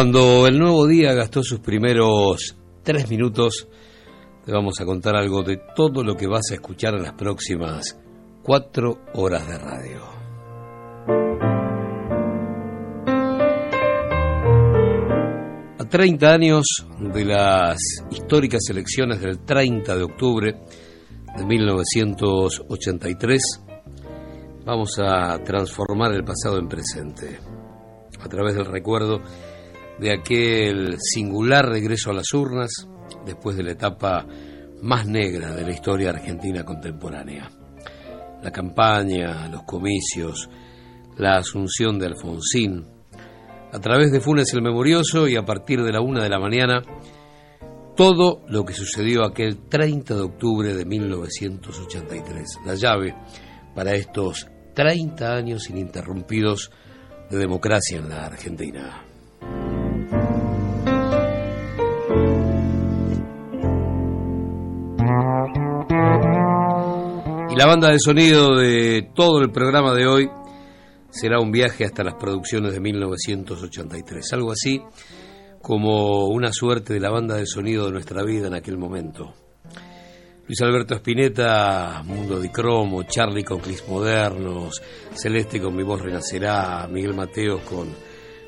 Cuando el nuevo día gastó sus primeros tres minutos, te vamos a contar algo de todo lo que vas a escuchar en las próximas cuatro horas de radio. A 30 años de las históricas elecciones del 30 de octubre de 1983, vamos a transformar el pasado en presente a través del recuerdo de aquel singular regreso a las urnas después de la etapa más negra de la historia argentina contemporánea. La campaña, los comicios, la asunción de Alfonsín, a través de Funes el Memorioso y a partir de la una de la mañana, todo lo que sucedió aquel 30 de octubre de 1983, la llave para estos 30 años ininterrumpidos de democracia en la Argentina. Y la banda de sonido de todo el programa de hoy será un viaje hasta las producciones de 1983, algo así como una suerte de la banda de sonido de nuestra vida en aquel momento. Luis Alberto Spinetta, Mundo de Cromo, Charlie con clips modernos, Celeste con Mi Voz Renacerá, Miguel Mateos con,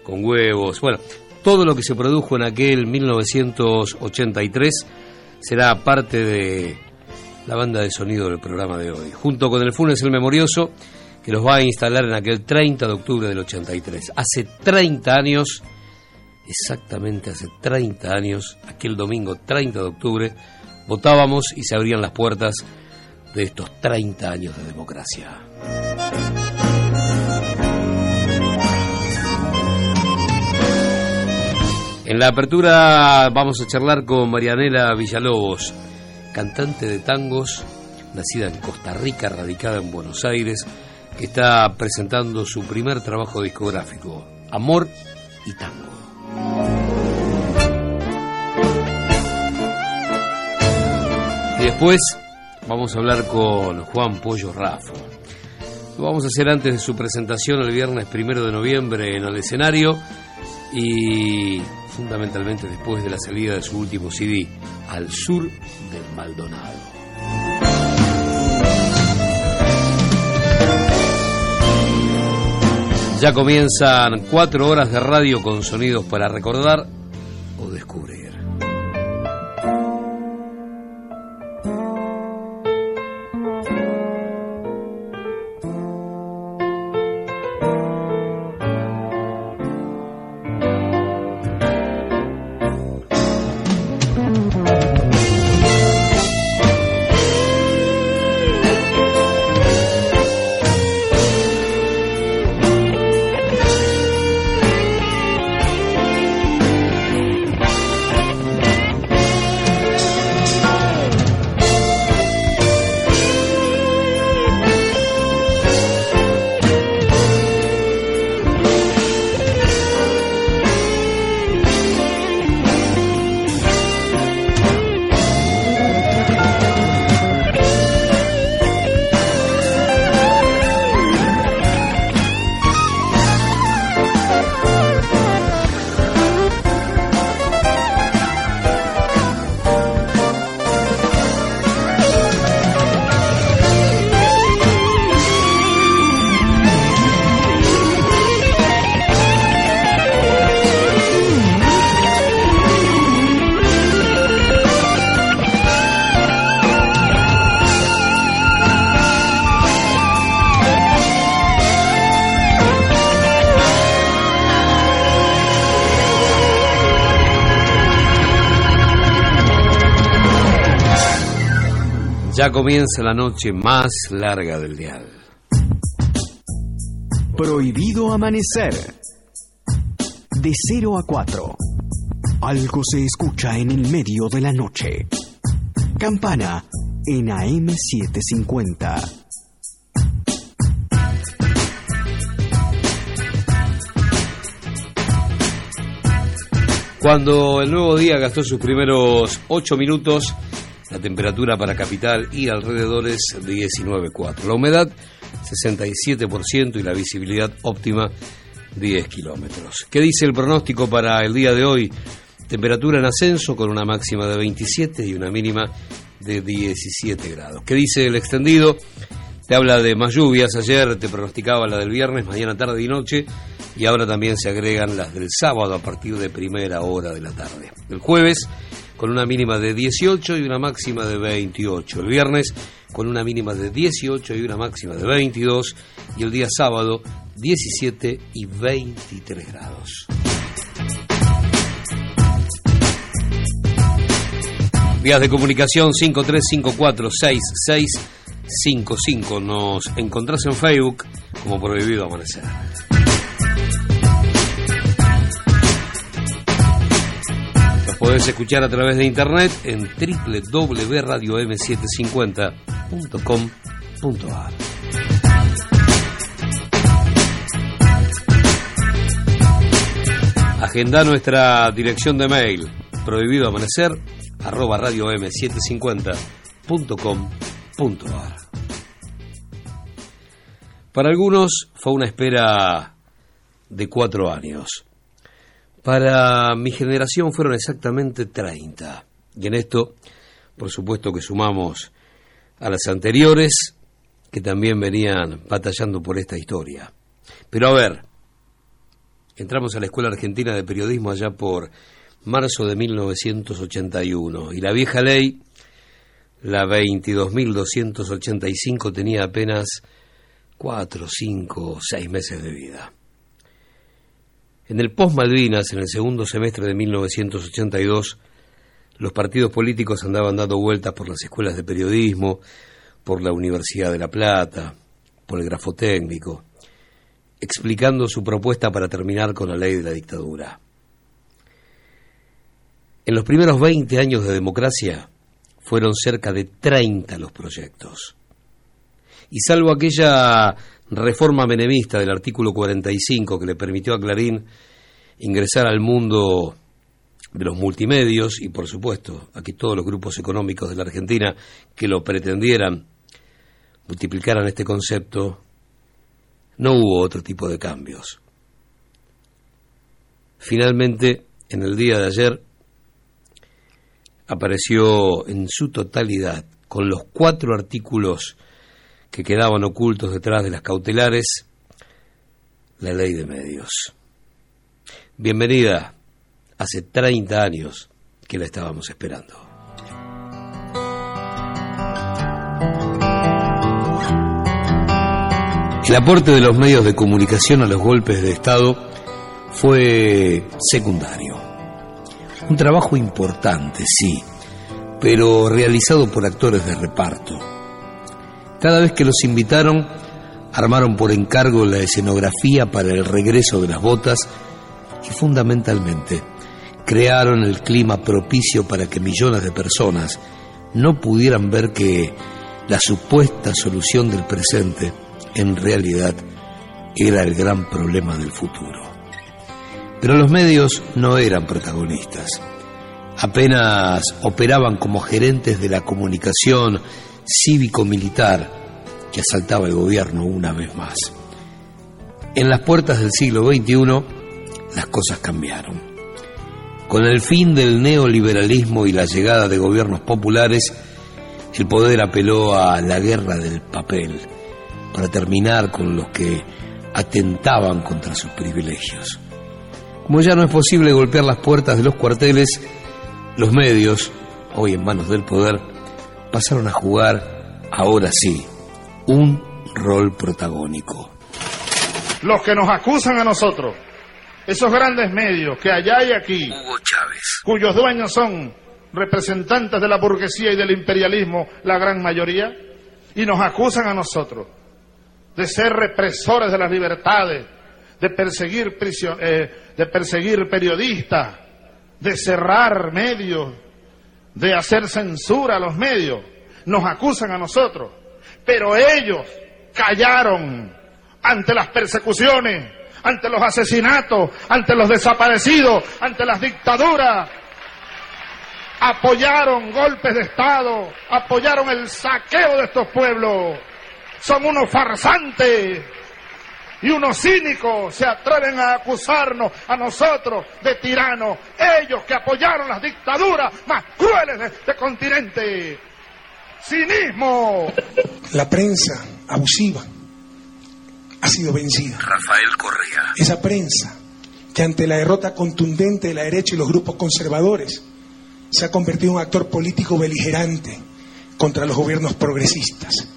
con Huevos, bueno, todo lo que se produjo en aquel 1983 será parte de la banda de sonido del programa de hoy, junto con el Funes el Memorioso, que los va a instalar en aquel 30 de octubre del 83. Hace 30 años, exactamente hace 30 años, aquel domingo 30 de octubre, votábamos y se abrían las puertas de estos 30 años de democracia. En la apertura vamos a charlar con Marianela Villalobos, cantante de tangos, nacida en Costa Rica, radicada en Buenos Aires, que está presentando su primer trabajo discográfico, Amor y Tango. Y después vamos a hablar con Juan Pollo Rafa. Lo vamos a hacer antes de su presentación el viernes primero de noviembre en el escenario y fundamentalmente después de la salida de su último CD, Al Sur del Maldonado. Ya comienzan cuatro horas de radio con sonidos para recordar o descubrir. Ya comienza la noche más larga del dial. Prohibido amanecer. De 0 a 4. Algo se escucha en el medio de la noche. Campana en AM750. Cuando el nuevo día gastó sus primeros 8 minutos temperatura para capital y alrededores de 19,4. La humedad 67% y la visibilidad óptima 10 kilómetros. ¿Qué dice el pronóstico para el día de hoy? Temperatura en ascenso con una máxima de 27 y una mínima de 17 grados. ¿Qué dice el extendido? Te habla de más lluvias. Ayer te pronosticaba la del viernes, mañana, tarde y noche. Y ahora también se agregan las del sábado a partir de primera hora de la tarde. El jueves con una mínima de 18 y una máxima de 28. El viernes con una mínima de 18 y una máxima de 22. Y el día sábado 17 y 23 grados. Vías de comunicación 53546655. Nos encontrás en Facebook como Prohibido Amanecer. Podés escuchar a través de internet en www.radiom750.com.ar. Agenda nuestra dirección de mail prohibido amanecer arroba radio m750.com.ar. Para algunos fue una espera de cuatro años. Para mi generación fueron exactamente 30. Y en esto, por supuesto que sumamos a las anteriores que también venían batallando por esta historia. Pero a ver, entramos a la Escuela Argentina de Periodismo allá por marzo de 1981 y la vieja ley, la 22.285, tenía apenas cuatro, cinco, seis meses de vida. En el post-Malvinas, en el segundo semestre de 1982, los partidos políticos andaban dando vueltas por las escuelas de periodismo, por la Universidad de La Plata, por el Grafotécnico, explicando su propuesta para terminar con la ley de la dictadura. En los primeros 20 años de democracia fueron cerca de 30 los proyectos. Y salvo aquella reforma menemista del artículo 45 que le permitió a Clarín ingresar al mundo de los multimedios y por supuesto aquí todos los grupos económicos de la Argentina que lo pretendieran multiplicaran este concepto, no hubo otro tipo de cambios. Finalmente, en el día de ayer, apareció en su totalidad, con los cuatro artículos que quedaban ocultos detrás de las cautelares, la ley de medios. Bienvenida, hace 30 años que la estábamos esperando. El aporte de los medios de comunicación a los golpes de Estado fue secundario. Un trabajo importante, sí, pero realizado por actores de reparto. Cada vez que los invitaron, armaron por encargo la escenografía para el regreso de las botas y fundamentalmente crearon el clima propicio para que millones de personas no pudieran ver que la supuesta solución del presente en realidad era el gran problema del futuro. Pero los medios no eran protagonistas. Apenas operaban como gerentes de la comunicación cívico-militar que asaltaba el gobierno una vez más. En las puertas del siglo XXI las cosas cambiaron. Con el fin del neoliberalismo y la llegada de gobiernos populares, el poder apeló a la guerra del papel para terminar con los que atentaban contra sus privilegios. Como ya no es posible golpear las puertas de los cuarteles, los medios, hoy en manos del poder, pasaron a jugar, ahora sí, un rol protagónico. Los que nos acusan a nosotros, esos grandes medios que allá y aquí, Hugo Chávez. cuyos dueños son representantes de la burguesía y del imperialismo, la gran mayoría, y nos acusan a nosotros de ser represores de las libertades, de perseguir, eh, de perseguir periodistas, de cerrar medios, de hacer censura a los medios. Nos acusan a nosotros, pero ellos callaron ante las persecuciones, ante los asesinatos, ante los desaparecidos, ante las dictaduras. Apoyaron golpes de Estado, apoyaron el saqueo de estos pueblos. Son unos farsantes Y unos cínicos se atreven a acusarnos a nosotros de tiranos, ellos que apoyaron las dictaduras más crueles de este continente. Cinismo. La prensa abusiva ha sido vencida. Rafael Correa. Esa prensa que ante la derrota contundente de la derecha y los grupos conservadores se ha convertido en un actor político beligerante contra los gobiernos progresistas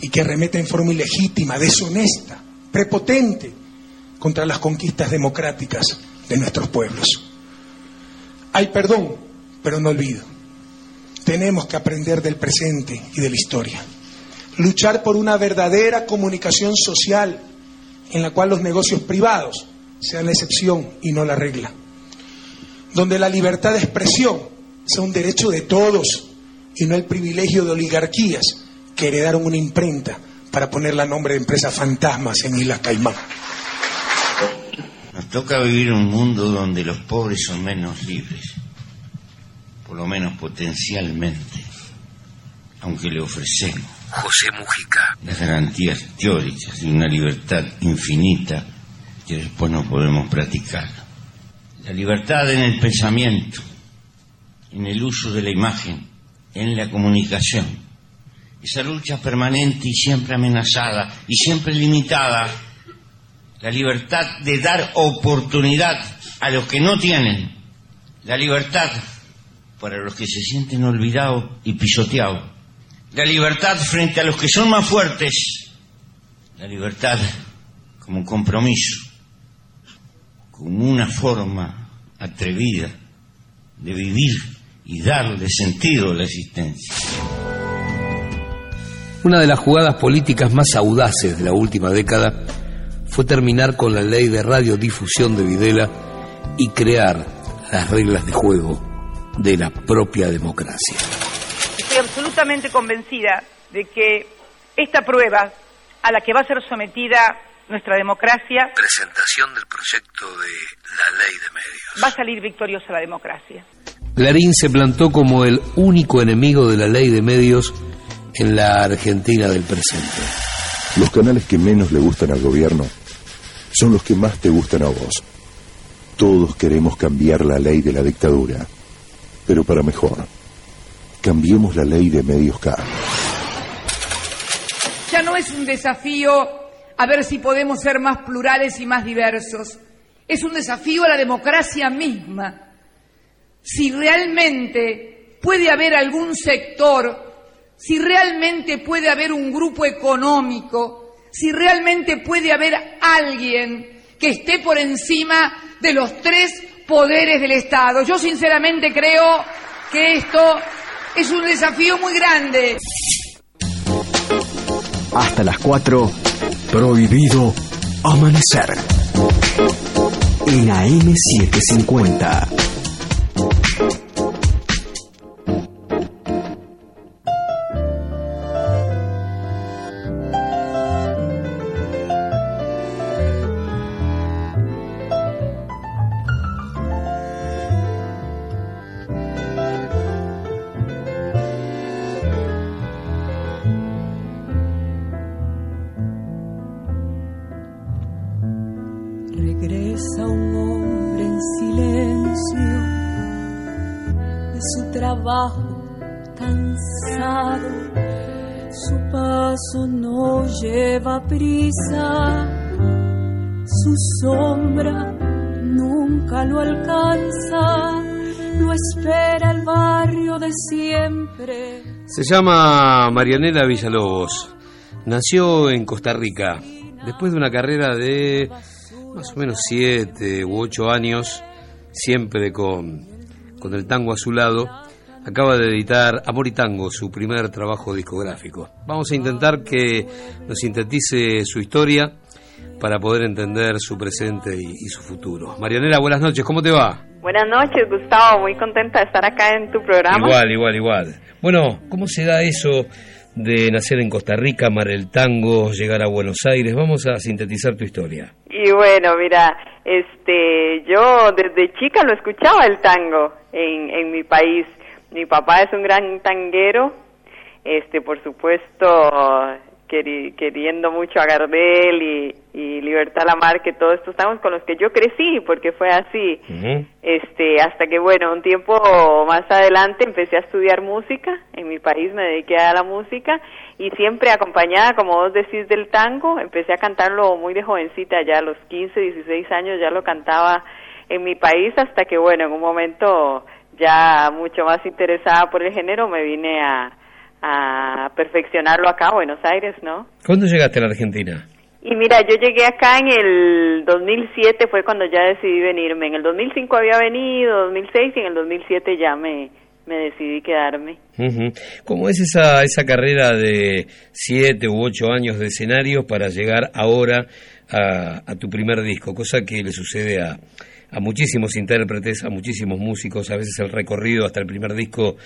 y que arremete en forma ilegítima, deshonesta, prepotente contra las conquistas democráticas de nuestros pueblos. Hay perdón, pero no olvido. Tenemos que aprender del presente y de la historia. Luchar por una verdadera comunicación social en la cual los negocios privados sean la excepción y no la regla. Donde la libertad de expresión sea un derecho de todos y no el privilegio de oligarquías que heredaron una imprenta para ponerle a nombre de empresas fantasmas en Islas Caimán. Nos toca vivir un mundo donde los pobres son menos libres, por lo menos potencialmente, aunque le ofrecemos José Mujica. las garantías teóricas de una libertad infinita que después no podemos practicar. La libertad en el pensamiento, en el uso de la imagen, en la comunicación. Esa lucha permanente y siempre amenazada y siempre limitada. La libertad de dar oportunidad a los que no tienen. La libertad para los que se sienten olvidados y pisoteados. La libertad frente a los que son más fuertes. La libertad como compromiso, como una forma atrevida de vivir y darle sentido a la existencia. Una de las jugadas políticas más audaces de la última década fue terminar con la ley de radiodifusión de Videla y crear las reglas de juego de la propia democracia. Estoy absolutamente convencida de que esta prueba a la que va a ser sometida nuestra democracia Presentación del proyecto de la ley de medios. va a salir victoriosa la democracia. Clarín se plantó como el único enemigo de la ley de medios en la Argentina del presente. Los canales que menos le gustan al gobierno son los que más te gustan a vos. Todos queremos cambiar la ley de la dictadura, pero para mejor. Cambiemos la ley de medios K. Ya no es un desafío a ver si podemos ser más plurales y más diversos. Es un desafío a la democracia misma. Si realmente puede haber algún sector, si realmente puede haber un grupo económico, si realmente puede haber alguien que esté por encima de los tres poderes del Estado. Yo sinceramente creo que esto es un desafío muy grande. Hasta las 4, prohibido amanecer. En AM750. De su trabajo cansado. Su paso no lleva prisa, su sombra nunca lo alcanza. Lo espera el barrio de siempre. Se llama Marianela Villalobos. Nació en Costa Rica. Después de una carrera de más o menos siete u ocho años, siempre con, con el tango a su lado, acaba de editar Amor y Tango, su primer trabajo discográfico. Vamos a intentar que nos sintetice su historia para poder entender su presente y, y su futuro. Marianela, buenas noches, ¿cómo te va? Buenas noches, Gustavo. Muy contenta de estar acá en tu programa. Igual, igual, igual. Bueno, ¿cómo se da eso de nacer en Costa Rica, amar el tango, llegar a Buenos Aires? Vamos a sintetizar tu historia. Y bueno, mira, este, yo desde chica lo escuchaba el tango en, en mi país. Mi papá es un gran tanguero, este, por supuesto queriendo mucho a Gardel y, y Libertad Lamar, que todos estos tangos con los que yo crecí, porque fue así. este Hasta que, bueno, un tiempo más adelante empecé a estudiar música. En mi país me dediqué a la música y siempre acompañada, como vos decís, del tango. Empecé a cantarlo muy de jovencita, ya a los 15, 16 años ya lo cantaba en mi país, hasta que, bueno, en un momento ya mucho más interesada por el género me vine a a perfeccionarlo acá a Buenos Aires, ¿no? ¿Cuándo llegaste a la Argentina? Y mira, yo llegué acá en el 2007, fue cuando ya decidí venirme. En el 2005 había venido, 2006 y en el 2007 ya me, me decidí quedarme. ¿Cómo es esa, esa carrera de siete u ocho años de escenario para llegar ahora a, a tu primer disco? Cosa que le sucede a, a muchísimos intérpretes, a muchísimos músicos. A veces el recorrido hasta el primer disco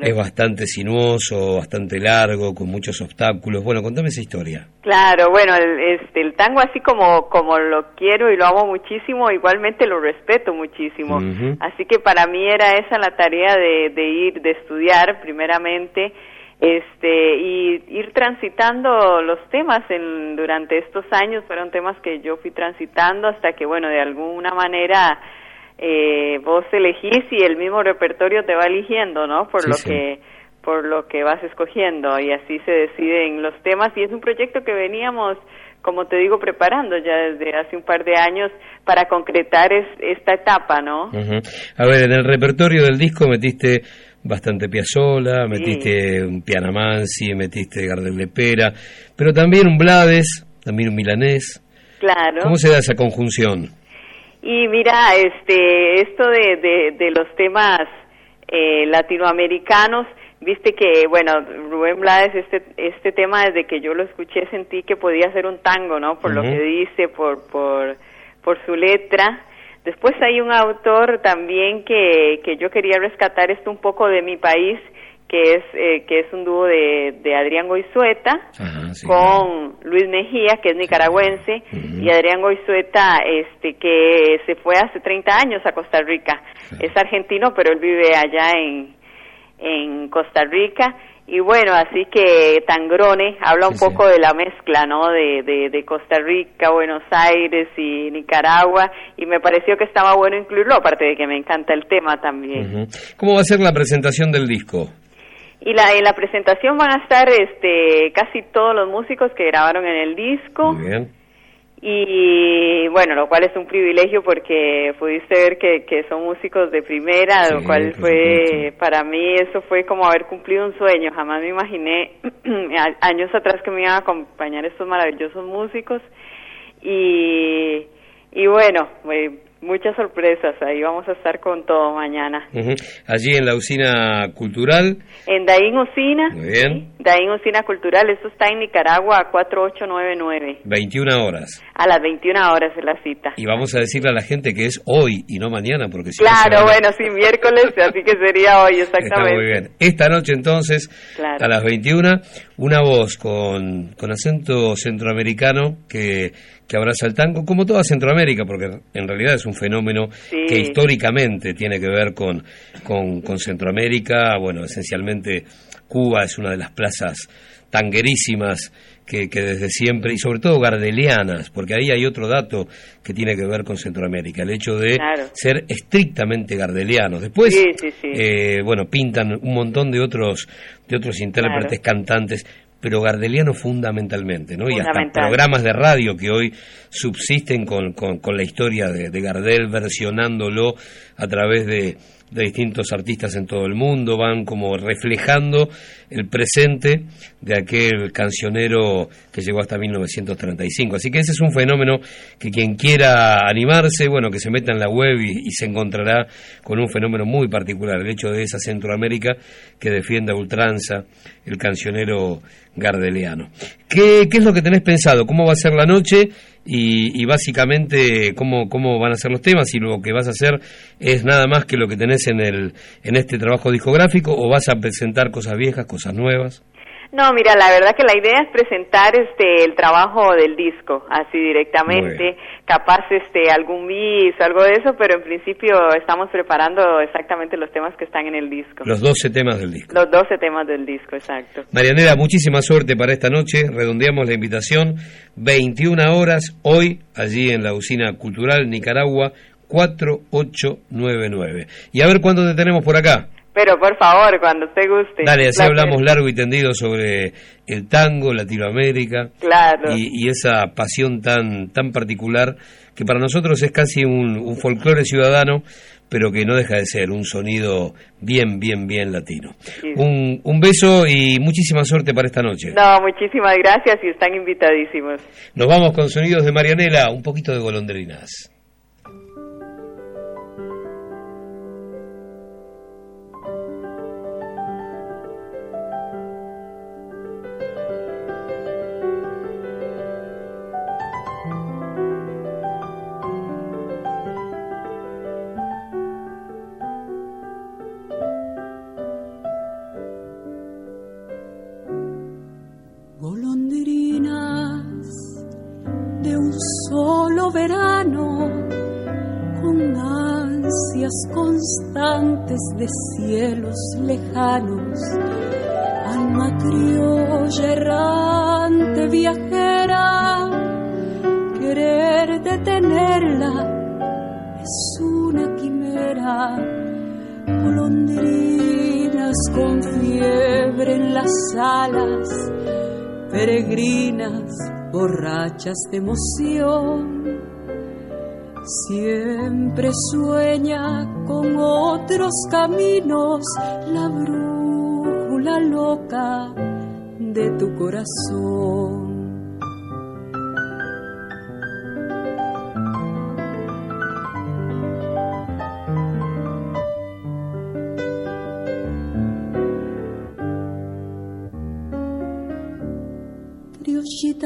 es bastante sinuoso, bastante largo, con muchos obstáculos. Bueno, contame esa historia. Claro, bueno, el, este, el tango así como, como lo quiero y lo amo muchísimo, igualmente lo respeto muchísimo. Así que para mí era esa la tarea de, de ir, de estudiar primeramente este y ir transitando los temas en, durante estos años fueron temas que yo fui transitando hasta que bueno de alguna manera eh, vos elegís y el mismo repertorio te va eligiendo no por lo que por lo que vas escogiendo y así se deciden los temas. Y es un proyecto que veníamos como te digo preparando ya desde hace un par de años para concretar es, esta etapa no a ver en el repertorio del disco metiste bastante Piazzolla, metiste un Pianamansi, metiste Gardel de Pera, pero también un Blades, también un milanés. Claro. ¿Cómo se da esa conjunción? Y mira, este, esto de, de, los temas eh, latinoamericanos, viste que, bueno, Rubén Blades, este, este tema desde que yo lo escuché sentí que podía ser un tango, ¿no? Por lo que dice, por, por, por su letra. Después hay un autor también que, que yo quería rescatar esto un poco de mi país, que es eh, que es un dúo de, de Adrián Goizueta con Luis Mejía, que es nicaragüense, y Adrián Goizueta, este, que se fue hace 30 años a Costa Rica. Es argentino, pero él vive allá en, en Costa Rica y bueno, así que Tangrone habla un poco de la mezcla, ¿no? De, de, Costa Rica, Buenos Aires y Nicaragua, y me pareció que estaba bueno incluirlo, aparte de que me encanta el tema también. ¿Cómo va a ser la presentación del disco? Y la, en la presentación van a estar este, casi todos los músicos que grabaron en el disco. Muy bien y bueno, lo cual es un privilegio porque pudiste ver que, que son músicos de primera, lo cual fue, para mí eso fue como haber cumplido un sueño, jamás me imaginé años atrás que me iban a acompañar estos maravillosos músicos. Y, y bueno, muchas sorpresas. Ahí vamos a estar con todo mañana. Allí en la usina cultural. En Daín Usina. Muy bien. Daín Usina Cultural. Eso está en Nicaragua, 4899. 21 horas. A las 21 horas es la cita. Y vamos a decirle a la gente que es hoy y no mañana, porque si Claro, bueno, sí, miércoles, así que sería hoy, exactamente. Está muy bien. Esta noche entonces, a las 21, una voz con, con acento centroamericano que que abraza el tango, como toda Centroamérica, porque en realidad es un fenómeno que históricamente tiene que ver con, con, Centroamérica. Bueno, esencialmente Cuba es una de las plazas tanguerísimas que, que, desde siempre, y sobre todo gardelianas, porque ahí hay otro dato que tiene que ver con Centroamérica, el hecho de ser estrictamente gardelianos. Después, eh, bueno, pintan un montón de otros, de otros intérpretes, cantantes, pero gardeliano fundamentalmente, ¿no? Y hasta programas de radio que hoy subsisten con, con, la historia de, de, Gardel, versionándolo a través de, de distintos artistas en todo el mundo, van como reflejando el presente de aquel cancionero que llegó hasta 1935. Así que ese es un fenómeno que quien quiera animarse, bueno, que se meta en la web y, se encontrará con un fenómeno muy particular, el hecho de esa Centroamérica que defiende a ultranza el cancionero gardeliano. ¿Qué, ¿Qué es lo que tenés pensado? ¿Cómo va a ser la noche? y, básicamente cómo, cómo van a ser los temas y lo que vas a hacer es nada más que lo que tenés en, el, en este trabajo discográfico o vas a presentar cosas viejas, cosas nuevas? No, mira, la verdad que la idea es presentar este el trabajo del disco, así directamente, capaz este algún bis, algo de eso, pero en principio estamos preparando exactamente los temas que están en el disco. Los 12 temas del disco. Los 12 temas del disco, exacto. Marianela, muchísima suerte para esta noche. Redondeamos la invitación. 21 horas hoy, allí en la usina cultural Nicaragua 4899. Y a ver cuándo te tenemos por acá. Pero por favor, cuando usted guste. Dale, así hablamos largo y tendido sobre el tango, Latinoamérica. Claro. Y, esa pasión tan, tan particular que para nosotros es casi un, un folclore ciudadano, pero que no deja de ser un sonido bien, bien, bien latino. Un, un beso y muchísima suerte para esta noche. No, muchísimas gracias y están invitadísimos. Nos vamos con sonidos de Marianela, un poquito de golondrinas. Constantes de cielos lejanos, alma criolla errante viajera, querer detenerla es una quimera, golondrinas con fiebre en las alas, peregrinas borrachas de emoción Siempre sueña con otros caminos la brújula loca de tu corazón.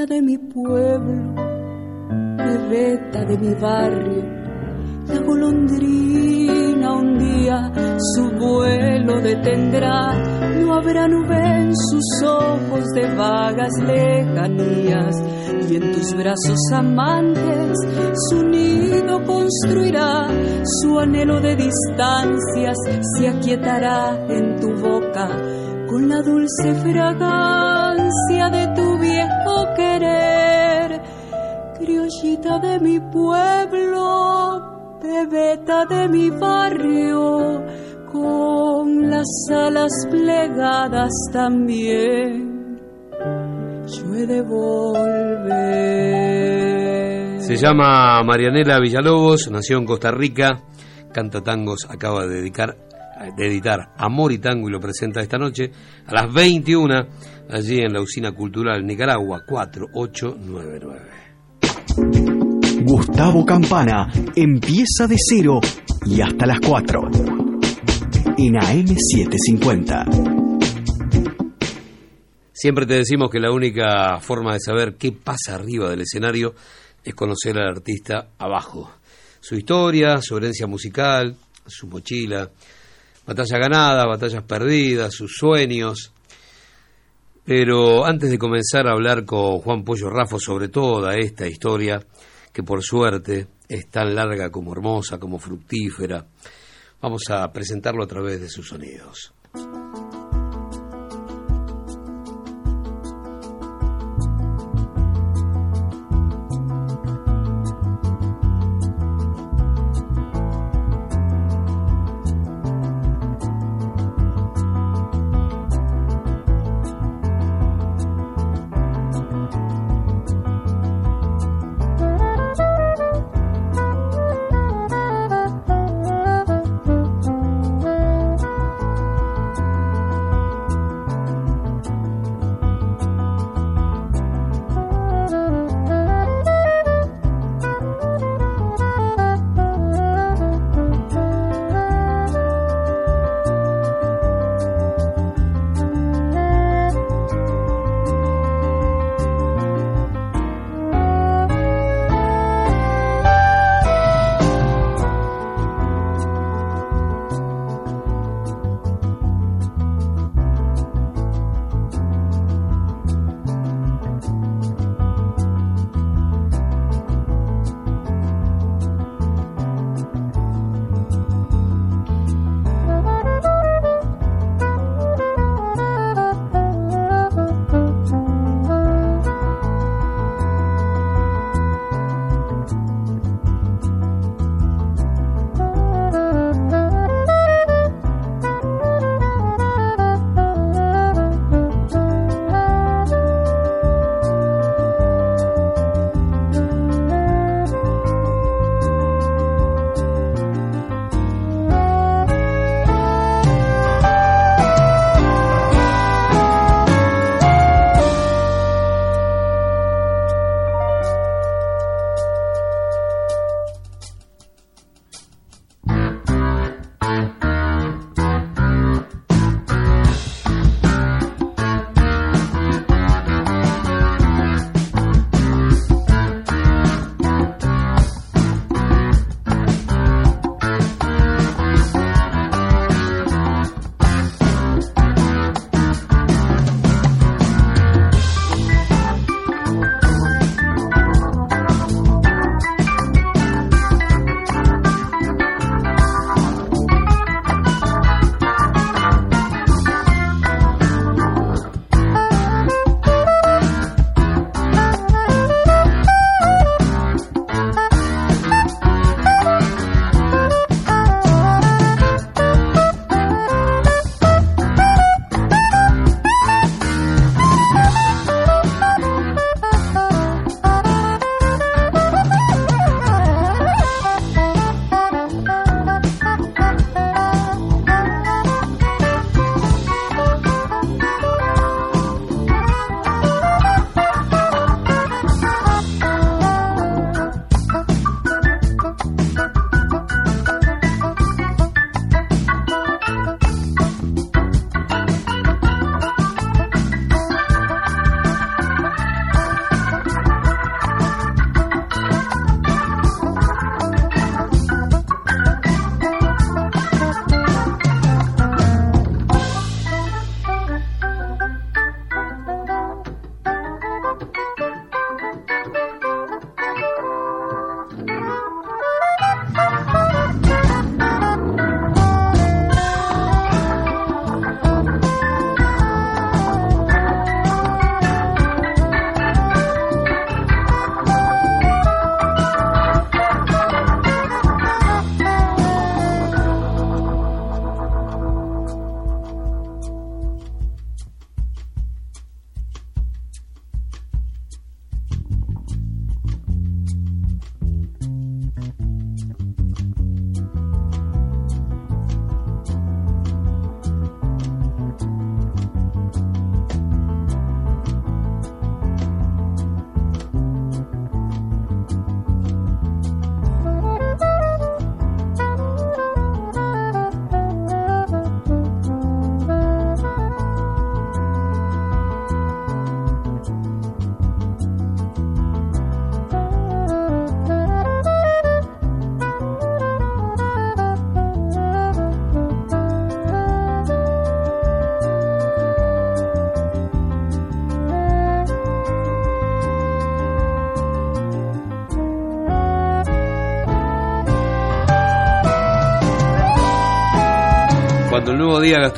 De mi pueblo bebeta de mi barrio. La golondrina un día su vuelo detendrá, no habrá nube en sus ojos de vagas lejanías, y en tus brazos amantes su nido construirá, su anhelo de distancias se aquietará en tu boca. Con la dulce fragancia de tu viejo querer. Criollita de mi pueblo, bebeta de mi barrio, con las alas plegadas también, yo he de volver. Se llama Marianela Villalobos, nació en Costa Rica, canta tangos, acaba de dedicar de editar Amor y Tango y lo presenta esta noche a las 21 allí en la Usina Cultural Nicaragua 4899. Gustavo Campana empieza de cero y hasta las 4 en AM750. Siempre te decimos que la única forma de saber qué pasa arriba del escenario es conocer al artista abajo. Su historia, su herencia musical, su mochila, batalla ganada, batallas perdidas, sus sueños. Pero antes de comenzar a hablar con Juan Pollo Rafo sobre toda esta historia, que por suerte es tan larga como hermosa, como fructífera. Vamos a presentarlo a través de sus sonidos.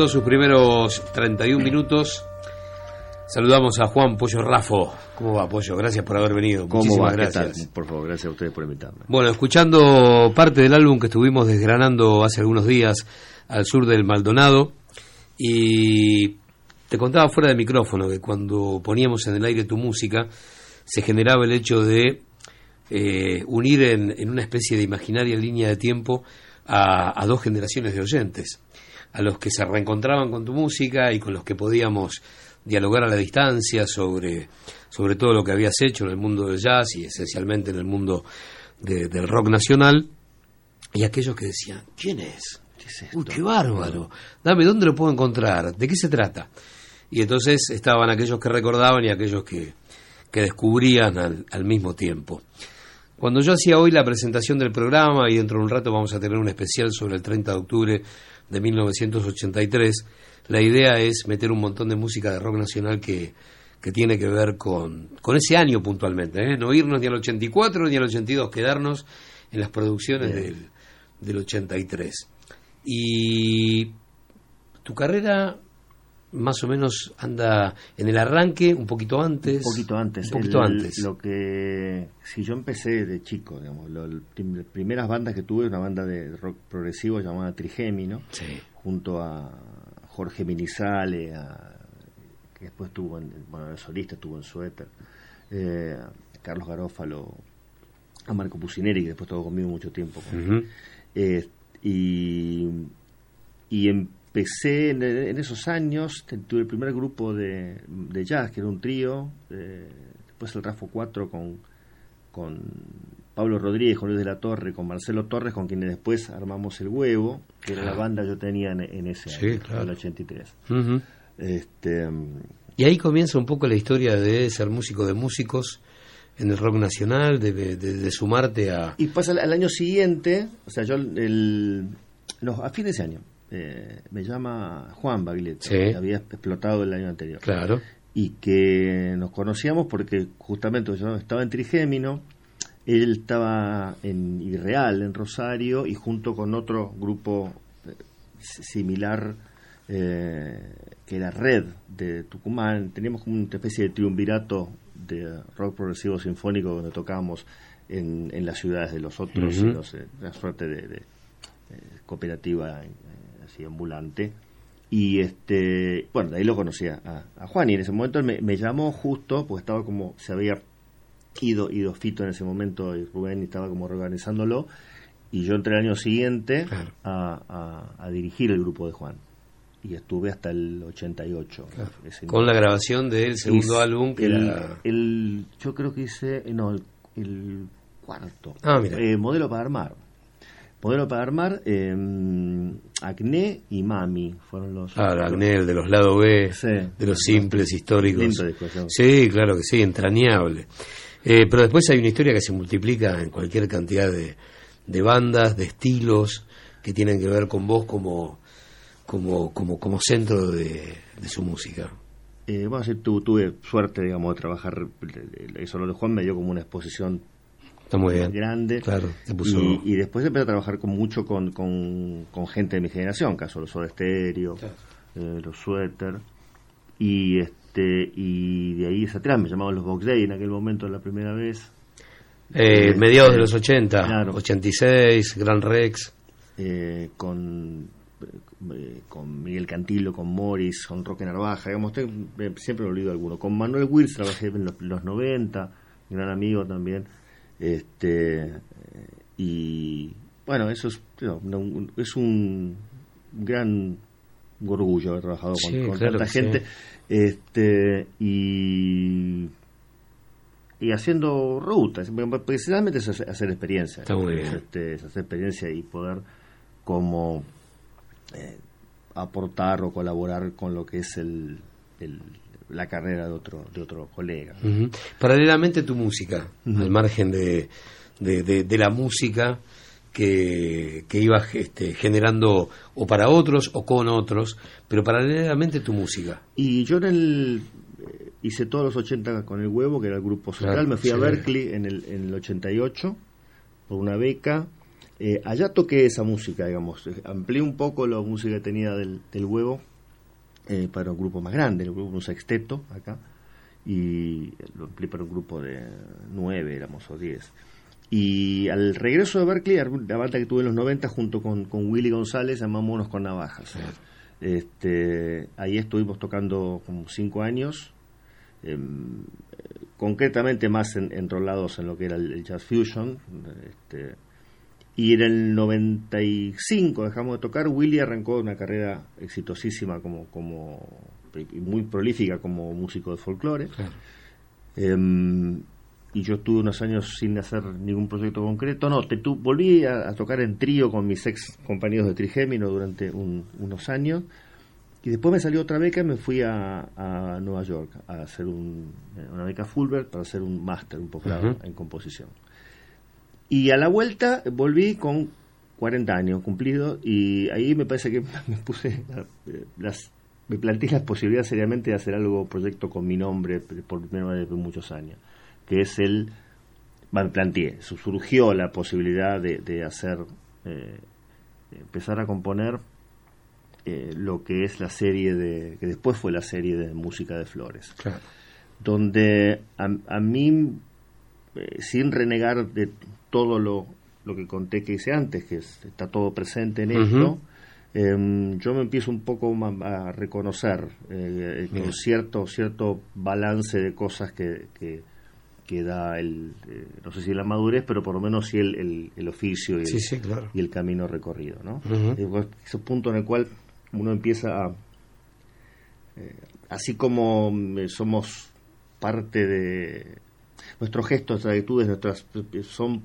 Sus primeros 31 minutos, saludamos a Juan Pollo Rafo. ¿Cómo va, Pollo? Gracias por haber venido. ¿Cómo Muchísimas va? ¿Qué gracias. Por favor, gracias a ustedes por invitarme. Bueno, escuchando parte del álbum que estuvimos desgranando hace algunos días al sur del Maldonado, y te contaba fuera de micrófono que cuando poníamos en el aire tu música, se generaba el hecho de eh, unir en, en una especie de imaginaria línea de tiempo a, a dos generaciones de oyentes, a los que se reencontraban con tu música y con los que podíamos dialogar a la distancia sobre, sobre todo lo que habías hecho en el mundo del jazz y esencialmente en el mundo de- del rock nacional, y aquellos que decían, ¿quién es? Uy, qué bárbaro. Dame, ¿dónde lo puedo encontrar? ¿De qué se trata? Y entonces estaban aquellos que recordaban y aquellos que, que descubrían al, al mismo tiempo. Cuando yo hacía hoy la presentación del programa y dentro de un rato vamos a tener un especial sobre el 30 de octubre de 1983, la idea es meter un montón de música de rock nacional que, que tiene que ver con, con ese año puntualmente, ¿eh? no irnos ni al 84 ni al 82, quedarnos en las producciones del, del 83. Y tu carrera más o menos anda en el arranque, un poquito antes. Un poquito antes. Un poquito El- antes. Lo que. Si yo empecé de chico, digamos, lo- el prim- las primeras bandas que tuve, una banda de rock progresivo llamada Trigémino, junto a Jorge Minizale, a- que después tuvo, en, bueno, el solista estuvo en Suéter, eh, a Carlos Garófalo, a Marco Pusineri, que después estuvo conmigo mucho tiempo. Eh, y, y empecé en, en esos años, tuve el primer grupo de, de jazz, que era un trío, eh, después el Rafo 4 con, con Pablo Rodríguez, con Luis de la Torre, con Marcelo Torres, con quienes después armamos El Huevo, que era la banda que yo tenía en, en ese Sí, año, claro. en el 83. Ujú. Este, mm, Y ahí comienza un poco la historia de ser músico de músicos en el rock nacional, de, de- de sumarte a... Y pasa al, al año siguiente, o sea, yo el, no, a fin de ese año, eh, me llama Juan Baglietto, Sí. que había explotado el año anterior. Claro. Y que nos conocíamos porque justamente yo estaba en Trigémino, él estaba en Irreal, en Rosario, y junto con otro grupo eh, similar, eh, que era Red de Tucumán, teníamos como una especie de triunvirato de rock progresivo sinfónico donde tocábamos en, en las ciudades de los otros, Ujú. y no sé, una suerte de, de, eh, cooperativa así ambulante. Y este, bueno, de ahí lo conocía a, a Juan y en ese momento él me, me llamó justo, porque estaba como, se había ido, ido Fito en ese momento y Rubén estaba como reorganizándolo y yo entré el año siguiente a, a- a dirigir el grupo de Juan y estuve hasta el 88. Ese- Con la grabación del segundo Hice álbum que el, era... el- yo creo que hice, eh, no, el, el cuarto. Ah, mira. Eh, modelo para armar. Modelo para armar, eh, Acné y Mami fueron los... Claro, Agnel, de los lados B, Sí. de los simples históricos. Sí, claro que sí, entrañable. Eh, pero después hay una historia que se multiplica en cualquier cantidad de, de bandas, de estilos, que tienen que ver con vos como, como, como, como centro de, de su música. Eh, bueno, sí, tu- tuve suerte, digamos, de trabajar. Eso lo de Juan me dio como una exposición Está muy bien. grande. Claro, puso- y, y después empecé a trabajar con mucho con, con, con gente de mi generación, caso los Soda Stereo, eh, los Suéter. Y este y de ahí hacia atrás me llamaban los Box Day en aquel momento la primera vez. Eh, Eh, mediados de eh, los 80, claro. 86, Gran Rex. eh, con con Miguel Cantilo, con Morris, con Roque Narvaja, digamos, siempre me olvido alguno. Con Manuel Wills trabajé en los, los 90, gran amigo también. Este y bueno, eso es, es un gran orgullo haber trabajado con, Sí, con claro tanta sí. gente. Este y y haciendo rutas, precisamente es hacer, experiencia. Está muy bien. Es, este, es hacer experiencia y poder como eh, aportar o colaborar con lo que es el, el- la carrera de otro de otro colega. Paralelamente tu música, al margen de, de, de- de la música que, que ibas este, generando o para otros o con otros, pero paralelamente tu música. Y yo en el eh, hice todos los 80 con el huevo, que era el grupo social, Claro, me fui a. Berkeley en el, en el 88 por una beca Eh, allá toqué esa música, digamos. Amplié un poco la música que tenía del, del huevo eh, para un grupo más grande, el grupo un sexteto acá, y lo amplié para un grupo de nueve, éramos o diez. Y al regreso de Berkeley, la banda que tuve en los 90 junto con, con Willy González, llamámonos con Navajas. Este, ahí estuvimos tocando como cinco años, em, concretamente más en, enrolados en lo que era el, jazz fusion. Este, y en el 95 dejamos de tocar. Willy arrancó una carrera exitosísima como, como y muy prolífica como músico de folclore. Em, y yo estuve unos años sin hacer ningún proyecto concreto. No, te, tu, volví a, tocar en trío con mis ex compañeros de Trigémino durante unos años. Y después me salió otra beca y me fui a, Nueva York a hacer un, una beca Fulbright para hacer un máster, un posgrado en composición. Y a la vuelta volví con 40 años cumplidos y ahí me parece que me puse eh, las me planteé la posibilidad seriamente de hacer algo proyecto con mi nombre por primera vez de muchos años que es el, me planteé, surgió la posibilidad de, hacer, eh, empezar a componer eh, lo que es la serie de, que después fue la serie de música de flores, donde a, mí, eh, sin renegar de todo lo, lo que conté que hice antes, que está todo presente en esto, em, yo me empiezo un poco a reconocer con cierto cierto balance de cosas que, que da el, eh, no sé si la madurez, pero por lo menos sí el, el, oficio y el, y el, camino recorrido. ¿no? Ese punto en el cual uno empieza a, eh, así como mm, somos parte de nuestros gestos, actitudes, nuestras son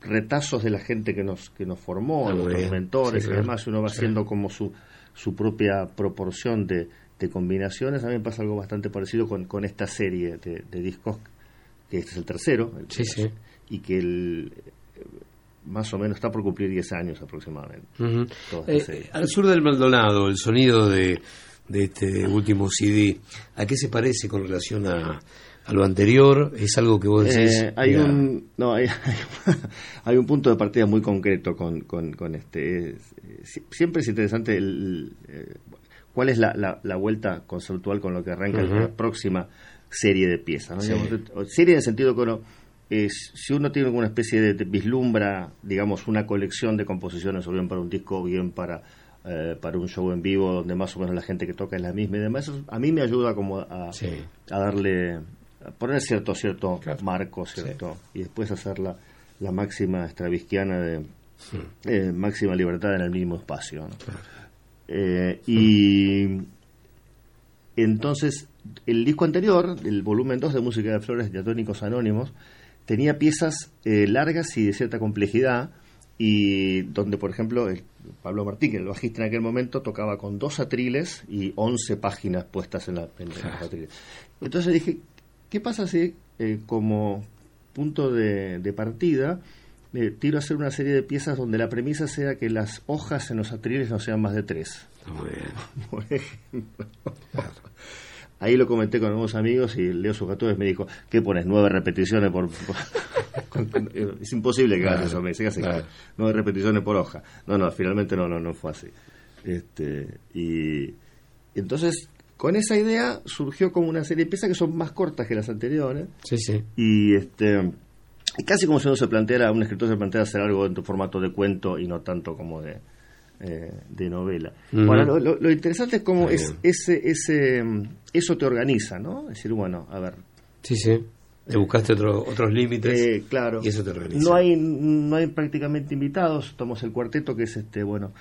retazos de la gente que nos que nos formó, ah, nuestros mentores y demás, uno va haciendo como su, su propia proporción de, de combinaciones. A mí me pasa algo bastante parecido con, con esta serie de, de discos que este es el tercero, y que el, más o menos está por cumplir 10 años aproximadamente. Eh, al sur del Maldonado, el sonido de, de este último CD, ¿a qué se parece con relación a, a lo anterior? ¿Es algo que vos decís? Eh, hay, un, no, hay, hay, un punto de partida muy concreto con, con, con este. siempre es interesante el, eh, cuál es la, la, la, vuelta conceptual con lo que arranca la próxima serie de piezas. Serie en el sentido que uno, es, si uno tiene alguna especie de, vislumbra, digamos, una colección de composiciones, o bien para un disco, o bien para, eh, para un show en vivo, donde más o menos la gente que toca es la misma y demás, a mí me ayuda como a, a darle, poner cierto, cierto marco, cierto, y después hacer la, la máxima estravisquiana de eh, máxima libertad en el mismo espacio. Eh, y entonces el disco anterior, el volumen 2 de Música de Flores Diatónicos Anónimos, tenía piezas eh, largas y de cierta complejidad, y donde, por ejemplo, el, Pablo Martín, el bajista en aquel momento, tocaba con dos atriles y 11 páginas puestas en, la, los atriles. Entonces dije, ¿qué pasa si, eh, como punto de, partida, eh, tiro a hacer una serie de piezas donde la premisa sea que las hojas en los atriles no sean más de tres? Por ejemplo. Ahí lo comenté con algunos amigos y Leo Sucatúes me dijo, ¿qué pones? Nueve repeticiones por... es imposible que hagas eso, me dice, Nueve repeticiones por hoja. No, no, finalmente no, no, no fue así. Este, y entonces, con esa idea surgió como una serie de piezas que son más cortas que las anteriores. Sí, sí. Y este casi como si uno se planteara, un escritor se planteara hacer algo en tu formato de cuento y no tanto como de, eh, de novela. Bueno, lo, interesante es cómo es, ese, ese, eso te organiza, ¿no? Es decir, bueno, a ver. Sí, sí. Te buscaste otros límites eh, claro. y eso te organiza. No hay, no hay prácticamente invitados. Tomamos el cuarteto que es este, bueno,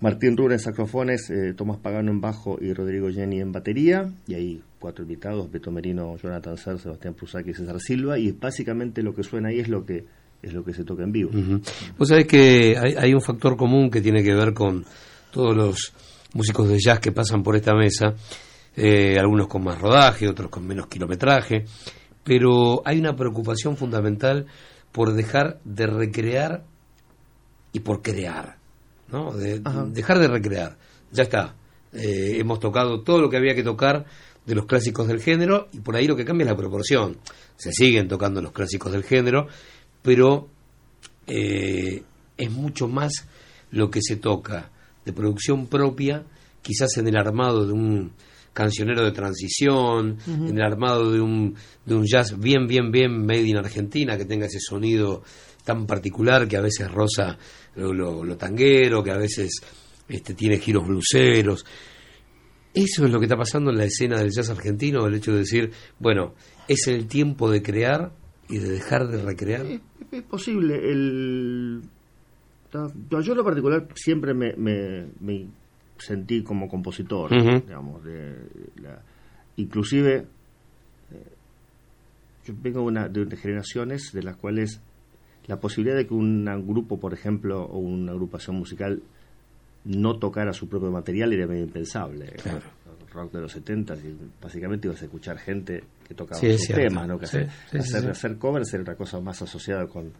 Martín Rura en saxofones, eh, Tomás Pagano en bajo y Rodrigo Jenny en batería. Y ahí cuatro invitados, Beto Merino, Jonathan Ser, Sebastián Prusak y César Silva. Y básicamente lo que suena ahí es lo que es lo que se toca en vivo. Vos sabés que hay, un factor común que tiene que ver con todos los músicos de jazz que pasan por esta mesa, eh, algunos con más rodaje, otros con menos kilometraje, pero hay una preocupación fundamental por dejar de recrear y por crear, ¿no? De, dejar de recrear. Ya está. Eh, hemos tocado todo lo que había que tocar de los clásicos del género y por ahí lo que cambia es la proporción. Se siguen tocando los clásicos del género pero eh, es mucho más lo que se toca de producción propia, quizás en el armado de un cancionero de transición, en el armado de un, de un jazz bien, bien, bien made in Argentina, que tenga ese sonido tan particular que a veces roza lo, lo, lo tanguero, que a veces este, tiene giros bluseros. Eso es lo que está pasando en la escena del jazz argentino, el hecho de decir, bueno, es el tiempo de crear y de dejar de recrear. Es, es posible. El, yo en lo particular siempre me, me, me sentí como compositor, digamos, de, la- inclusive eh, yo vengo de, una, de, de generaciones de las cuales la posibilidad de que un grupo, por ejemplo, o una agrupación musical no tocara su propio material era medio impensable. Claro. El rock de los 70 y básicamente ibas a escuchar gente que tocaba Sí, sus temas, ¿no? Que Sí, hacer, sí, sí, hacer, sí. hacer covers era otra cosa más asociada con,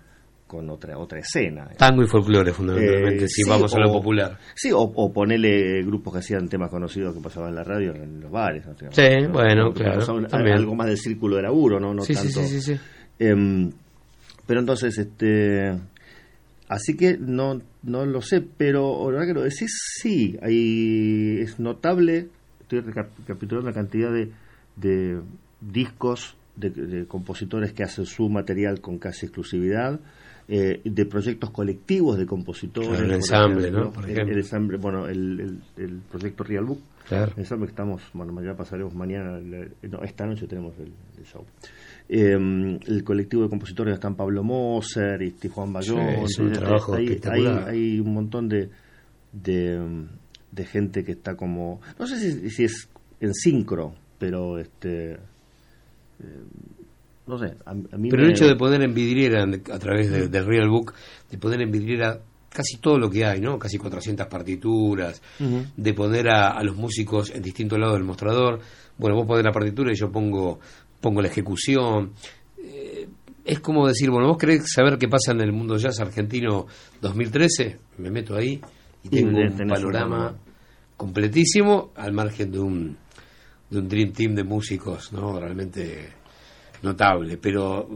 con otra otra escena. Tango y folclore, fundamentalmente, Eh, si sí, vamos a lo o- popular. Sí, o, o ponerle grupos que hacían temas conocidos que pasaban en la radio en los bares. ¿no? Sí, ¿no? bueno, Que claro, también. Algo más del círculo de laburo, ¿no? no Sí, sí, tanto, sí, sí, sí. Em, pero entonces, este. Así que no, no lo sé, pero ahora que lo decís, sí, hay, es notable, estoy reca- recapitulando la cantidad de, de discos de, de compositores que hacen su material con casi exclusividad, eh, de proyectos colectivos de compositores. Claro, el ensamble, ¿no? Por el- el ensamble, bueno, el, el, el proyecto Real Book. Claro. El ensamble que estamos, bueno, mañana pasaremos, mañana, no, esta noche tenemos el show. Eh, el colectivo de compositores están Pablo Moser y Juan Bayón. Sí, hay, hay- hay un montón de, de, de gente que está como, no sé si, si es en sincro, pero este, eh, no sé, a, a mí Pero me- el hecho de poner en vidriera, a través de- del Real Book, de poner en vidriera casi todo lo que hay, ¿no? Casi 400 partituras, de poner a, a los músicos en distintos lados del mostrador. Bueno, vos ponés la partitura y yo pongo, pongo la ejecución. Eh, es como decir, bueno, vos querés saber qué pasa en el mundo jazz argentino 2013, me meto ahí y tengo un panorama completísimo al margen de un, de un dream team de músicos, ¿no? Realmente notable, pero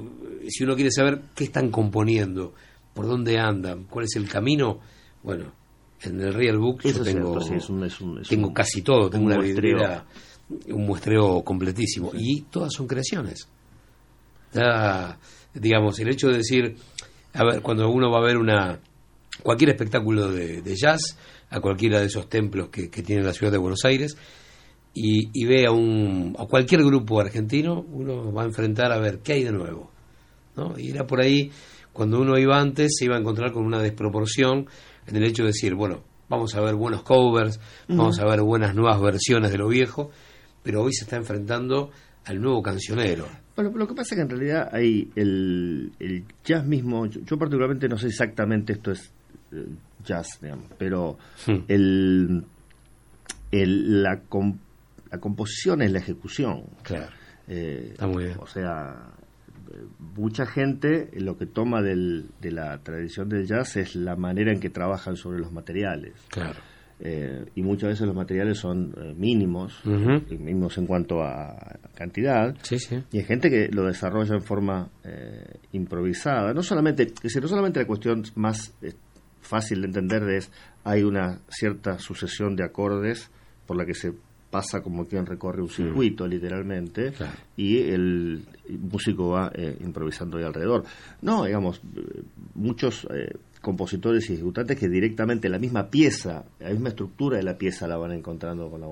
eh, si uno quiere saber qué están componiendo, por dónde andan, cuál es el camino, bueno, en el Real Book yo Eso tengo, cierto, sí, es un- es un- es tengo un- casi todo, tengo un una muestreo. Un muestreo completísimo, y todas son creaciones. Ya, digamos, el hecho de decir, a ver, cuando uno va a ver una cualquier espectáculo de, de jazz, a cualquiera de esos templos que, que tiene la ciudad de Buenos Aires, y, y ve a, un, a cualquier grupo argentino, uno va a enfrentar a ver qué hay de nuevo. ¿no? Y era por ahí, cuando uno iba antes, se iba a encontrar con una desproporción en el hecho de decir, bueno, vamos a ver buenos covers, vamos a ver buenas nuevas versiones de lo viejo, pero hoy se está enfrentando al nuevo cancionero. Bueno, lo que pasa es que en realidad hay el, el jazz mismo, yo, yo particularmente no sé exactamente esto es eh, jazz, digamos, pero el, el- la, com- la composición es la ejecución. Claro. Eh, Está muy bien. O sea, mucha gente lo que toma del- de la tradición del jazz es la manera en que trabajan sobre los materiales. Claro. Eh, y muchas veces los materiales son eh, mínimos, mínimos en cuanto a cantidad, Sí, sí. y hay gente que lo desarrolla en forma eh, improvisada. No solamente, es decir, no solamente la cuestión más eh, fácil de entender es hay una cierta sucesión de acordes por la que se pasa como quien recorre un circuito, literalmente, Claro. y el músico va eh, improvisando ahí alrededor. No, digamos, muchos eh, compositores y ejecutantes que directamente la misma pieza, la misma estructura de la pieza la van encontrando con la.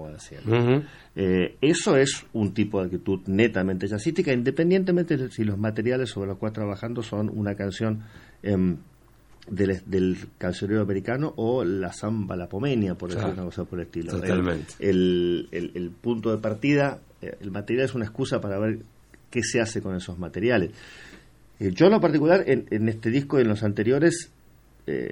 Ujú. Eh, eso es un tipo de actitud netamente jazzística, independientemente de si los materiales sobre los cuales trabajando son una canción em, del, del cancionero americano o la samba la pomenia, por decir Claro. una cosa por el estilo. Totalmente. El, el- el punto de partida, eh, el material es una excusa para ver qué se hace con esos materiales. Eh, yo en lo particular, en, en este disco y en los anteriores, eh,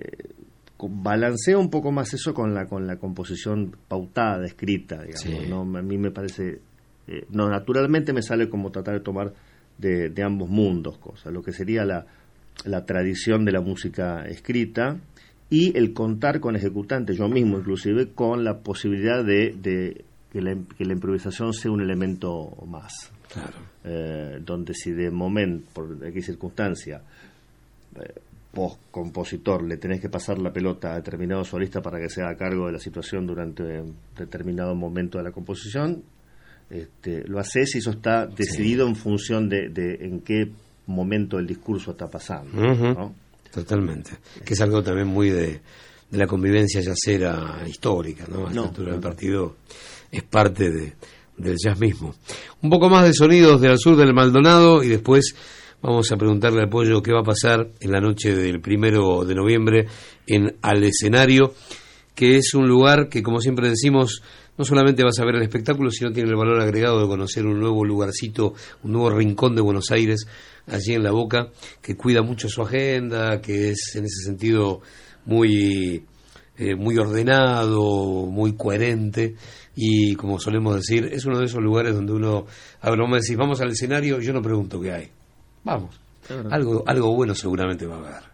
balanceo un poco más eso con la con la composición pautada, escrita, digamos. Sí. ¿no? A mí me parece, eh, no, naturalmente me sale como tratar de tomar de, de ambos mundos cosas, lo que sería la, la tradición de la música escrita y el contar con ejecutantes, yo mismo inclusive, con la posibilidad de, de que, la, que la improvisación sea un elemento más. Claro. Eh, donde si de momento, por X circunstancia, eh, compositor le tenés que pasar la pelota a determinado solista para que se haga cargo de la situación durante determinado momento de la composición, este, lo haces y eso está decidido en función de, en qué momento el discurso está pasando. Totalmente. Que es algo también muy de, la convivencia jazzera histórica, ¿no? A esta altura del partido es parte de, del jazz mismo. Un poco más de sonidos del sur del Maldonado y después vamos a preguntarle al Pollo qué va a pasar en la noche del primero de noviembre en Al Escenario, que es un lugar que, como siempre decimos, no solamente vas a ver el espectáculo, sino tiene el valor agregado de conocer un nuevo lugarcito, un nuevo rincón de Buenos Aires, allí en la boca, que cuida mucho su agenda, que es en ese sentido muy, eh, muy ordenado, muy coherente. Y como solemos decir, es uno de esos lugares donde uno, a ver, vamos a decir, vamos al escenario, yo no pregunto qué hay, vamos, algo, algo bueno seguramente va a haber.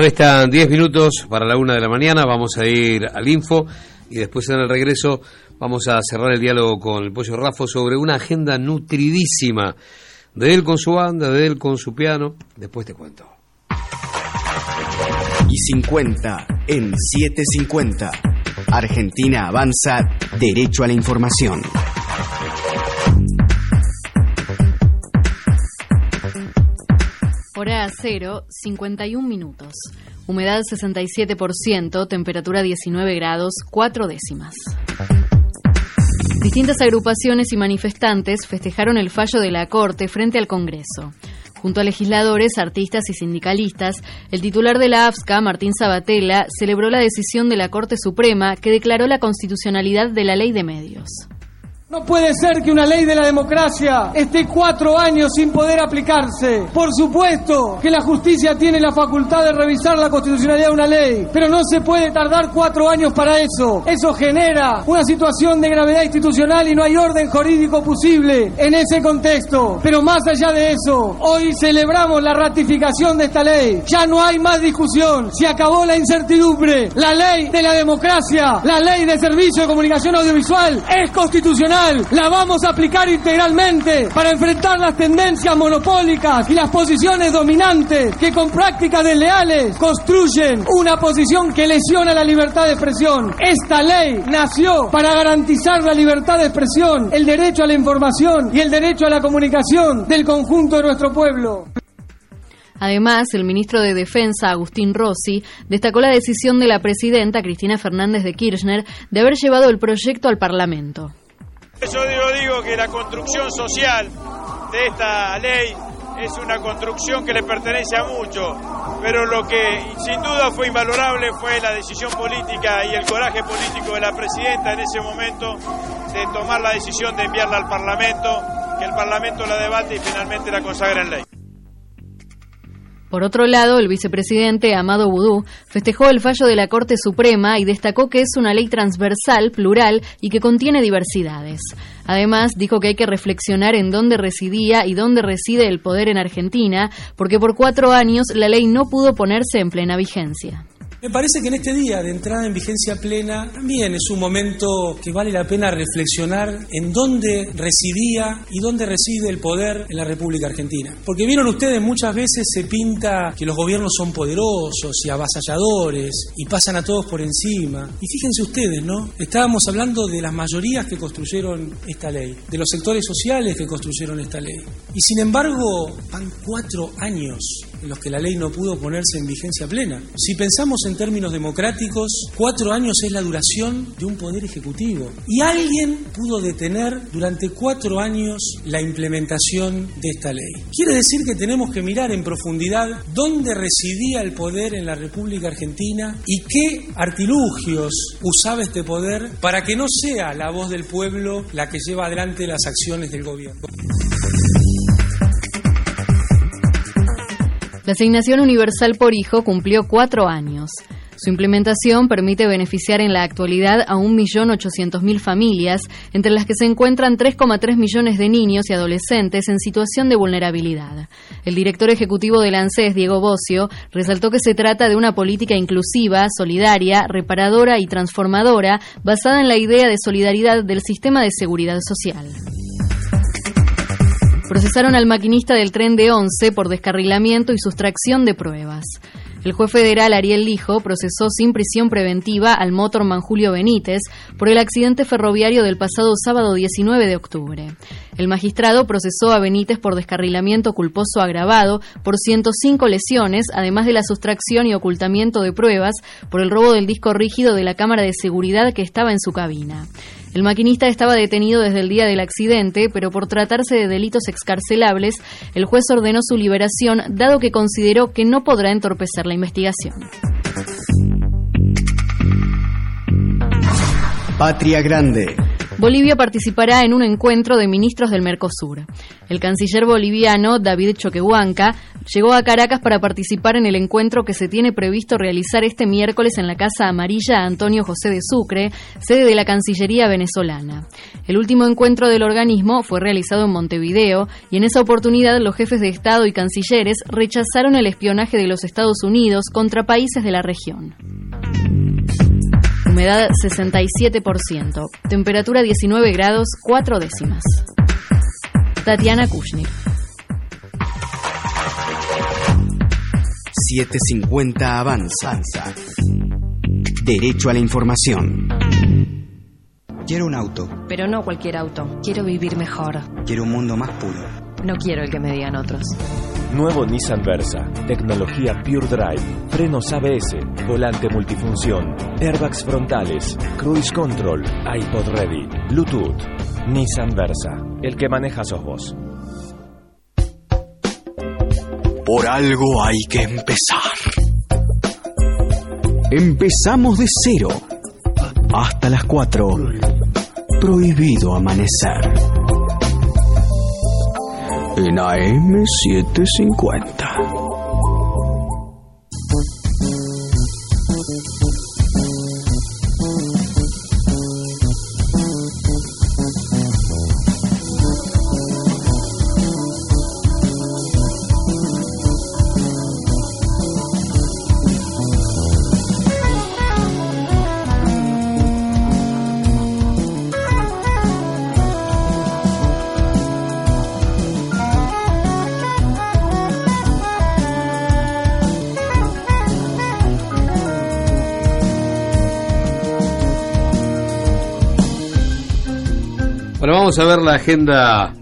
Restan 10 minutos para la una de la mañana, vamos a ir al info y después en el regreso vamos a cerrar el diálogo con el Pollo Rafo sobre una agenda nutridísima de él con su banda, de él con su piano. Después te cuento. Y 50 en 750. Argentina avanza derecho a la información. Hora 0, 51 minutos. Humedad 67%, temperatura 19 grados, 4 décimas. Distintas agrupaciones y manifestantes festejaron el fallo de la Corte frente al Congreso. Junto a legisladores, artistas y sindicalistas, el titular de la AFSCA, Martín Sabatella, celebró la decisión de la Corte Suprema que declaró la constitucionalidad de la ley de medios. No puede ser que una ley de la democracia esté cuatro años sin poder aplicarse. Por supuesto que la justicia tiene la facultad de revisar la constitucionalidad de una ley, pero no se puede tardar cuatro años para eso. Eso genera una situación de gravedad institucional y no hay orden jurídico posible en ese contexto. Pero más allá de eso, hoy celebramos la ratificación de esta ley. Ya no hay más discusión. Se acabó la incertidumbre. La ley de la democracia, la ley de servicio de comunicación audiovisual es constitucional la vamos a aplicar integralmente para enfrentar las tendencias monopólicas y las posiciones dominantes que con prácticas desleales construyen una posición que lesiona la libertad de expresión. Esta ley nació para garantizar la libertad de expresión, el derecho a la información y el derecho a la comunicación del conjunto de nuestro pueblo. Además, el ministro de Defensa, Agustín Rossi, destacó la decisión de la presidenta Cristina Fernández de Kirchner de haber llevado el proyecto al Parlamento. Yo digo, que la construcción social de esta ley es una construcción que le pertenece a muchos, pero lo que sin duda fue invalorable fue la decisión política y el coraje político de la presidenta en ese momento de tomar la decisión de enviarla al Parlamento, que el Parlamento la debate y finalmente la consagre en ley. Por otro lado, el vicepresidente Amado Boudou festejó el fallo de la Corte Suprema y destacó que es una ley transversal, plural y que contiene diversidades. Además, dijo que hay que reflexionar en dónde residía y dónde reside el poder en Argentina, porque por cuatro años la ley no pudo ponerse en plena vigencia. Me parece que en este día de entrada en vigencia plena también es un momento que vale la pena reflexionar en dónde residía y dónde reside el poder en la República Argentina. Porque vieron ustedes, muchas veces se pinta que los gobiernos son poderosos y avasalladores y pasan a todos por encima. Y fíjense ustedes, ¿no? Estábamos hablando de las mayorías que construyeron esta ley, de los sectores sociales que construyeron esta ley. Y sin embargo, van cuatro años en los que la ley no pudo ponerse en vigencia plena. Si pensamos en términos democráticos, cuatro años es la duración de un poder ejecutivo. Y alguien pudo detener durante cuatro años la implementación de esta ley. Quiere decir que tenemos que mirar en profundidad dónde residía el poder en la República Argentina y qué artilugios usaba este poder para que no sea la voz del pueblo la que lleva adelante las acciones del gobierno. La asignación universal por hijo cumplió cuatro años. Su implementación permite beneficiar en la actualidad a 1.800.000 familias, entre las que se encuentran 3,3 millones de niños y adolescentes en situación de vulnerabilidad. El director ejecutivo del ANSES, Diego Bocio, resaltó que se trata de una política inclusiva, solidaria, reparadora y transformadora, basada en la idea de solidaridad del sistema de seguridad social. Procesaron al maquinista del tren de 11 por descarrilamiento y sustracción de pruebas. El juez federal Ariel Lijo procesó sin prisión preventiva al motorman Julio Benítez por el accidente ferroviario del pasado sábado 19 de octubre. El magistrado procesó a Benítez por descarrilamiento culposo agravado por 105 lesiones, además de la sustracción y ocultamiento de pruebas por el robo del disco rígido de la cámara de seguridad que estaba en su cabina. El maquinista estaba detenido desde el día del accidente, pero por tratarse de delitos excarcelables, el juez ordenó su liberación, dado que consideró que no podrá entorpecer la investigación. Patria Grande. Bolivia participará en un encuentro de ministros del Mercosur. El canciller boliviano David Choquehuanca llegó a Caracas para participar en el encuentro que se tiene previsto realizar este miércoles en la Casa Amarilla Antonio José de Sucre, sede de la Cancillería venezolana. El último encuentro del organismo fue realizado en Montevideo y en esa oportunidad los jefes de Estado y cancilleres rechazaron el espionaje de los Estados Unidos contra países de la región. Humedad 67%. Temperatura 19 grados 4 décimas. Tatiana Kushner. 750 Avanza. Derecho a la información. Quiero un auto. Pero no cualquier auto. Quiero vivir mejor. Quiero un mundo más puro. No quiero el que me digan otros. Nuevo Nissan Versa. Tecnología Pure Drive. Frenos ABS. Volante multifunción. Airbags frontales. Cruise Control. iPod Ready. Bluetooth. Nissan Versa. El que maneja sos vos. Por algo hay que empezar. Empezamos de cero. Hasta las 4. prohibido amanecer. En AM750. Vamos a ver la agenda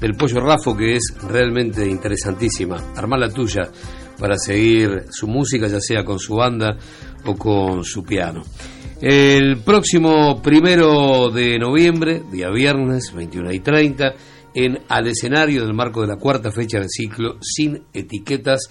del Pollo Rafo, que es realmente interesantísima. Armar la tuya para seguir su música, ya sea con su banda o con su piano. El próximo primero de noviembre, día viernes, 21 y 30, en Al Escenario, del marco de la cuarta fecha del ciclo Sin Etiquetas,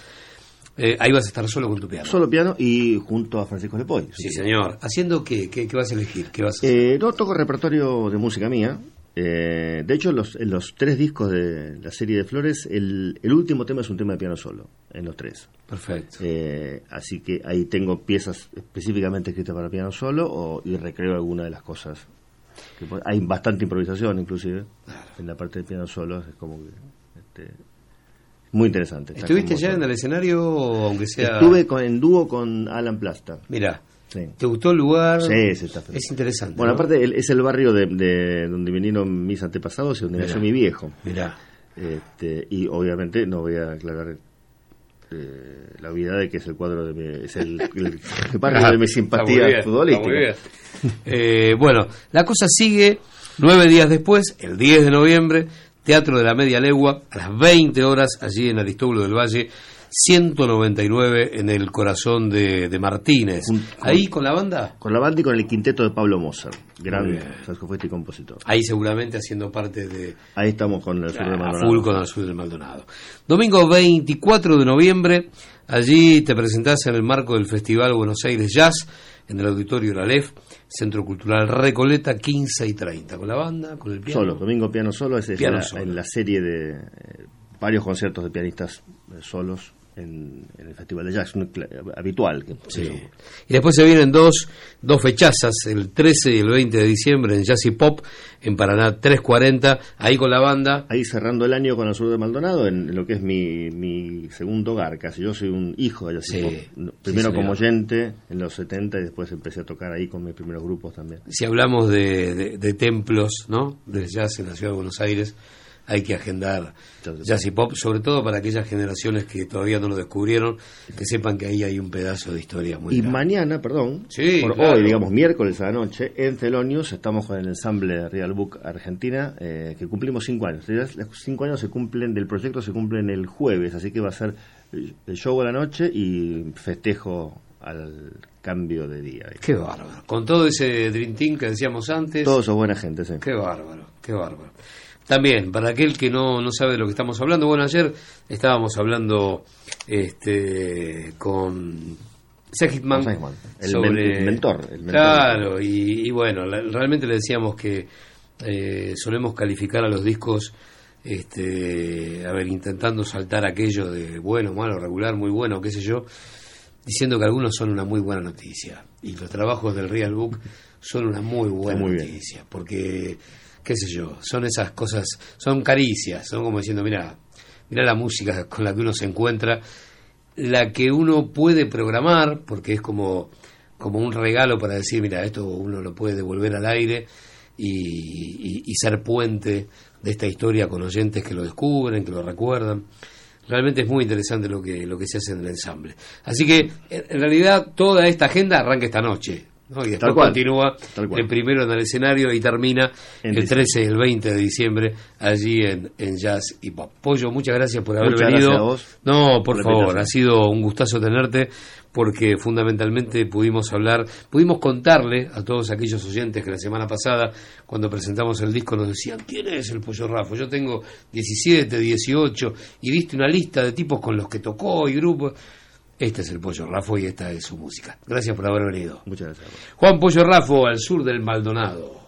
eh, ahí vas a estar solo con tu piano. Solo piano y junto a Francisco Lepoy. Sí, señor. ¿Haciendo qué? ¿Qué, qué vas a elegir? ¿Qué vas a Eh, no toco repertorio de música mía. Eh, de hecho, los, en los tres discos de la serie de Flores, el, el último tema es un tema de piano solo, en los tres. Perfecto. Eh, así que ahí tengo piezas específicamente escritas para piano solo o, y recreo alguna de las cosas. que hay bastante improvisación, inclusive, en la parte de piano solo. Es como que. este, muy interesante. ¿Estuviste ya en el escenario, aunque sea...? Estuve con, en dúo con Alan Plasta. Mira, Sí. ¿te gustó el lugar? Sí, sí, está Es interesante. Bueno, ¿no? aparte es el barrio de, de donde vinieron mis antepasados y donde Mirá. nació mi viejo. Mirá. Este, y obviamente no voy a aclarar eh, la obviedad de que es el cuadro de mi, es el, el barrio de mi simpatía bien, futbolística. Eh, bueno, la cosa sigue nueve días después, el 10 de noviembre, Teatro de la Media Legua, a las 20 horas, allí en Aristóbulo del Valle, 199 en el corazón de, de Martínez. Ahí con la banda, Con la banda y con el quinteto de Pablo Mozart, gran saxofonista y compositor. ahí seguramente haciendo parte de, Ahí estamos con el sur de a Maldonado. full con el sur del Maldonado. Domingo 24 de noviembre, allí te presentás en el marco del Festival Buenos Aires Jazz, en el Auditorio La Lef, Centro Cultural Recoleta, 15 y 30, con la banda, con el piano. Solo, domingo piano solo, es, Piano la- solo. en la serie de eh, varios conciertos de pianistas eh, solos en, en el Festival de Jazz, habitual. Que, Sí. Y después se vienen dos, dos fechazas, el 13 y el 20 de diciembre en Jazz y Pop, en Paraná 340, ahí con la banda. Ahí cerrando el año con el sur de Maldonado, en lo que es mi, mi segundo hogar, casi. Yo soy un hijo de Jazz y Pop. Sí, Primero como oyente en los 70 y después empecé a tocar ahí con mis primeros grupos también. Si hablamos de, de- de templos, ¿no? Del jazz en la ciudad de Buenos Aires, hay que agendar jazz y pop, sobre todo para aquellas generaciones que todavía no lo descubrieron, que sepan que ahí hay un pedazo de historia muy Y grande. mañana, perdón, Sí, por claro. hoy, digamos miércoles a la noche, en Celonius estamos con el ensamble Real Book Argentina, eh, que cumplimos cinco años. Los cinco años se cumplen del proyecto se cumplen el jueves, así que va a ser el el show a la noche y festejo al cambio de día. digamos. Qué bárbaro. Con todo ese Dream Team que decíamos antes. Todos son buena gente, sí. Qué bárbaro, qué bárbaro. También, para aquel que no, no sabe de lo que estamos hablando, bueno, ayer estábamos hablando este, con Segitman, el sobre... el mentor, el mentor. Claro, y, y bueno, la- realmente le decíamos que eh, solemos calificar a los discos, este, a ver, intentando saltar aquello de bueno, malo, regular, muy bueno, qué sé yo, diciendo que algunos son una muy buena noticia. Y los trabajos del Real Book son una muy buena Muy bien. noticia, porque, qué sé yo, son esas cosas, son caricias, son como diciendo, mira, mira la música con la que uno se encuentra, la que uno puede programar, porque es como, como un regalo para decir, mira, esto uno lo puede devolver al aire y, y- ser puente de esta historia con oyentes que lo descubren, que lo recuerdan. Realmente es muy interesante lo que, lo que se hace en el ensamble. Así que, en realidad, toda esta agenda arranca esta noche. ¿No? Y después Tal cual. continúa Tal cual. el primero en el escenario y termina En el diciembre. 13 y el 20 de diciembre allí en, en Jazz y Pop. Pollo, muchas gracias por haber Muchas venido. gracias a vos no, por favor, ha sido un gustazo tenerte porque fundamentalmente pudimos hablar, pudimos contarle a todos aquellos oyentes que la semana pasada, cuando presentamos el disco, nos decían, ¿quién es el Pollo Rafo? Yo tengo 17, 18 y diste una lista de tipos con los que tocó y grupos. Este es el Pollo Rafo y esta es su música. Gracias por haber venido. Muchas gracias. Juan Pollo Rafo, al sur del Maldonado.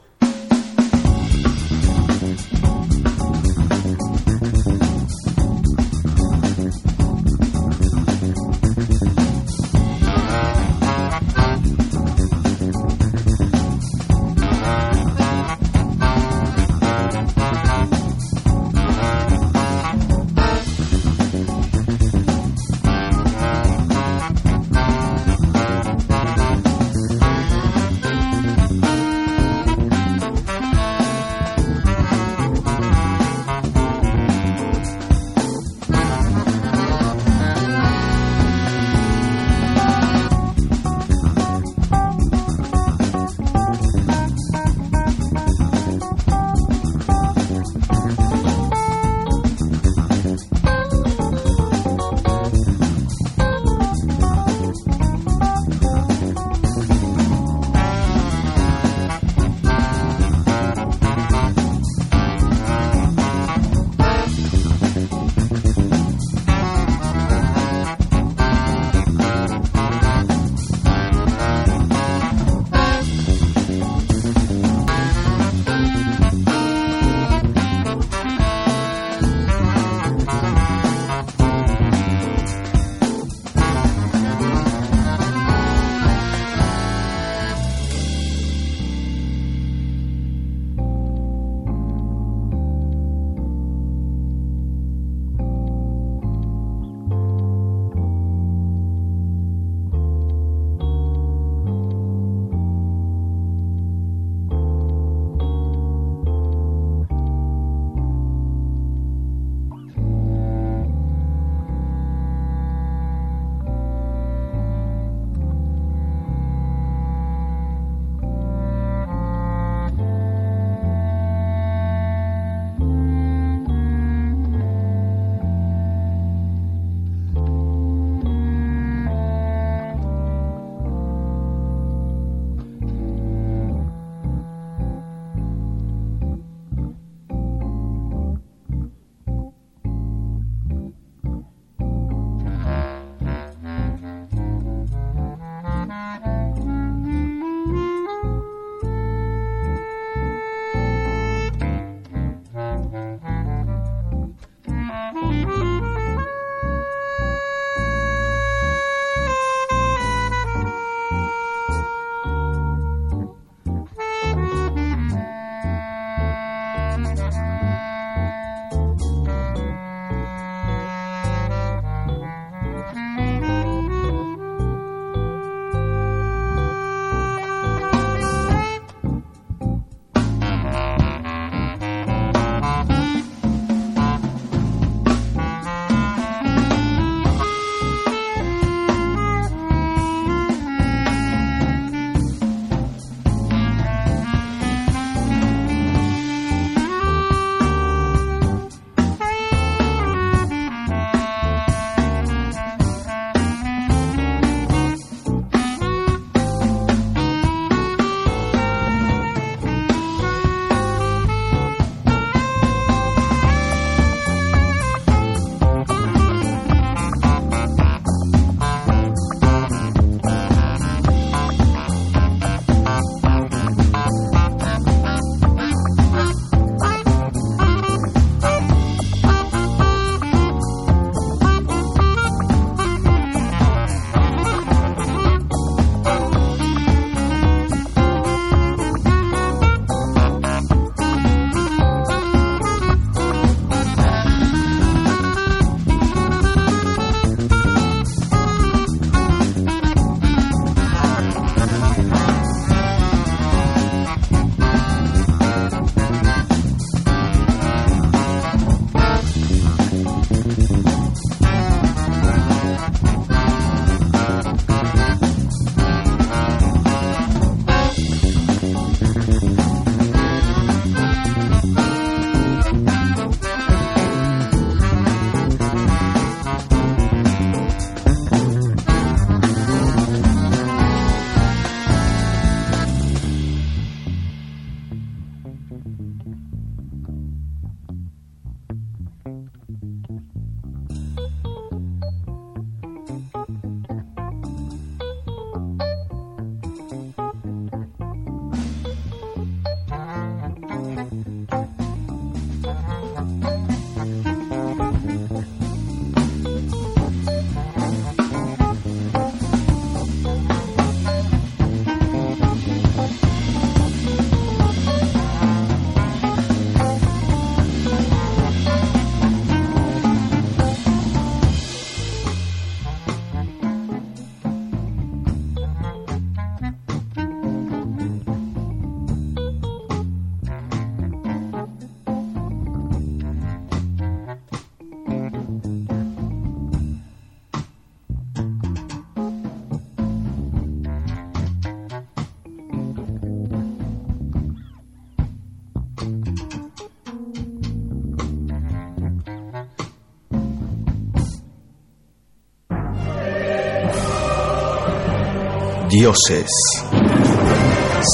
Dioses.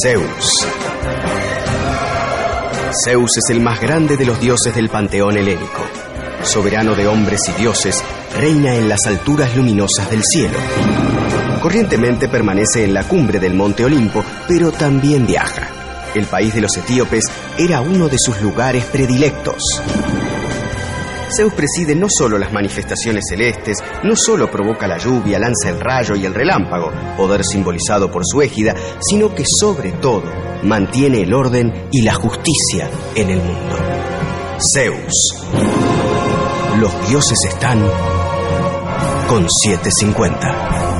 Zeus. Zeus es el más grande de los dioses del panteón helénico. Soberano de hombres y dioses, reina en las alturas luminosas del cielo. Corrientemente permanece en la cumbre del monte Olimpo, pero también viaja. El país de los etíopes era uno de sus lugares predilectos. Zeus preside no solo las manifestaciones celestes, no solo provoca la lluvia, lanza el rayo y el relámpago, poder simbolizado por su égida, sino que sobre todo mantiene el orden y la justicia en el mundo. Zeus. Los dioses están con 750.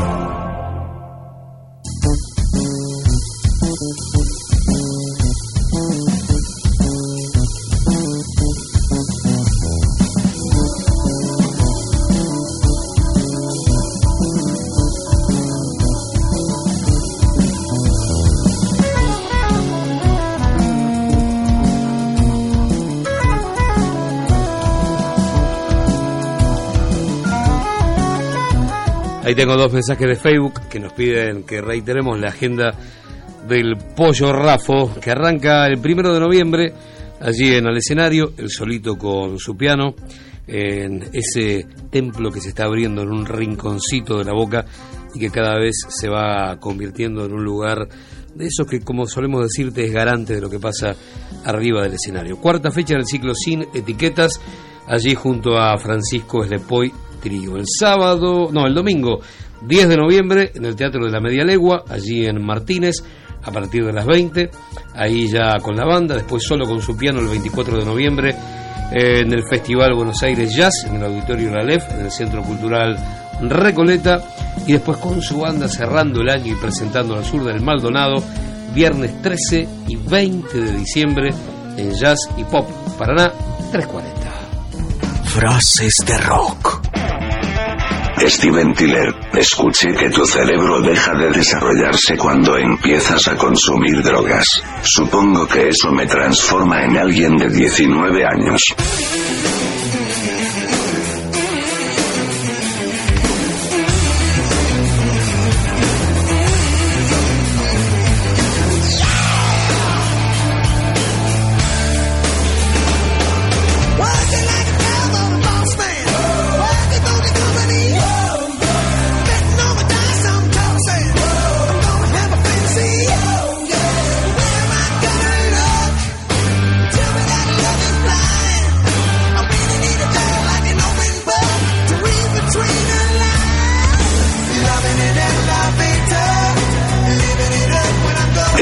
Tengo dos mensajes de Facebook que nos piden que reiteremos la agenda del Pollo Rafo, que arranca el primero de noviembre, allí en el escenario, el solito con su piano, en ese templo que se está abriendo en un rinconcito de la boca y que cada vez se va convirtiendo en un lugar de esos que, como solemos decirte, es garante de lo que pasa arriba del escenario. Cuarta fecha del ciclo Sin Etiquetas, allí junto a Francisco Slepoy El sábado, no, el domingo 10 de noviembre en el Teatro de la Media Legua, allí en Martínez, a partir de las 20, ahí ya con la banda, después solo con su piano el 24 de noviembre en el Festival Buenos Aires Jazz, en el Auditorio La Lef, en el Centro Cultural Recoleta, y después con su banda cerrando el año y presentando al sur del Maldonado, viernes 13 y 20 de diciembre en Jazz y Pop Paraná 340. Frases de rock. Steven Tiller, escuché que tu cerebro deja de desarrollarse cuando empiezas a consumir drogas. Supongo que eso me transforma en alguien de 19 años.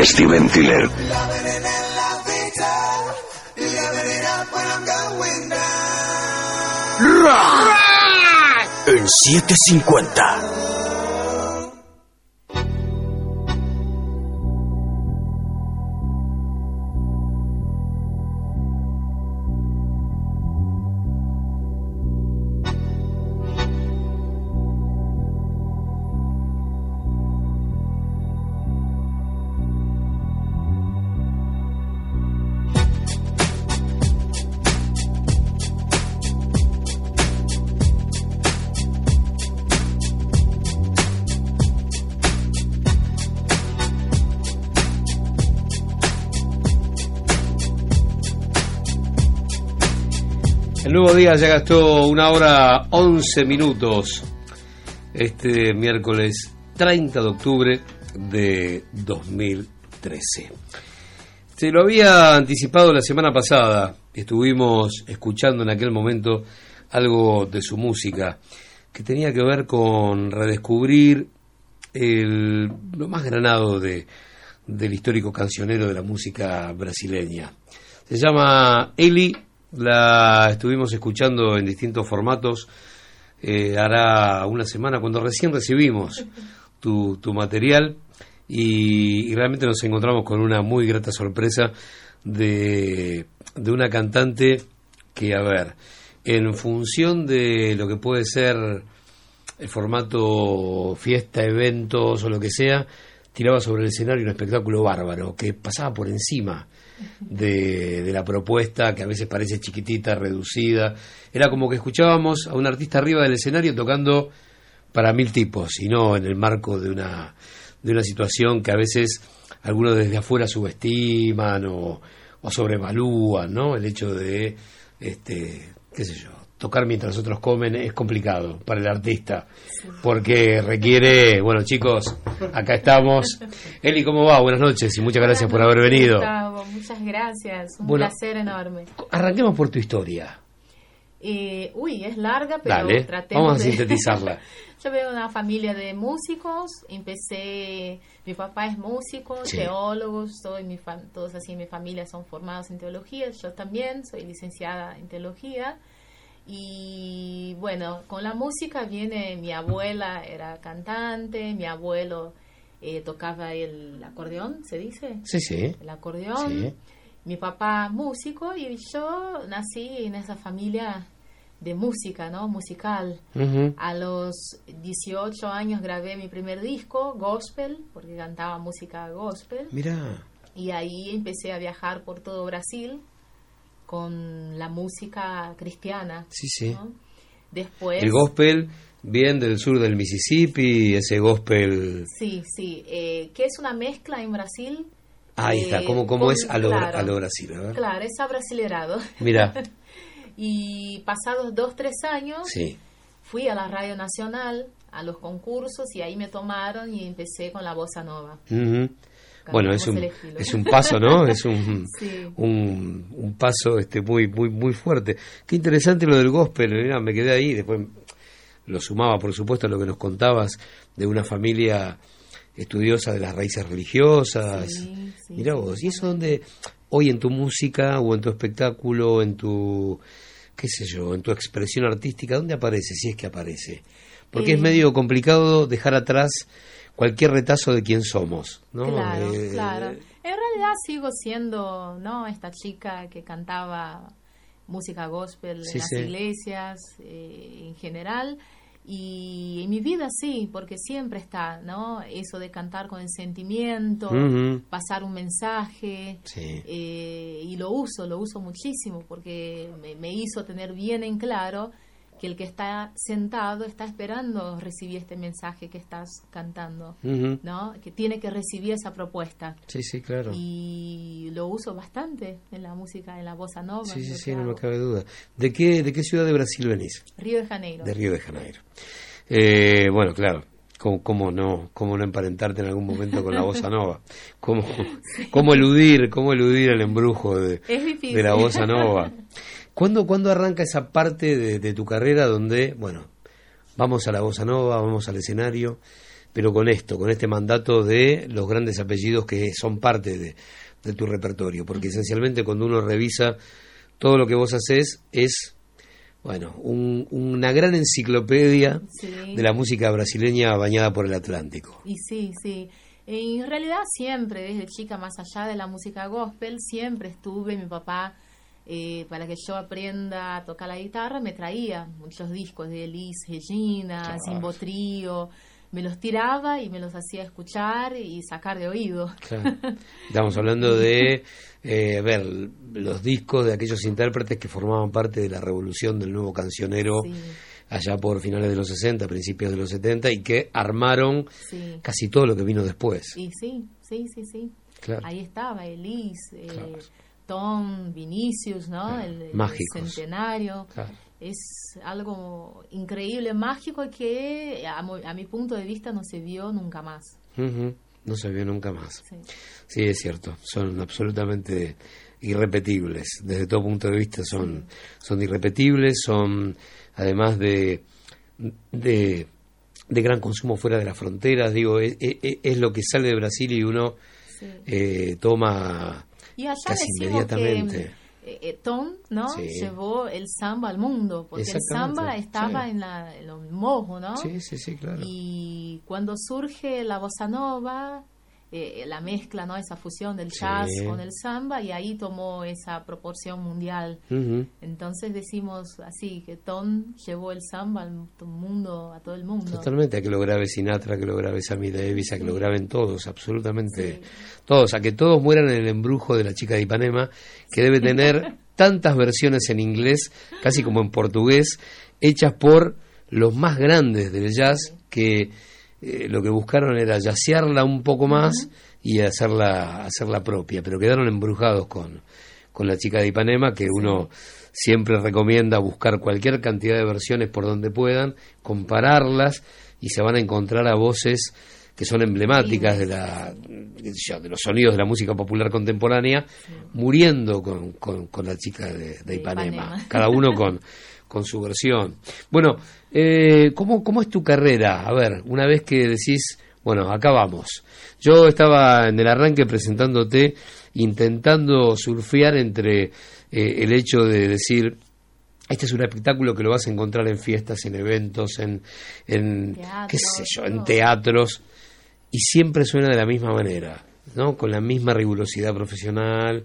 Steven Tiller. En 750. El nuevo día ya gastó una hora 11 minutos este miércoles 30 de octubre de 2013. Se lo había anticipado la semana pasada, estuvimos escuchando en aquel momento algo de su música que tenía que ver con redescubrir el, lo más granado de, del histórico cancionero de la música brasileña. Se llama Eli la estuvimos escuchando en distintos formatos. Eh, hará una semana cuando recién recibimos tu, tu material. Y, y, realmente nos encontramos con una muy grata sorpresa de, de una cantante que, a ver, en función de lo que puede ser el formato fiesta, eventos o lo que sea, tiraba sobre el escenario un espectáculo bárbaro que pasaba por encima de, la propuesta, que a veces parece chiquitita, reducida. Era como que escuchábamos a un artista arriba del escenario tocando para mil tipos, y no en el marco de una, de una situación que a veces algunos desde afuera subestiman o, o sobrevalúan, ¿no? El hecho de, este, qué sé yo, tocar mientras otros comen es complicado para el artista, porque requiere, bueno chicos, acá estamos. Eli, ¿cómo va? Buenas noches y muchas gracias por haber venido. Gustavo, muchas gracias, un Bueno. placer enorme. Arranquemos por tu historia. Eh, uy, es larga, pero Dale, tratemos vamos a de- sintetizarla. Yo vengo de una familia de músicos, empecé, mi papá es músico, Sí. teólogo, soy mi fam- todos así en mi familia son formados en teología, yo también soy licenciada en teología. Y bueno, con la música viene, mi abuela era cantante, mi abuelo eh, tocaba el acordeón, ¿se dice? Sí, sí. El acordeón. Sí. Mi papá músico y yo nací en esa familia de música, ¿no? Musical. A los 18 años grabé mi primer disco, gospel, porque cantaba música gospel. Mira, Y ahí empecé a viajar por todo Brasil con la música cristiana. sí, sí. ¿no? Después... El gospel, bien del sur del Mississippi, ese gospel... Sí, sí, eh, que es una mezcla en Brasil. Ahí eh, está, ¿cómo, cómo con- es a lo, claro, a lo Brasil? A ver. Claro, es abrasilerado. Mira, y pasados dos, tres años, sí. fui a la Radio Nacional, a los concursos, y ahí me tomaron y empecé con la bossa nova. Ujú. Bueno, es un, es un paso, ¿no? Es un, Sí. un, un paso este muy muy muy fuerte. Qué interesante lo del gospel, mira, me quedé ahí, después lo sumaba, por supuesto, a lo que nos contabas de una familia estudiosa de las raíces religiosas. Sí, sí, vos, ¿y eso donde hoy en tu música o en tu espectáculo, en tu, qué sé yo, en tu expresión artística, dónde aparece, si es que aparece? Porque Eh, es medio complicado dejar atrás cualquier retazo de quién somos, ¿no? Claro, Eh, claro. En realidad sigo siendo, ¿no? Esta chica que cantaba música gospel Sí, en las sí. iglesias eh, en general. Y en mi vida sí, porque siempre está, ¿no? Eso de cantar con el sentimiento, pasar un mensaje. Sí. eh, y lo uso, lo uso muchísimo, porque me, me hizo tener bien en claro que el que está sentado está esperando recibir este mensaje que estás cantando. ¿no? Que tiene que recibir esa propuesta. Sí, sí, claro. Y lo uso bastante en la música, en la bossa nova. Sí, sí, sí, no me cabe duda. ¿De qué, ¿De qué ciudad de Brasil venís? Río de Janeiro. De Río de Janeiro. Eh, bueno, claro, ¿cómo, cómo no, ¿cómo no emparentarte en algún momento con la bossa nova? ¿Cómo, cómo eludir, cómo eludir el embrujo de, de la bossa nova? ¿Cuándo, ¿Cuándo arranca esa parte de, de tu carrera donde, bueno, vamos a la bossa nova, vamos al escenario, pero con esto, con este mandato de los grandes apellidos que son parte de, de tu repertorio? Porque esencialmente cuando uno revisa todo lo que vos haces es bueno, un- una gran enciclopedia Sí. de la música brasileña bañada por el Atlántico. Y sí, sí. En realidad siempre, desde chica, más allá de la música gospel, siempre estuve, mi papá, eh, para que yo aprenda a tocar la guitarra, me traía muchos discos de Elis Regina, Claro. Simbo Trío, me los tiraba y me los hacía escuchar y sacar de oído. Claro. Estamos hablando de, eh, ver, los discos de aquellos intérpretes que formaban parte de la revolución del nuevo cancionero Sí. allá por finales de los 60, principios de los 70 y que armaron Sí. casi todo lo que vino después. Y sí, sí, sí, sí. Claro. Ahí estaba Elis, eh, Tom, Vinicius, ¿no? El, centenario. Claro. Es algo increíble, mágico que a, mi punto de vista no se vio nunca más. No se vio nunca más. Sí. Sí, es cierto, son absolutamente irrepetibles, desde todo punto de vista son, son irrepetibles, son además de, de, de gran consumo fuera de las fronteras, digo, es, es- es lo que sale de Brasil y uno Sí. eh, toma Y allá casi decimos inmediatamente. que eh, eh, Tom, ¿no? Sí. Llevó el samba al mundo, porque el samba estaba sí. en, la, en los mojos, ¿no? Sí, sí, sí, claro. Y cuando surge la bossa nova, eh, la mezcla, ¿no? Esa fusión del jazz Sí. con el samba, y ahí tomó esa proporción mundial. Entonces decimos así, que Tom llevó el samba al mundo, a todo el mundo. Totalmente, a que lo grabe Sinatra, a que lo grabe Sammy Davis, a que lo graben todos, absolutamente todos, a que todos mueran en el embrujo de la chica de Ipanema, que debe tener tantas versiones en inglés, casi como en portugués, hechas por los más grandes del jazz que eh, lo que buscaron era yacearla un poco más y hacerla, hacerla propia, pero quedaron embrujados con, con la chica de Ipanema, que uno siempre recomienda buscar cualquier cantidad de versiones por donde puedan, compararlas y se van a encontrar a voces que son emblemáticas de, la, de los sonidos de la música popular contemporánea, muriendo con, con, la chica de, Ipanema, cada uno con, con su versión. Bueno, eh, ¿cómo, ¿cómo es tu carrera? A ver, una vez que decís, bueno, acá vamos. Yo estaba en el arranque presentándote, intentando surfear entre eh, el hecho de decir, este es un espectáculo que lo vas a encontrar en fiestas, en eventos, en, en qué sé yo, en teatros, y siempre suena de la misma manera. ¿no? con la misma rigurosidad profesional,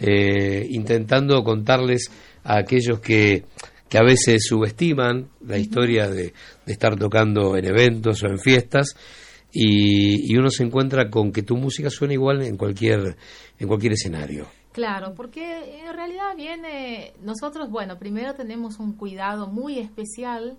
eh, intentando contarles a aquellos que, que a veces subestiman la historia de, de, estar tocando en eventos o en fiestas y, y, uno se encuentra con que tu música suena igual en cualquier, en cualquier escenario. Claro, porque en realidad viene, nosotros, bueno, primero tenemos un cuidado muy especial,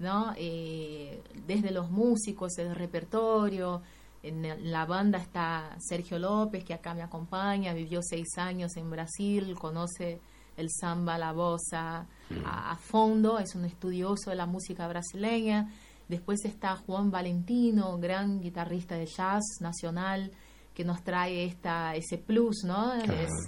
¿no? Eh, desde los músicos, el repertorio, en la banda está Sergio López, que acá me acompaña, vivió seis años en Brasil, conoce el samba, la bossa mm. a, fondo, es un estudioso de la música brasileña. Después está Juan Valentino, gran guitarrista de jazz nacional, que nos trae esta ese plus, ¿no?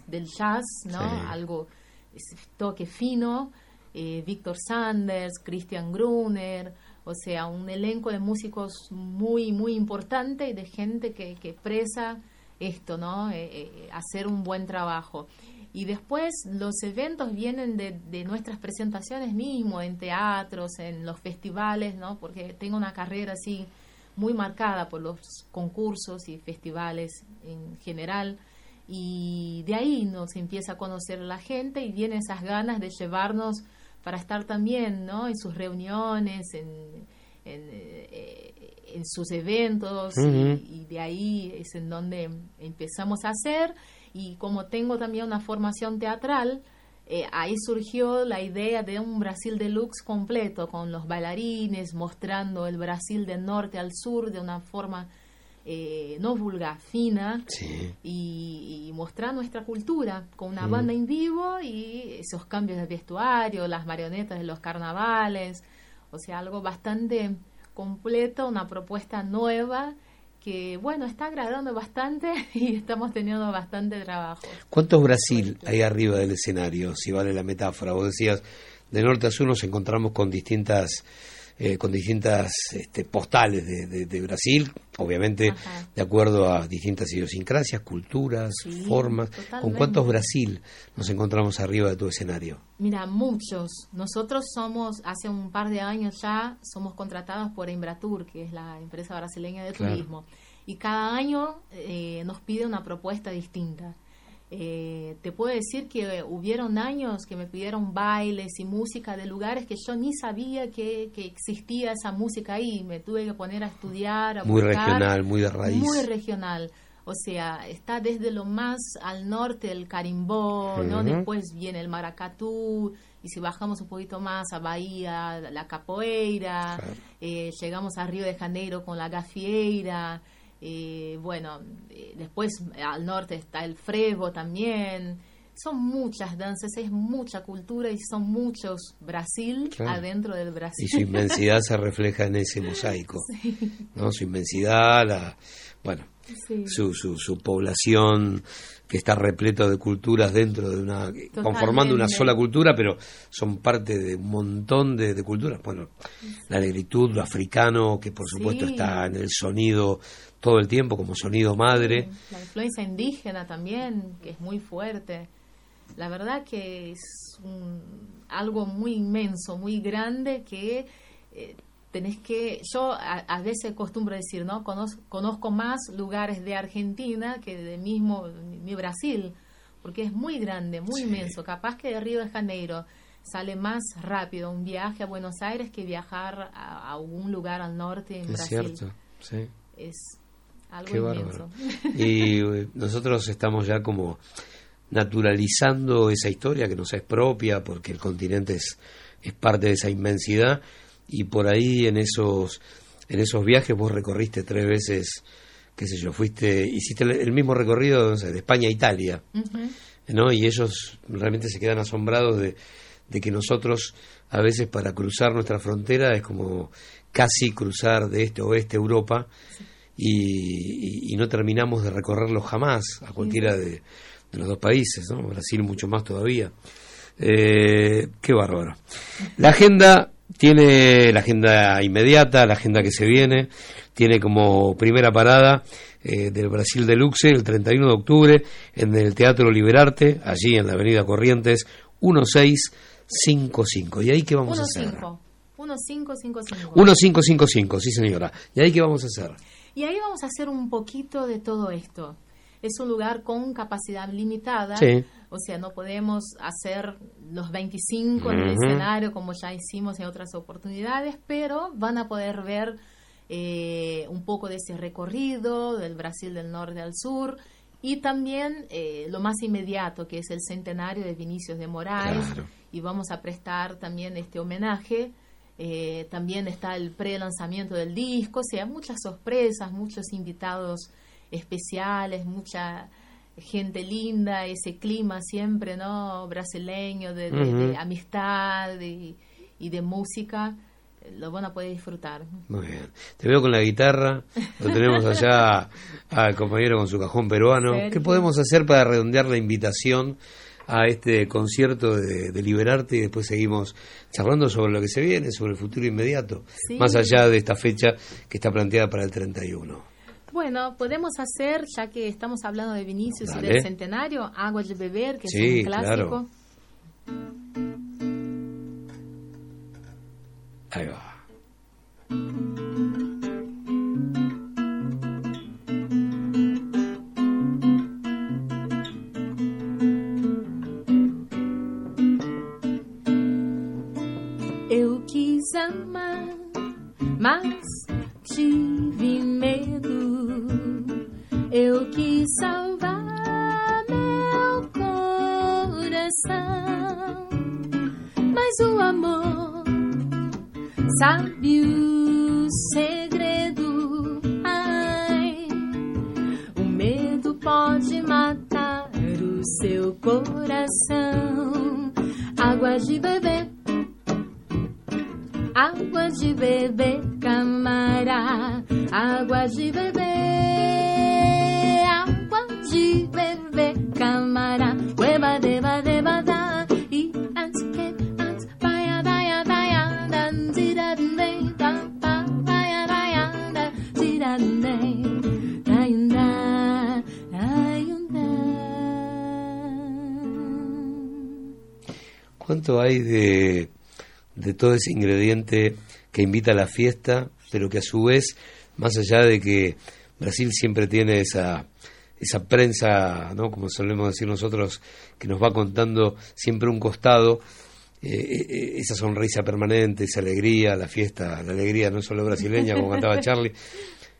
del jazz, ¿no? Algo, ese toque fino. Eh, Víctor Sanders, Christian Gruner, o sea, un elenco de músicos muy, muy importante y de gente que, que expresa esto, ¿no? Eh, eh, hacer un buen trabajo. Y después los eventos vienen de, de, nuestras presentaciones mismo, en teatros, en los festivales, ¿no? Porque tengo una carrera así muy marcada por los concursos y festivales en general. Y de ahí nos empieza a conocer la gente y vienen esas ganas de llevarnos para estar también ¿no? en sus reuniones, en, en, eh, sus eventos, y, de ahí es en donde empezamos a hacer. Y como tengo también una formación teatral, eh, ahí surgió la idea de un Brasil deluxe completo, con los bailarines, mostrando el Brasil del norte al sur de una forma eh, no vulgar, fina, y, mostrar nuestra cultura con una banda en vivo y esos cambios de vestuario, las marionetas de los carnavales, o sea, algo bastante completo, una propuesta nueva que, bueno, está agradando bastante y estamos teniendo bastante trabajo. ¿Cuántos Brasil hay arriba del escenario, si vale la metáfora? Vos decías, de norte a sur nos encontramos con distintas eh, con distintas este, postales de, Brasil, obviamente de acuerdo a distintas idiosincrasias, culturas, formas. ¿Con cuántos Brasil nos encontramos arriba de tu escenario? Mira, muchos. Nosotros somos, hace un par de años ya, somos contratados por Embratur, que es la empresa brasileña de turismo. Y cada año eh, nos pide una propuesta distinta. Eh, te puedo decir que hubieron años que me pidieron bailes y música de lugares que yo ni sabía que, existía esa música ahí. Me tuve que poner a estudiar, a Muy regional, muy de raíz. Muy regional. O sea, está desde lo más al norte el carimbó, ¿no? Después viene el maracatú, y si bajamos un poquito más a Bahía, la capoeira, eh, llegamos a Río de Janeiro con la gafieira, eh, bueno, eh, después al norte está el frevo también. Son muchas danzas, es mucha cultura y son muchos Brasil adentro del Brasil. Y su inmensidad se refleja en ese mosaico. ¿no? Su inmensidad, la, bueno, su, su, su, población que está repleto de culturas dentro de una conformando una sola cultura pero son parte de un montón de, culturas bueno la negritud lo africano que por supuesto está en el sonido todo el tiempo como sonido madre. La influencia indígena también, que es muy fuerte. La verdad que es algo muy inmenso, muy grande que eh, tenés que, yo a, veces acostumbro decir, ¿no? Conozco, más lugares de Argentina que de mismo mi Brasil, porque es muy grande, muy inmenso. Capaz que de Río de Janeiro sale más rápido un viaje a Buenos Aires que viajar a, algún lugar al norte en es Cierto, sí. Es Qué bárbaro. Y eh, nosotros estamos ya como naturalizando esa historia que nos es propia porque el continente es, es parte de esa inmensidad. Y por ahí en esos en esos viajes vos recorriste tres veces, qué sé yo, fuiste, hiciste el, mismo recorrido no sé, de España a Italia, ¿no? Y ellos realmente se quedan asombrados de, de que nosotros a veces para cruzar nuestra frontera es como casi cruzar de este a oeste Europa y, y- y no terminamos de recorrerlo jamás a cualquiera de, de los dos países, ¿no? Brasil mucho más todavía. Eh, qué bárbaro. La agenda tiene la agenda inmediata, la agenda que se viene, tiene como primera parada eh, del Brasil Deluxe el 31 de octubre en el Teatro Liberarte, allí en la Avenida Corrientes 1655. ¿Y ahí qué vamos a hacer? 1-5. 1-5-5-5. 1555, sí señora. ¿Y ahí qué vamos a hacer? Y ahí vamos a hacer un poquito de todo esto. Es un lugar con capacidad limitada, Sí. o sea, no podemos hacer los 25 en el escenario como ya hicimos en otras oportunidades, pero van a poder ver eh, un poco de ese recorrido del Brasil del norte al sur y también eh, lo más inmediato, que es el centenario de Vinicius de Moraes, Claro. y vamos a prestar también este homenaje. Eh, también está el pre-lanzamiento del disco, o sea, muchas sorpresas, muchos invitados especiales, mucha gente linda, ese clima siempre, ¿no? Brasileño, de, de- Ujú. de amistad y, y de música, eh, lo van a poder disfrutar. Muy bien. Te veo con la guitarra, lo tenemos allá al compañero con su cajón peruano. Sergio. ¿Qué podemos hacer para redondear la invitación a este concierto de, de Liberarte y después seguimos charlando sobre lo que se viene, sobre el futuro inmediato, Sí. más allá de esta fecha que está planteada para el 31? Bueno, podemos hacer, ya que estamos hablando de Vinicius y del centenario, Agua de Beber, que Sí, es un clásico. claro. Ahí va. Amar, mas tive medo. Eu quis salvar meu coração, mas o amor sabe o segredo. Ai, o medo pode matar o seu coração. Água de beber. Água de beber, camará. Água de beber. Água de beber, camará. Ueba, deba, deba, da. E antes que antes, baia, daia, daia, dan, dira, dei, da, ba, baia, daia, da, daiunda, daiunda. ¿Cuánto hay de, de todo ese ingrediente que invita a la fiesta, pero que a su vez, más allá de que Brasil siempre tiene esa, esa prensa, ¿no? como solemos decir nosotros, que nos va contando siempre un costado, eh, eh, esa sonrisa permanente, esa alegría, la fiesta, la alegría no solo brasileña, como cantaba Charlie.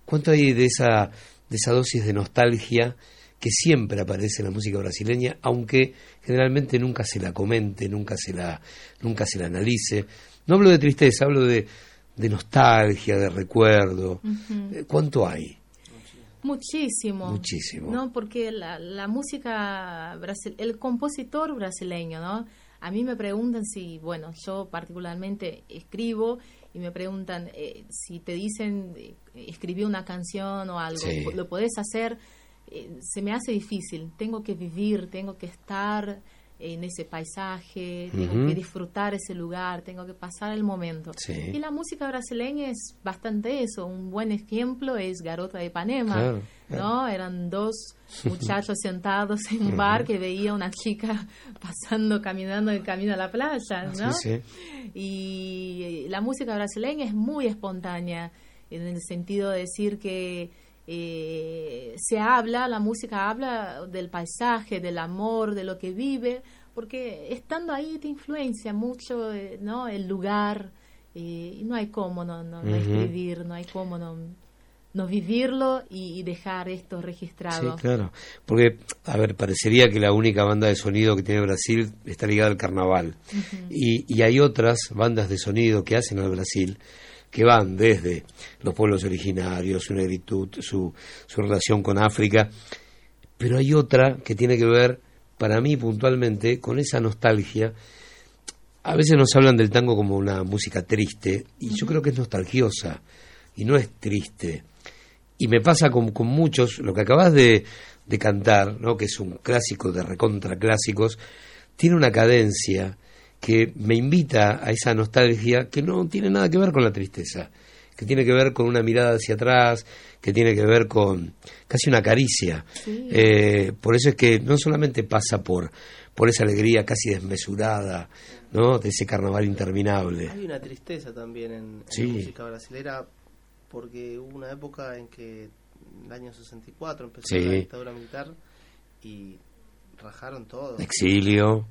¿Cuánto hay de esa, de esa dosis de nostalgia que siempre aparece en la música brasileña, aunque generalmente nunca se la comente, nunca se la, nunca se la analice? No hablo de tristeza, hablo de, de nostalgia, de recuerdo. Eh, ¿Cuánto hay? Muchísimo. Muchísimo. No, porque la, la música, brasil el compositor brasileño, ¿no? A mí me preguntan si, bueno, yo particularmente escribo y me preguntan eh, si te dicen eh, escribí una canción o algo, Sí. ¿lo podés hacer? Eh, se me hace difícil, tengo que vivir, tengo que estar en ese paisaje, tengo Ujú. que disfrutar ese lugar, tengo que pasar el momento. Sí. Y la música brasileña es bastante eso. Un buen ejemplo es Garota de Ipanema, Claro, ¿no? Eran dos muchachos sentados en un bar que veía una chica pasando, caminando el camino a la playa, ¿no? Sí, Y la música brasileña es muy espontánea en el sentido de decir que eh, se habla, la música habla del paisaje, del amor, de lo que vive, porque estando ahí te influencia mucho, eh, ¿no? El lugar, eh, y no hay cómo no, no, no escribir, no hay cómo no, no vivirlo y, y dejar esto registrado. Sí, claro. Porque, a ver, parecería que la única banda de sonido que tiene Brasil está ligada al carnaval. Y, y hay otras bandas de sonido que hacen al Brasil que van desde los pueblos originarios, su negritud, su, su relación con África, pero hay otra que tiene que ver, para mí puntualmente, con esa nostalgia. A veces nos hablan del tango como una música triste, y yo creo que es nostalgiosa, y no es triste. Y me pasa con, con muchos, lo que acabas de, de cantar, ¿no? que es un clásico de recontra clásicos, tiene una cadencia que me invita a esa nostalgia que no tiene nada que ver con la tristeza, que tiene que ver con una mirada hacia atrás, que tiene que ver con casi una caricia. Sí. Eh, por eso es que no solamente pasa por, por esa alegría casi desmesurada, ¿no? de ese carnaval interminable. Hay una tristeza también en, la música brasilera porque hubo una época en que en el año 64 empezó Sí. la dictadura militar y rajaron todo. Exilio.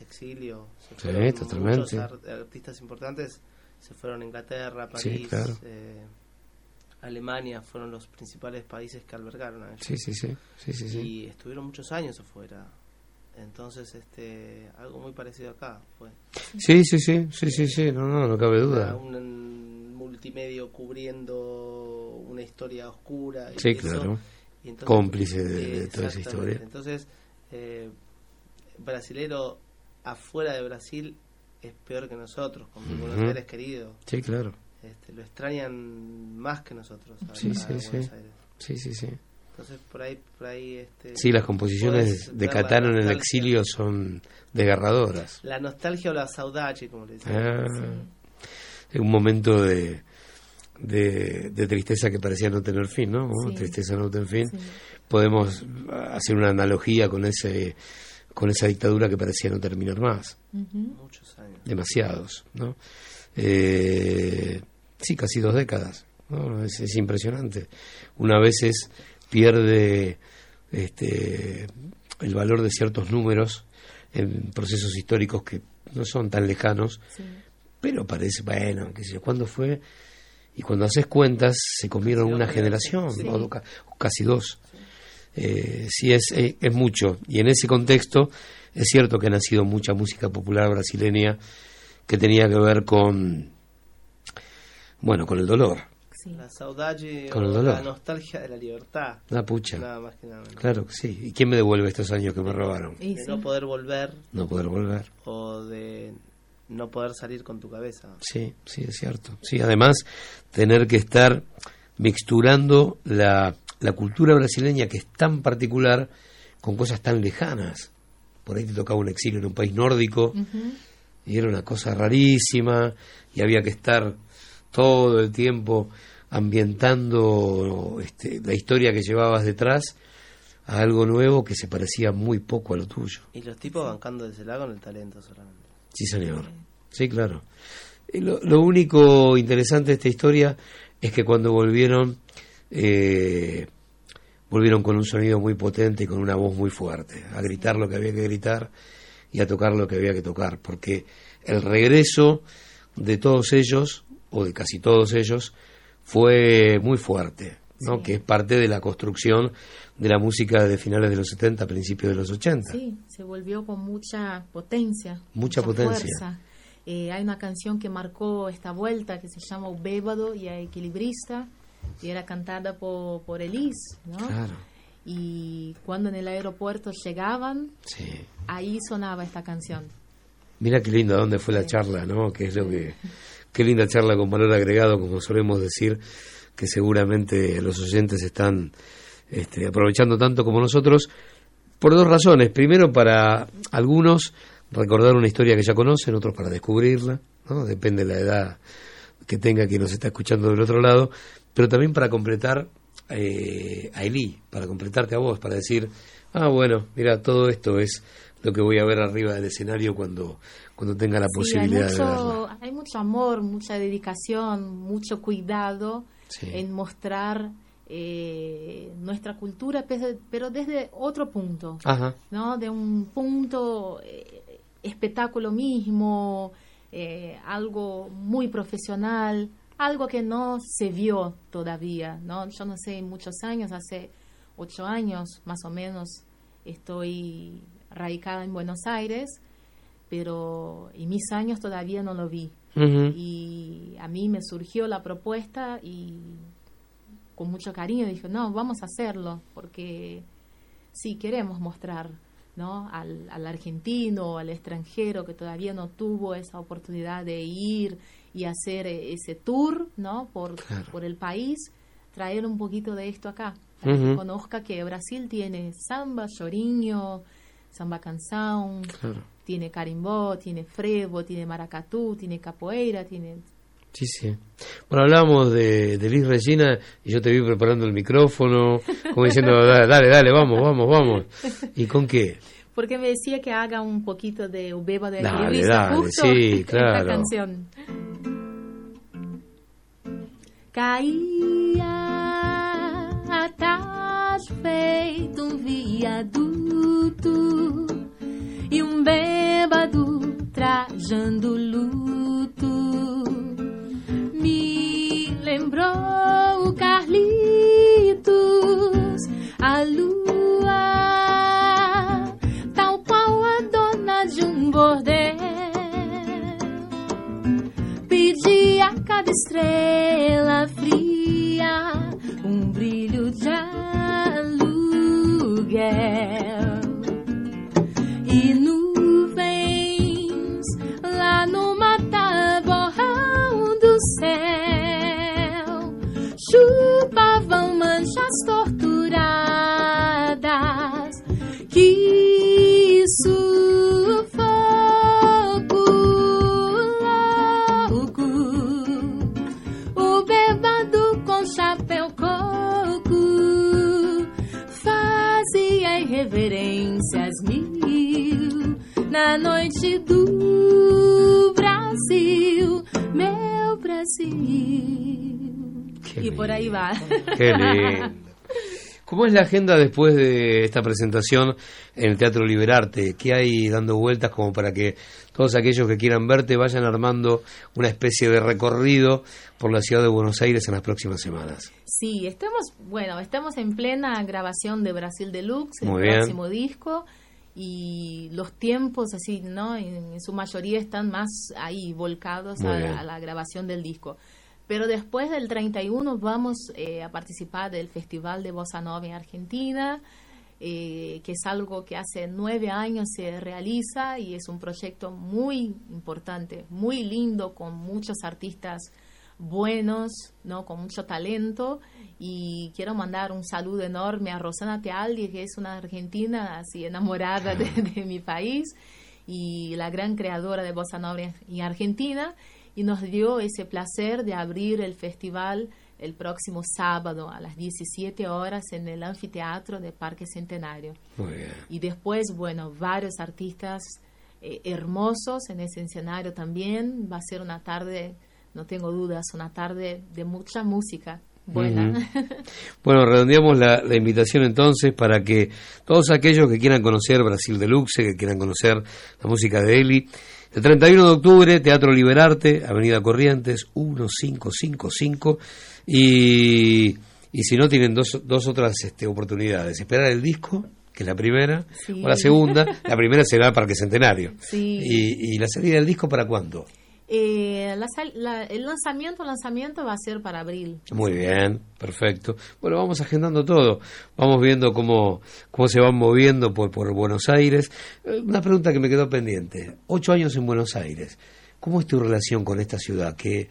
Exilio. Se Sí, fueron totalmente. Muchos ar- artistas importantes se fueron a Inglaterra, Sí, París, claro. eh, Alemania, fueron los principales países que albergaron a ellos. Sí, sí, sí. Sí, sí, sí. Y estuvieron muchos años afuera. Entonces, este, algo muy parecido acá fue. Sí, sí, sí, sí, sí, sí, no, no, no cabe duda. Un, multimedio cubriendo una historia oscura. y Sí, eso, claro. y entonces- Cómplice de- de toda esa historia. Entonces, eh, brasilero afuera de Brasil es peor que nosotros, con Ujú. Buenos Aires querido. Sí, claro. Este, lo extrañan más que nosotros. a- Sí, a sí, Buenos sí. Aires. Sí, sí, sí. Entonces, por ahí, por ahí este, Sí, las composiciones de Catano en el exilio son desgarradoras. La nostalgia o la saudade, como le dicen. Ah, un momento de, de, de tristeza que parecía no tener fin, ¿no? Sí. Tristeza no tener fin. Podemos hacer una analogía con ese con esa dictadura que parecía no terminar más. Muchos años. Demasiados, ¿no? Eh, sí, casi dos décadas. ¿no? Es, es impresionante. Una veces pierde este, el valor de ciertos números en procesos históricos que no son tan lejanos, pero parece, bueno, qué sé yo, ¿cuándo fue? Y cuando haces cuentas, se comieron una generación, Sí. o, do- ca- o casi dos. Eh, sí, es, eh, es mucho. Y en ese contexto, es cierto que ha nacido mucha música popular brasileña que tenía que ver con, bueno, con el dolor. La saudade Con el dolor. la nostalgia de la libertad. La pucha. Nada más que nada menos. Claro que sí. ¿Y quién me devuelve estos años que me robaron? De no poder volver No poder volver. o de no poder salir con tu cabeza. Sí, sí, es cierto. Sí, además, tener que estar mixturando la, la cultura brasileña, que es tan particular, con cosas tan lejanas. Por ahí te tocaba un exilio en un país nórdico y era una cosa rarísima y había que estar todo el tiempo ambientando este, la historia que llevabas detrás a algo nuevo que se parecía muy poco a lo tuyo. Y los tipos bancando de ese lado con el talento solamente. Sí, señor. Sí, claro. Y Lo, lo único interesante de esta historia es que cuando volvieron, eh, volvieron con un sonido muy potente y con una voz muy fuerte, a gritar lo que había que gritar y a tocar lo que había que tocar, porque el regreso de todos ellos, o de casi todos ellos, fue muy fuerte, ¿no? que es parte de la construcción de la música de finales de los 70, principios de los 80. Sí, se volvió con mucha potencia. Mucha potencia. fuerza. Eh, hay una canción que marcó esta vuelta que se llama O Bêbado y a Equilibrista y era cantada por, por Elis, ¿no? Claro. Y cuando en el aeropuerto llegaban, Sí. ahí sonaba esta canción. Mira qué linda dónde fue la charla, ¿no? Que es lo que qué linda charla con valor agregado, como solemos decir, que seguramente los oyentes están este, aprovechando tanto como nosotros por dos razones. Primero para algunos recordar una historia que ya conocen, otros para descubrirla, ¿no? Depende de la edad que tenga quien nos está escuchando del otro lado, pero también para completar eh, a Eli, para completarte a vos, para decir, ah, bueno, mira, todo esto es lo que voy a ver arriba del escenario cuando, cuando tenga la Sí, hay posibilidad de verla. mucho, hay mucho amor, mucha dedicación, mucho cuidado Sí. en mostrar eh, nuestra cultura, pero desde otro punto, Ajá. ¿no? De un punto eh, espectáculo mismo, eh, algo muy profesional, algo que no se vio todavía, ¿no? Yo no sé, muchos años, hace ocho años más o menos, estoy radicada en Buenos Aires, pero en mis años todavía no lo vi. Y a mí me surgió la propuesta y con mucho cariño dije, no, vamos a hacerlo, porque sí queremos mostrar ¿no? al, al argentino o al extranjero que todavía no tuvo esa oportunidad de ir y hacer eh, ese tour ¿no? por, por el país, traer un poquito de esto acá, para que conozca que Brasil tiene samba, chorinho, samba canção, Claro. tiene carimbó, tiene frevo, tiene maracatú, tiene capoeira, tiene Sí, sí. Bueno, hablábamos de, de Liz Regina y yo te vi preparando el micrófono, como diciendo, dale, dale, dale, vamos, vamos, vamos. ¿Y con qué? Porque me decía que haga un poquito de Ubeba de dale, justo sí, esta claro. canción. Caía a tarde feito um viaduto e um bêbado trajando luto me lembrou o Carlitos, a lua, um bordel pedi a cada estrela fria um brilho de aluguel. E nuvens lá no mataborrão do céu chupavam manchas torturadas na noite do Brasil, meu Brasil. y por ahí va. Qué lindo. ¿Cómo es la agenda después de esta presentación en el Teatro Liberarte? ¿Qué hay dando vueltas como para que todos aquellos que quieran verte vayan armando una especie de recorrido por la ciudad de Buenos Aires en las próximas semanas? Sí, estamos, bueno, estamos en plena grabación de Brasil Deluxe, el Muy bien. próximo disco, y los tiempos, así, ¿no? En, en su mayoría están más ahí volcados a la grabación del disco. Pero después del 31 vamos eh, a participar del Festival de Bossa Nova en Argentina, eh, que es algo que hace nueve años se realiza y es un proyecto muy importante, muy lindo, con muchos artistas buenos, ¿no? con mucho talento y quiero mandar un saludo enorme a Rosana Tealdi, que es una argentina así enamorada de, de mi país y la gran creadora de Bossa Nova en Argentina y nos dio ese placer de abrir el festival el próximo sábado a las 17 horas en el anfiteatro de Parque Centenario. Muy bien. Y después, bueno, varios artistas eh, hermosos en ese escenario también. Va a ser una tarde, no tengo dudas, una tarde de mucha música buena. Bueno, redondeamos la, la invitación entonces para que todos aquellos que quieran conocer Brasil Deluxe, que quieran conocer la música de Eli, el 31 de octubre, Teatro Liberarte, Avenida Corrientes, 1555, y, y si no, tienen dos, dos otras este, oportunidades. Esperar el disco, que es la primera, Sí. o la segunda. La primera será Parque Centenario. Sí. Y, y la salida del disco para cuándo? Eh, la sal- la- el lanzamiento, lanzamiento va a ser para abril. Muy bien, perfecto. Bueno, vamos agendando todo. Vamos viendo cómo, cómo se van moviendo por, por Buenos Aires. Eh, Una pregunta que me quedó pendiente. Ocho años en Buenos Aires. ¿Cómo es tu relación con esta ciudad? Que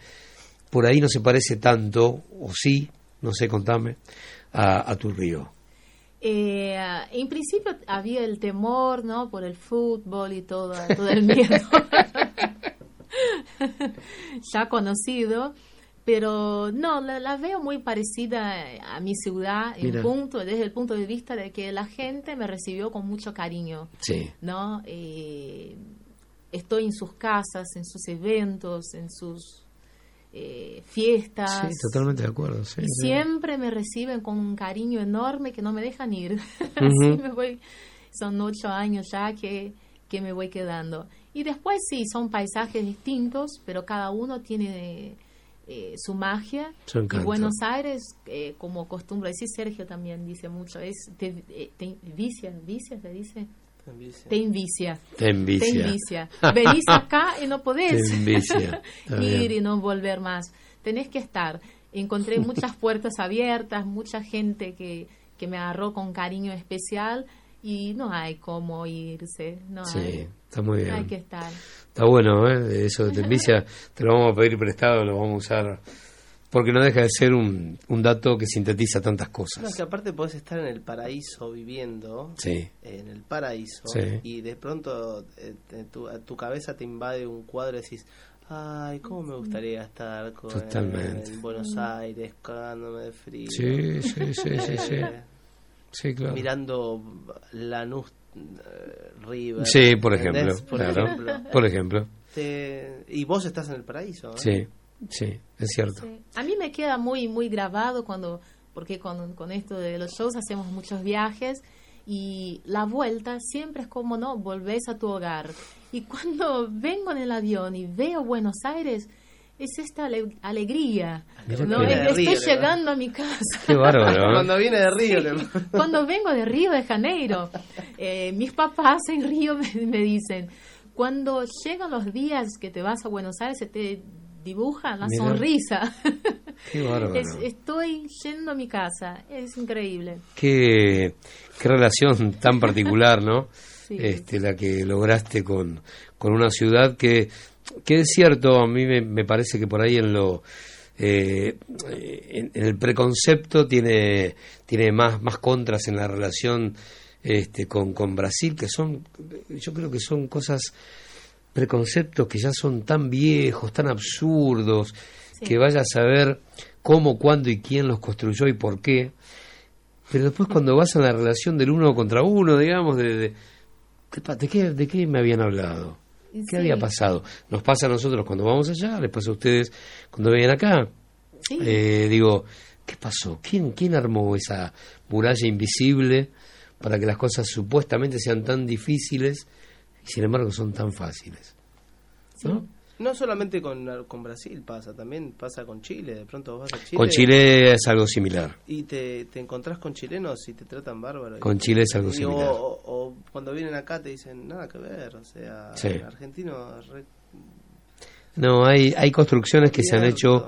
por ahí no se parece tanto, o sí, no sé, contame, a, a tu río. Eh, en principio había el temor, ¿no? Por el fútbol y todo, todo el miedo. ya conocido, pero no, la, la veo muy parecida a mi ciudad en punto, desde el punto de vista de que la gente me recibió con mucho cariño, Sí. ¿no? Eh, estoy en sus casas, en sus eventos, en sus eh, fiestas. Sí, totalmente de acuerdo. Sí, Y sí. siempre me reciben con un cariño enorme que no me dejan ir. Ujú. Así me voy. Son ocho años ya que, que me voy quedando. Y después sí, son paisajes distintos, pero cada uno tiene eh, su magia. Su y. Buenos Aires, eh, como acostumbro decir, Sergio también dice mucho, es te, eh, te vicia, vicia, se dice. te envicia. Te envicia. Te envicia. Venís acá y no podés Te ir y no volver más. Tenés que estar. Encontré muchas puertas abiertas, mucha gente que, que me agarró con cariño especial y no hay cómo irse. No Sí, hay. está muy bien. Hay que estar. Está bueno, ¿eh? Eso de te envicia, te lo vamos a pedir prestado, lo vamos a usar. Porque no deja de ser un, un dato que sintetiza tantas No, cosas. que aparte podés estar en el paraíso viviendo, Sí. en el paraíso, Sí. y de pronto eh, tu, a tu cabeza te invade un cuadro y decís, ay, cómo me gustaría estar con, Totalmente. en Buenos Aires, cagándome de frío. Sí, sí, sí, sí, sí. Eh, Sí, claro. Mirando Lanús eh, River. Sí, por ejemplo, Por claro. ejemplo. Por ejemplo. Te- y vos estás en el paraíso. ¿no? Sí, sí, es cierto. Sí. A mí me queda muy, muy grabado cuando, porque con, con esto de los shows hacemos muchos viajes y la vuelta siempre es como, ¿no? Volvés a tu hogar. Y cuando vengo en el avión y veo Buenos Aires, es esta ale- alegría. Estoy le- llegando a mi casa. Qué bárbaro, ¿eh? Cuando viene de Río. le- Cuando vengo de Río de Janeiro, eh, mis papás en Río me, me dicen, cuando llegan los días que te vas a Buenos Aires, se te dibuja la Mira. sonrisa. Qué bárbaro. Es- estoy yendo a mi casa, es increíble. Qué, qué relación tan particular, ¿no? Sí. Este, la que lograste con, con una ciudad que, que es cierto, a mí me, me parece que por ahí en lo eh, en, en el preconcepto tiene, tiene más, más contras en la relación este, con, con Brasil, que son, yo creo que son cosas, preconceptos que ya son tan viejos, tan absurdos, que vaya a saber cómo, cuándo y quién los construyó y por qué. Pero después cuando vas a la relación del uno contra uno, digamos, de, de, ¿qué pa- de qué, ¿de qué me habían hablado? ¿Qué Sí. había pasado? Nos pasa a nosotros cuando vamos allá, les pasa a ustedes cuando vienen acá. Sí. Eh, digo, ¿qué pasó? ¿Quién, ¿Quién armó esa muralla invisible para que las cosas supuestamente sean tan difíciles y sin embargo son tan fáciles? ¿No? No solamente con, con Brasil pasa, también pasa con Chile. De pronto vos vas a Chile. Con Chile es algo similar. Y te, te encontrás con chilenos y te tratan bárbaro. Con Chile es algo Y similar. O, cuando vienen acá te dicen nada que ver. O sea, Sí. argentino. re- No, hay, hay construcciones que se han hecho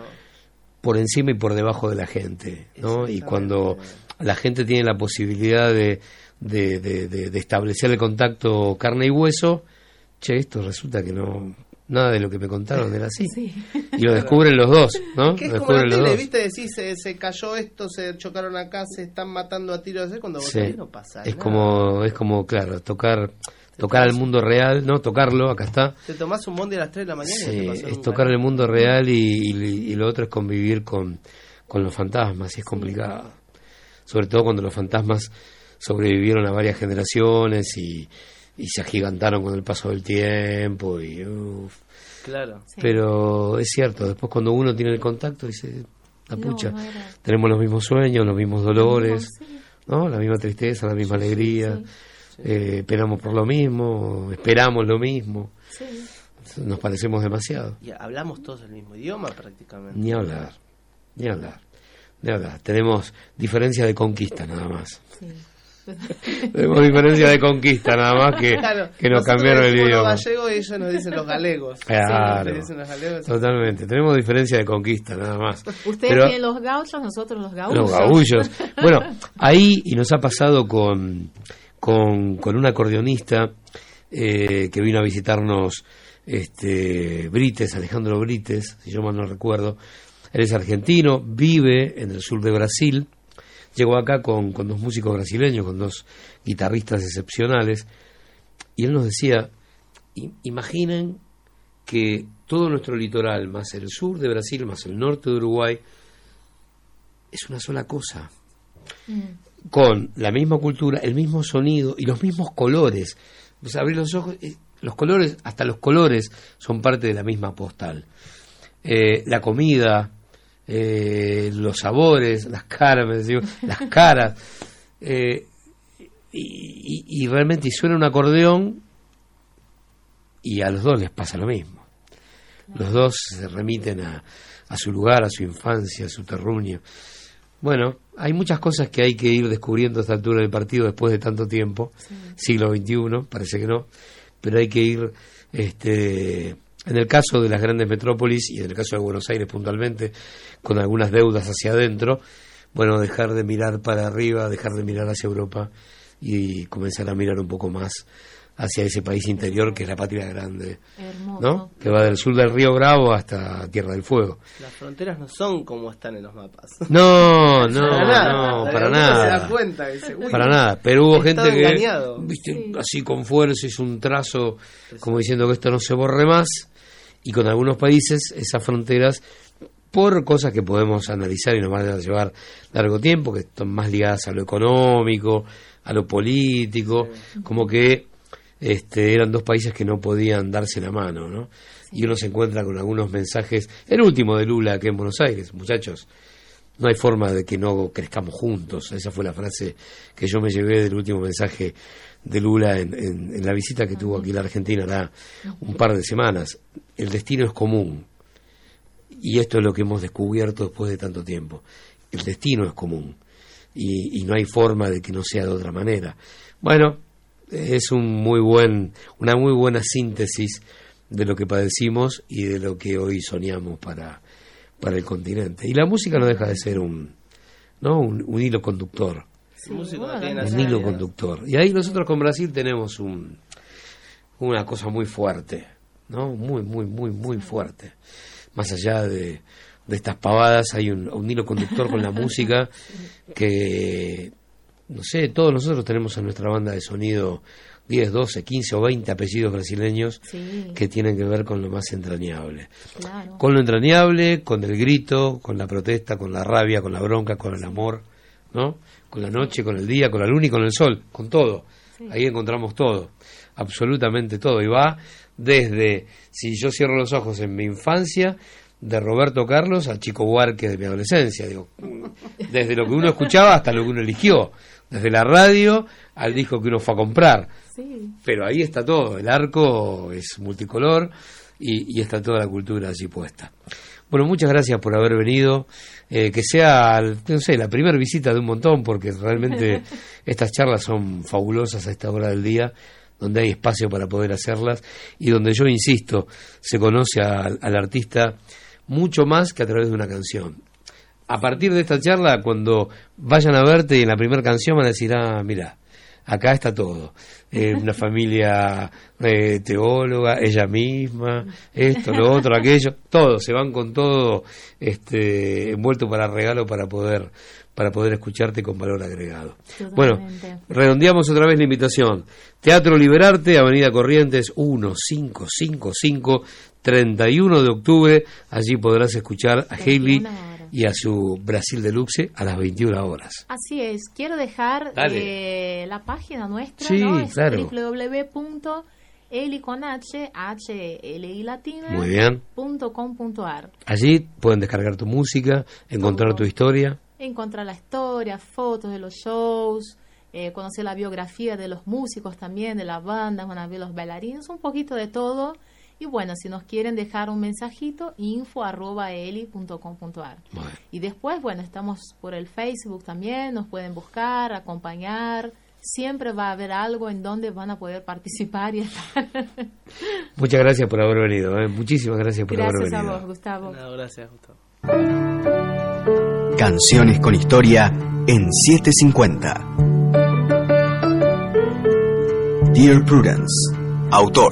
por encima y por debajo de la gente, ¿no? Y cuando la gente tiene la posibilidad de, de, de- de- de establecer el contacto carne y hueso, che, esto resulta que no, nada de lo que me contaron era así. Y lo descubren los dos, ¿no? Que es Lo como la descubren los tele, dos. ¿viste? Decís, se, se cayó esto, se chocaron acá, se están matando a tiros. ¿eh? Cuando vos Sí. ahí no pasa Es nada. como, es como, claro, tocar, tocar al mundo real, ¿no? Tocarlo, acá está. Te tomás un bondi a las 3 de la mañana y Sí, te pasó es tocar el mundo real y, y- y lo otro es convivir con, con los fantasmas, y es complicado. Sobre todo cuando los fantasmas sobrevivieron a varias generaciones y, y se agigantaron con el paso del tiempo. y uf. Claro. Pero es cierto, después cuando uno tiene el contacto dice, la pucha, no tenemos los mismos sueños, los mismos dolores, Sí. ¿no? la misma tristeza, la misma alegría, eh, esperamos por lo mismo, esperamos lo mismo, Sí. nos parecemos demasiado. Y hablamos todos el mismo idioma prácticamente. Ni hablar, ni hablar, ni hablar. Tenemos diferencia de conquista nada más. Tenemos diferencia de conquista nada más que, Claro, que nos cambiaron el decimos idioma. los gallegos y ellos nos dicen los galegos. Claro, Sí, dicen los galegos. totalmente. Tenemos diferencia de conquista nada más. Ustedes Pero- tienen los gauchos, nosotros los gaullos. Los gaullos. Bueno, ahí, y nos ha pasado con, con, con un acordeonista eh, que vino a visitarnos, este, Brites, Alejandro Brites, si yo mal no recuerdo. Él es argentino, vive en el sur de Brasil. Llegó acá con, con dos músicos brasileños, con dos guitarristas excepcionales. Y él nos decía, "I- imaginen que todo nuestro litoral, más el sur de Brasil, más el norte de Uruguay, es una sola cosa, con la misma cultura, el mismo sonido y los mismos colores. Pues abrir los ojos, eh, los colores, hasta los colores son parte de la misma postal. Eh, la comida, eh, los sabores, las decía, las caras. eh, y, y- y realmente suena un acordeón y a los dos les pasa lo mismo. Los dos se remiten a, a su lugar, a su infancia, a su terruño. Bueno, hay muchas cosas que hay que ir descubriendo a esta altura del partido después de tanto tiempo, siglo XXI, parece que no, pero hay que ir, este, en el caso de las grandes metrópolis y en el caso de Buenos Aires puntualmente, con algunas deudas hacia adentro, bueno, dejar de mirar para arriba, dejar de mirar hacia Europa y comenzar a mirar un poco más hacia ese país interior que es la patria grande, Hermoso. ¿no? Que va del sur del río Bravo hasta Tierra del Fuego. Las fronteras no son como están en los mapas. No, no, Para nada. no, para nada. se da cuenta, dice, uy, para nada. Pero hubo gente que, engañado. viste, así con fuerza hizo un trazo, como diciendo que esto no se borre más. Y con algunos países, esas fronteras, por cosas que podemos analizar y nos van a llevar largo tiempo, que están más ligadas a lo económico, a lo político, como que este, eran dos países que no podían darse la mano, ¿no? Y uno se encuentra con algunos mensajes, el último de Lula aquí en Buenos Aires, muchachos, no hay forma de que no crezcamos juntos. Esa fue la frase que yo me llevé del último mensaje de Lula en, en- en la visita que tuvo aquí en la Argentina hará un par de semanas. El destino es común. Y esto es lo que hemos descubierto después de tanto tiempo. El destino es común. Y, y no hay forma de que no sea de otra manera. Bueno, es un muy buen, una muy buena síntesis de lo que padecimos y de lo que hoy soñamos para, para el continente. Y la música no deja de ser un, ¿no? un, un hilo conductor. Un hilo conductor. Y ahí nosotros con Brasil tenemos un, una cosa muy fuerte, ¿no? Muy, muy, muy, muy fuerte. Más allá de, de estas pavadas, hay un, un hilo conductor con la música que, no sé, todos nosotros tenemos en nuestra banda de sonido 10, 12, 15 o 20 apellidos brasileños Sí. que tienen que ver con lo más entrañable. Claro. Con lo entrañable, con el grito, con la protesta, con la rabia, con la bronca, con el amor, ¿no? Con la noche, con el día, con la luna y con el sol, con todo. Ahí encontramos todo, absolutamente todo. Y va desde, si yo cierro los ojos en mi infancia, de Roberto Carlos a Chico Buarque de mi adolescencia, digo, desde lo que uno escuchaba hasta lo que uno eligió, desde la radio al disco que uno fue a comprar. Sí. Pero ahí está todo, el arco es multicolor y, y está toda la cultura allí puesta. Bueno, muchas gracias por haber venido. Eh, que sea, no sé, la primera visita de un montón, porque realmente estas charlas son fabulosas a esta hora del día, donde hay espacio para poder hacerlas y donde yo insisto, se conoce al artista mucho más que a través de una canción. A partir de esta charla, cuando vayan a verte y en la primera canción van a decir, ah, mira, acá está todo. Eh, una familia eh, teóloga, ella misma, esto, lo otro, aquello, todo, se van con todo este, envuelto para regalo para poder para poder escucharte con valor agregado. Bueno, redondeamos otra vez la invitación. Teatro Liberarte, Avenida Corrientes 1555, 31 de octubre. Allí podrás escuchar a Hailey y a su Brasil Deluxe a las 21 horas. Así es. Quiero dejar eh, la página nuestra, Sí, ¿no? Es claro. www.eli con h, h, l i latina, Muy bien. punto com punto ar. Allí pueden descargar tu música, encontrar tu historia. Encontrar la historia, fotos de los shows, eh, conocer la biografía de los músicos también, de las bandas, van a ver los bailarines, un poquito de todo. Y bueno, si nos quieren dejar un mensajito, info arroba eli punto com punto ar. Y después, bueno, estamos por el Facebook también, nos pueden buscar, acompañar. Siempre va a haber algo en donde van a poder participar y estar. Muchas gracias por haber venido. ¿eh? Muchísimas gracias por Gracias haber a venido. vos, Gustavo. No, gracias, Gustavo. Canciones con historia en 750. Dear Prudence. Autor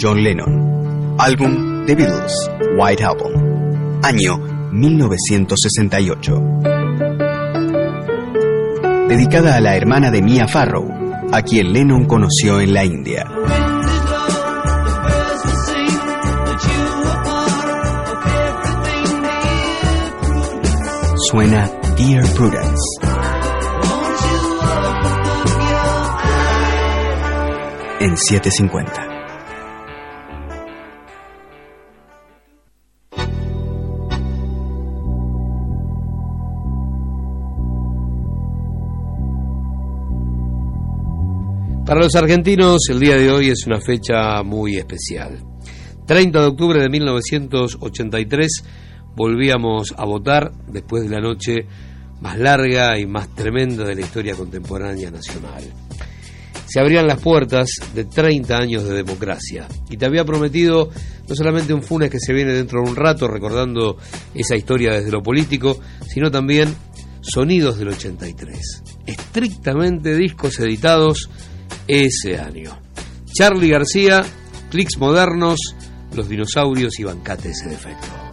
John Lennon. Álbum The Beatles. White Album. Año 1968. Dedicada a la hermana de Mia Farrow, a quien Lennon conoció en la India. Suena Dear Prudence. En 750. Para los argentinos, el día de hoy es una fecha muy especial. 30 de octubre de 1983 volvíamos a votar después de la noche más larga y más tremenda de la historia contemporánea nacional. Se abrían las puertas de 30 años de democracia y te había prometido no solamente un Funes que se viene dentro de un rato recordando esa historia desde lo político, sino también Sonidos del 83, estrictamente discos editados ese año. Charlie García, clics modernos, los dinosaurios y bancate ese defecto.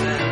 Dinosaurios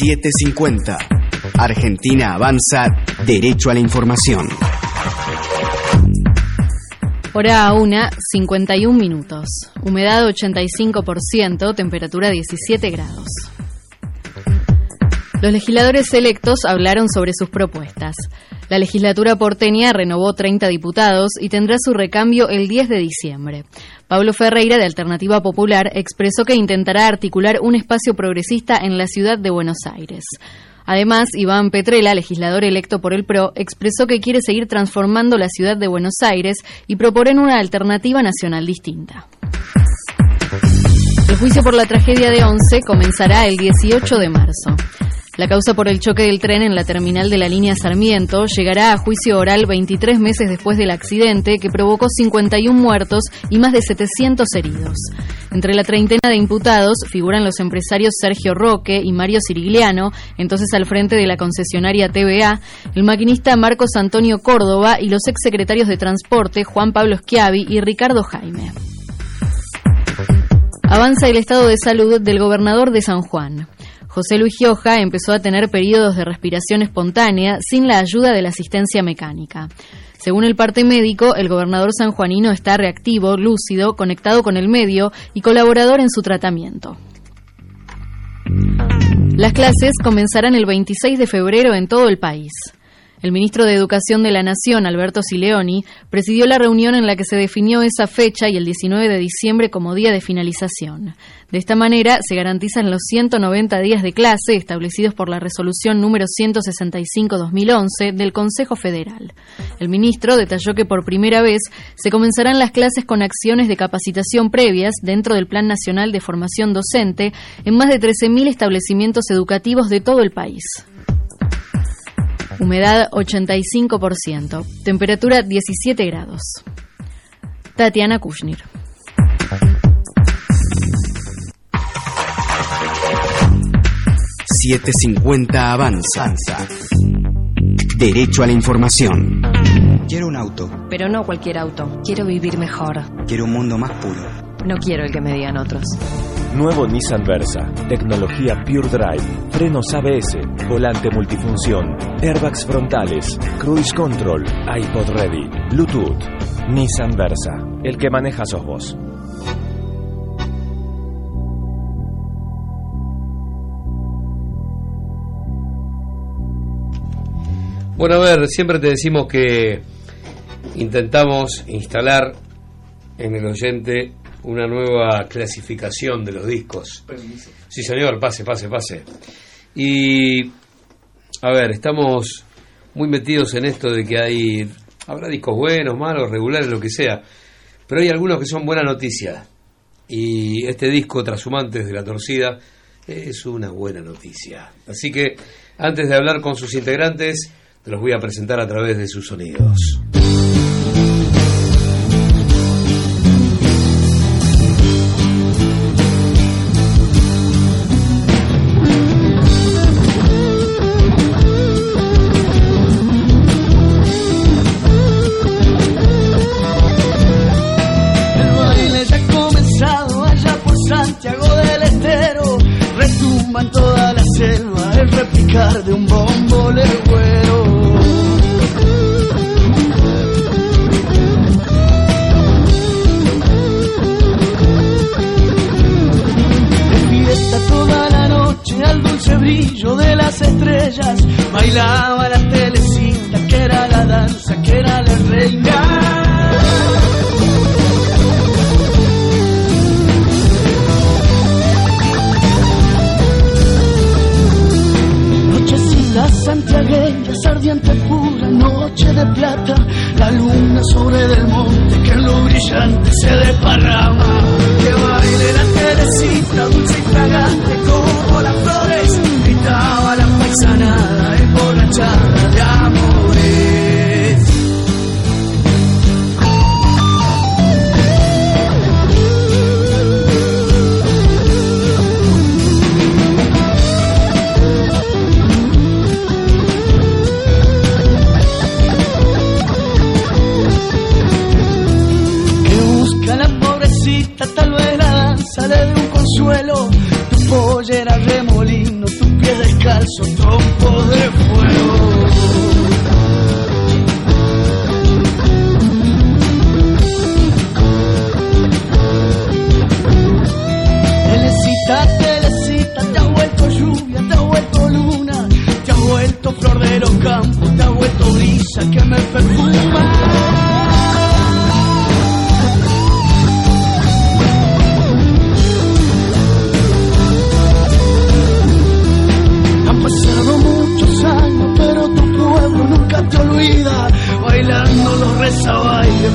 750. Argentina avanza derecho a la información. Hora 1, 51 minutos. Humedad 85%, temperatura 17 grados. Los legisladores electos hablaron sobre sus propuestas. La legislatura porteña renovó 30 diputados y tendrá su recambio el 10 de diciembre. Pablo Ferreira, de Alternativa Popular, expresó que intentará articular un espacio progresista en la ciudad de Buenos Aires. Además, Iván Petrela, legislador electo por el PRO, expresó que quiere seguir transformando la ciudad de Buenos Aires y proponer una alternativa nacional distinta. El juicio por la tragedia de Once comenzará el 18 de marzo. La causa por el choque del tren en la terminal de la línea Sarmiento llegará a juicio oral 23 meses después del accidente que provocó 51 muertos y más de 700 heridos. Entre la treintena de imputados figuran los empresarios Sergio Roque y Mario Cirigliano, entonces al frente de la concesionaria TVA, el maquinista Marcos Antonio Córdoba y los exsecretarios de Transporte Juan Pablo Schiavi y Ricardo Jaime. Avanza el estado de salud del gobernador de San Juan. José Luis Gioja empezó a tener periodos de respiración espontánea sin la ayuda de la asistencia mecánica. Según el parte médico, el gobernador sanjuanino está reactivo, lúcido, conectado con el medio y colaborador en su tratamiento. Las clases comenzarán el 26 de febrero en todo el país. El ministro de Educación de la Nación, Alberto Sileoni, presidió la reunión en la que se definió esa fecha y el 19 de diciembre como día de finalización. De esta manera, se garantizan los 190 días de clase establecidos por la resolución número 165-2011 del Consejo Federal. El ministro detalló que por primera vez se comenzarán las clases con acciones de capacitación previas dentro del Plan Nacional de Formación Docente en más de 13.000 establecimientos educativos de todo el país. Humedad 85%. Temperatura 17 grados. Tatiana Kushnir. ...750 avanza. Derecho a la información. Quiero un auto. Pero no cualquier auto. Quiero vivir mejor. Quiero un mundo más puro. No quiero el que me digan otros. Nuevo Nissan Versa, tecnología Pure Drive, frenos ABS, volante multifunción, airbags frontales, cruise control, iPod Ready, Bluetooth. Nissan Versa, el que maneja sos vos. Bueno, a ver, siempre te decimos que intentamos instalar en el oyente una nueva clasificación de los discos. Sí, señor, pase, pase, pase. Y, a ver, estamos muy metidos en esto de que hay, habrá discos buenos, malos, regulares, lo que sea, pero hay algunos que son buena noticia. Y este disco, Trashumantes de la Torcida, es una buena noticia. Así que, antes de hablar con sus integrantes, te los voy a presentar a través de sus sonidos.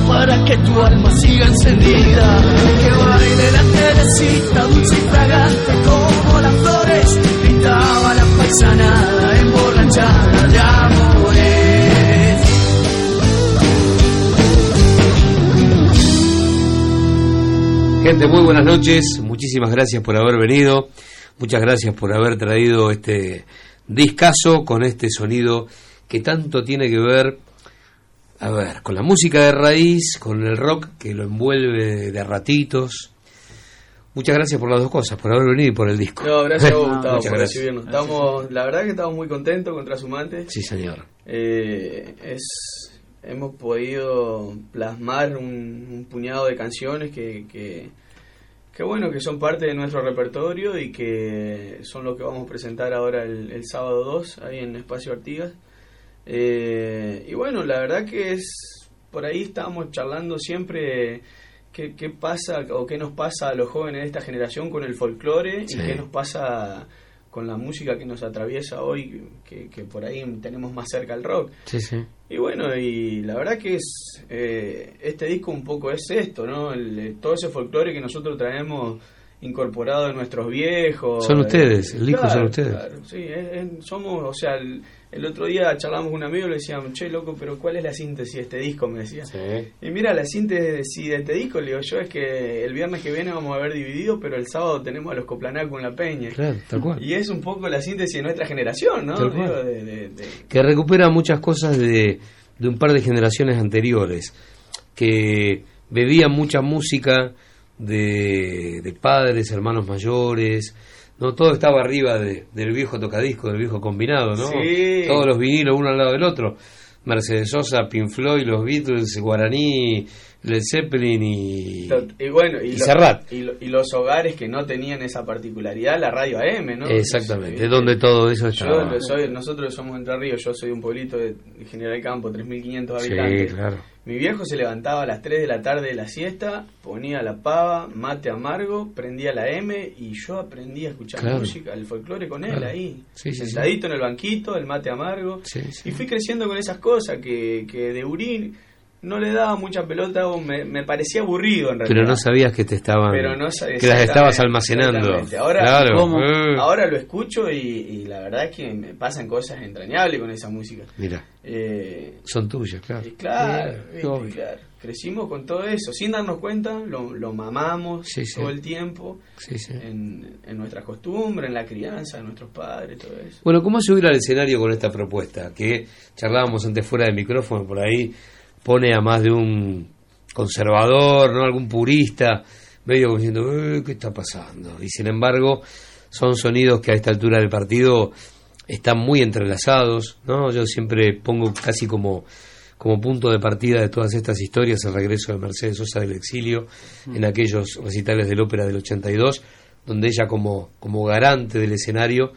Para que tu alma siga encendida. Que baile la telecita, dulce y fragante como las flores. Pintaba la paisanada emborrachada de amores. Gente, muy buenas noches. Muchísimas gracias por haber venido. Muchas gracias por haber traído este discazo con este sonido que tanto tiene que ver, a ver, con la música de raíz, con el rock que lo envuelve de ratitos. Muchas gracias por las dos cosas, por haber venido y por el disco. No, gracias a vos, Gustavo, por recibirnos. Estamos, la verdad que estamos muy contentos con Trashumantes. Sí, señor. Eh, es, hemos podido plasmar un, un puñado de canciones que, que, que, bueno, que son parte de nuestro repertorio y que son lo que vamos a presentar ahora el, el sábado 2, ahí en Espacio Artigas. Eh, y bueno, la verdad que es, por ahí estábamos charlando siempre qué, qué pasa o qué nos pasa a los jóvenes de esta generación con el folclore Sí. y qué nos pasa con la música que nos atraviesa hoy, que, que por ahí tenemos más cerca el rock. Sí, sí. Y bueno, y la verdad que es eh, este disco un poco es esto, ¿no? El- eh, todo ese folclore que nosotros traemos incorporado de nuestros viejos. Son eh, ustedes, el disco son ustedes. claro, sí, es- es- somos, o sea, el, el otro día charlamos con un amigo y le decíamos, che, loco, pero ¿cuál es la síntesis de este disco? Me decía. Y mira, la síntesis de este disco, le digo yo, es que el viernes que viene vamos a ver dividido, pero el sábado tenemos a los Coplaná con la Peña. Claro, tal cual. Y es un poco la síntesis de nuestra generación, ¿no? Digo, de- de- de- que recupera muchas cosas de, de un par de generaciones anteriores, que bebían mucha música de, de padres, hermanos mayores, no todo estaba arriba de- del viejo tocadisco, del viejo combinado, ¿no? Sí. Todos los vinilos uno al lado del otro. Mercedes Sosa, Pink Floyd, los Beatles, Guaraní, Led Zeppelin y, Y bueno, y, y lo- Serrat. y, lo- y los hogares que no tenían esa particularidad, la radio AM, ¿no? Exactamente, Sí, donde todo eso Yo estaba. lo soy- nosotros somos Entre Ríos, yo soy un pueblito de General Campo, 3.500 Sí, habitantes. claro. Mi viejo se levantaba a las 3 de la tarde de la siesta, ponía la pava, mate amargo, prendía la M y yo aprendí a escuchar Claro. música, el folclore con él Claro. ahí. Sí, sí, sí. sentadito en el banquito, el mate amargo. Y fui creciendo con esas cosas que, que de Urín no le daba mucha pelota o me, me parecía aburrido en realidad. Pero no sabías que te estaban, Pero no sa- que las estabas almacenando. exactamente. Ahora, claro. ¿cómo? Eh. ahora lo escucho y, y la verdad es que me pasan cosas entrañables con esa música. Mira, Eh, son tuyas, claro. claro, Eh, claro. crecimos con todo eso, sin darnos cuenta, lo, lo mamamos Sí, sí. todo el tiempo Sí, sí. En, en nuestras costumbres, en la crianza de nuestros padres, todo eso. Bueno, ¿cómo subir al escenario con esta propuesta? Que charlábamos antes fuera del micrófono, por ahí pone a más de un conservador, ¿no? Algún purista, medio como diciendo, "Eh, ¿qué está pasando? Y sin embargo, son sonidos que a esta altura del partido están muy entrelazados, ¿no? Yo siempre pongo casi como, como punto de partida de todas estas historias el regreso de Mercedes Sosa del exilio en aquellos recitales del ópera del 82, donde ella como, como garante del escenario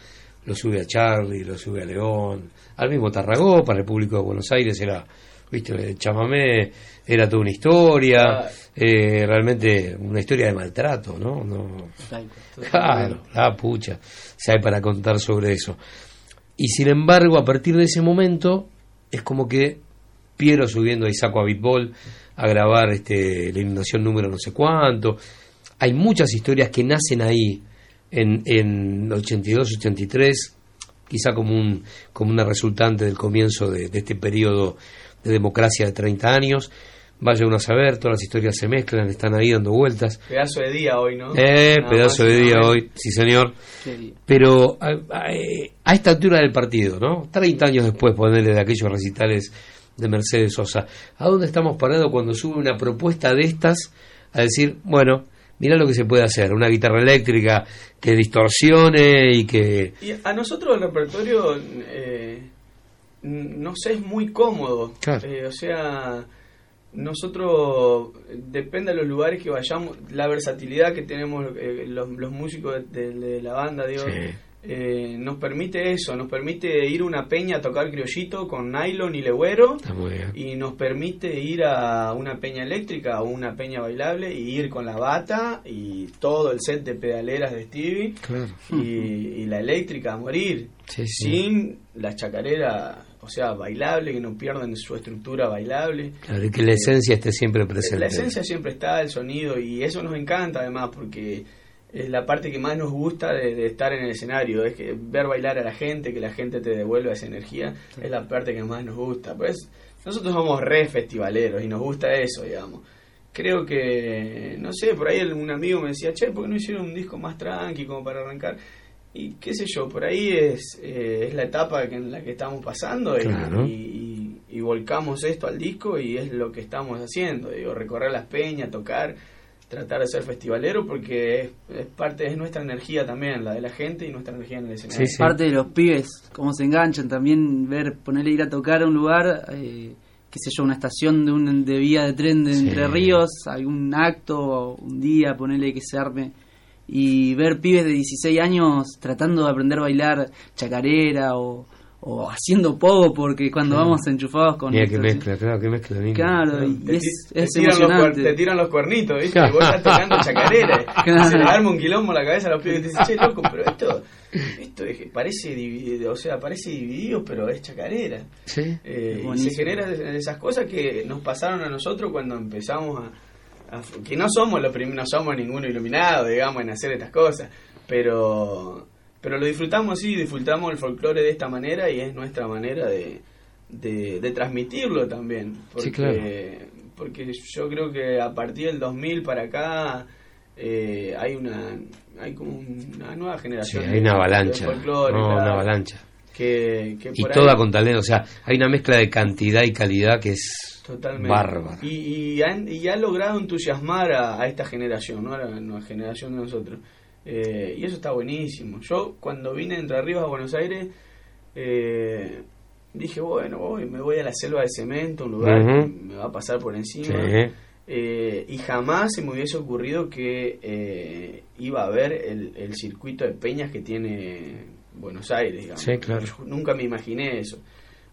lo sube a Charlie, lo sube a León, al mismo Tarragó, para el público de Buenos Aires era, viste, el chamamé era toda una historia, eh, realmente una historia de maltrato, ¿no? no Claro, la pucha, si hay para contar sobre eso. Y sin embargo, a partir de ese momento, es como que Piero subiendo a Isaco a Bitbol a grabar este, la inundación número no sé cuánto. Hay muchas historias que nacen ahí, en, en 82, 83, quizá como, un, como una resultante del comienzo de, de este periodo de democracia de 30 años. Vaya uno a saber, todas las historias se mezclan, están ahí dando vueltas. Pedazo de día hoy, ¿no? Eh, Nada pedazo de día hoy, sí señor. Día. Pero a, a- a esta altura del partido, ¿no? 30 años después, ponerle de aquellos recitales de Mercedes Sosa, ¿a dónde estamos parados cuando sube una propuesta de estas a decir, bueno, mira lo que se puede hacer, una guitarra eléctrica que distorsione y que... Y a nosotros el repertorio, eh, no sé, es muy cómodo. Claro. Eh, o sea, nosotros, depende de los lugares que vayamos, la versatilidad que tenemos eh, los, los músicos de, de la banda, digo, Sí. eh, nos permite eso, nos permite ir a una peña a tocar criollito con nylon y legüero. Y nos permite ir a una peña eléctrica o una peña bailable y ir con la bata y todo el set de pedaleras de Stevie Claro. y, y la eléctrica a morir. Sí, sí. Sin la chacarera, o sea, bailable, que no pierdan su estructura bailable. Claro, y que la esencia esté siempre presente. La esencia siempre está, el sonido, y eso nos encanta además porque es la parte que más nos gusta de, de estar en el escenario, es que ver bailar a la gente, que la gente te devuelva esa energía, es la parte que más nos gusta. Pues nosotros somos re festivaleros y nos gusta eso, digamos. Creo que, no sé, por ahí un amigo me decía, che, ¿por qué no hicieron un disco más tranqui como para arrancar? Y qué sé yo, por ahí es, eh, es la etapa que, en la que estamos pasando y- Claro. y, y- y volcamos esto al disco y es lo que estamos haciendo, digo, recorrer las peñas, tocar, tratar de ser festivalero porque es, es parte, es nuestra energía también, la de la gente y nuestra energía en el escenario. Parte de los pibes, cómo se enganchan, también ver, ponerle ir a tocar a un lugar, eh, qué sé yo, una estación de, un, de vía de tren de Sí. Entre Ríos, algún acto, un día, ponerle que se arme, y ver pibes de 16 años tratando de aprender a bailar chacarera o, o haciendo pogo, porque cuando Claro. vamos enchufados con... Mira que nuestros- mezcla, claro, que mezcla lindo. Claro, y Te, es, te es tiran los cuer- emocionante. te tiran los cuernitos, ¿viste? Y vos estás tocando chacarera. Claro. Se le arma un quilombo en la cabeza a los pibes y te dicen, che, loco, pero esto, esto es que parece dividido, o sea, parece dividido, pero es chacarera. Sí. Eh, y se generan esas cosas que nos pasaron a nosotros cuando empezamos a- que no somos los no somos ninguno iluminado digamos en hacer estas cosas pero pero lo disfrutamos sí disfrutamos el folclore de esta manera y es nuestra manera de, de, de transmitirlo también porque Sí, claro. porque yo creo que a partir del 2000 para acá eh, hay una hay como una nueva Sí, generación hay una de avalancha. folclore, No, una avalancha. que, que Y toda ahí- con talento. O sea, hay una mezcla de cantidad y calidad que es Totalmente. bárbara. Y, y, han- y logrado entusiasmar a, a esta generación, ¿no? a la generación de nosotros. Eh, y eso está buenísimo. Yo cuando vine de Entre Ríos a Buenos Aires, eh, dije, bueno, voy, me voy a la selva de cemento, un lugar que me va a pasar por encima. Sí. Eh, y jamás se me hubiese ocurrido que eh, iba a ver el, el circuito de peñas que tiene Buenos Aires, digamos. Sí, claro. Yo nunca me imaginé eso.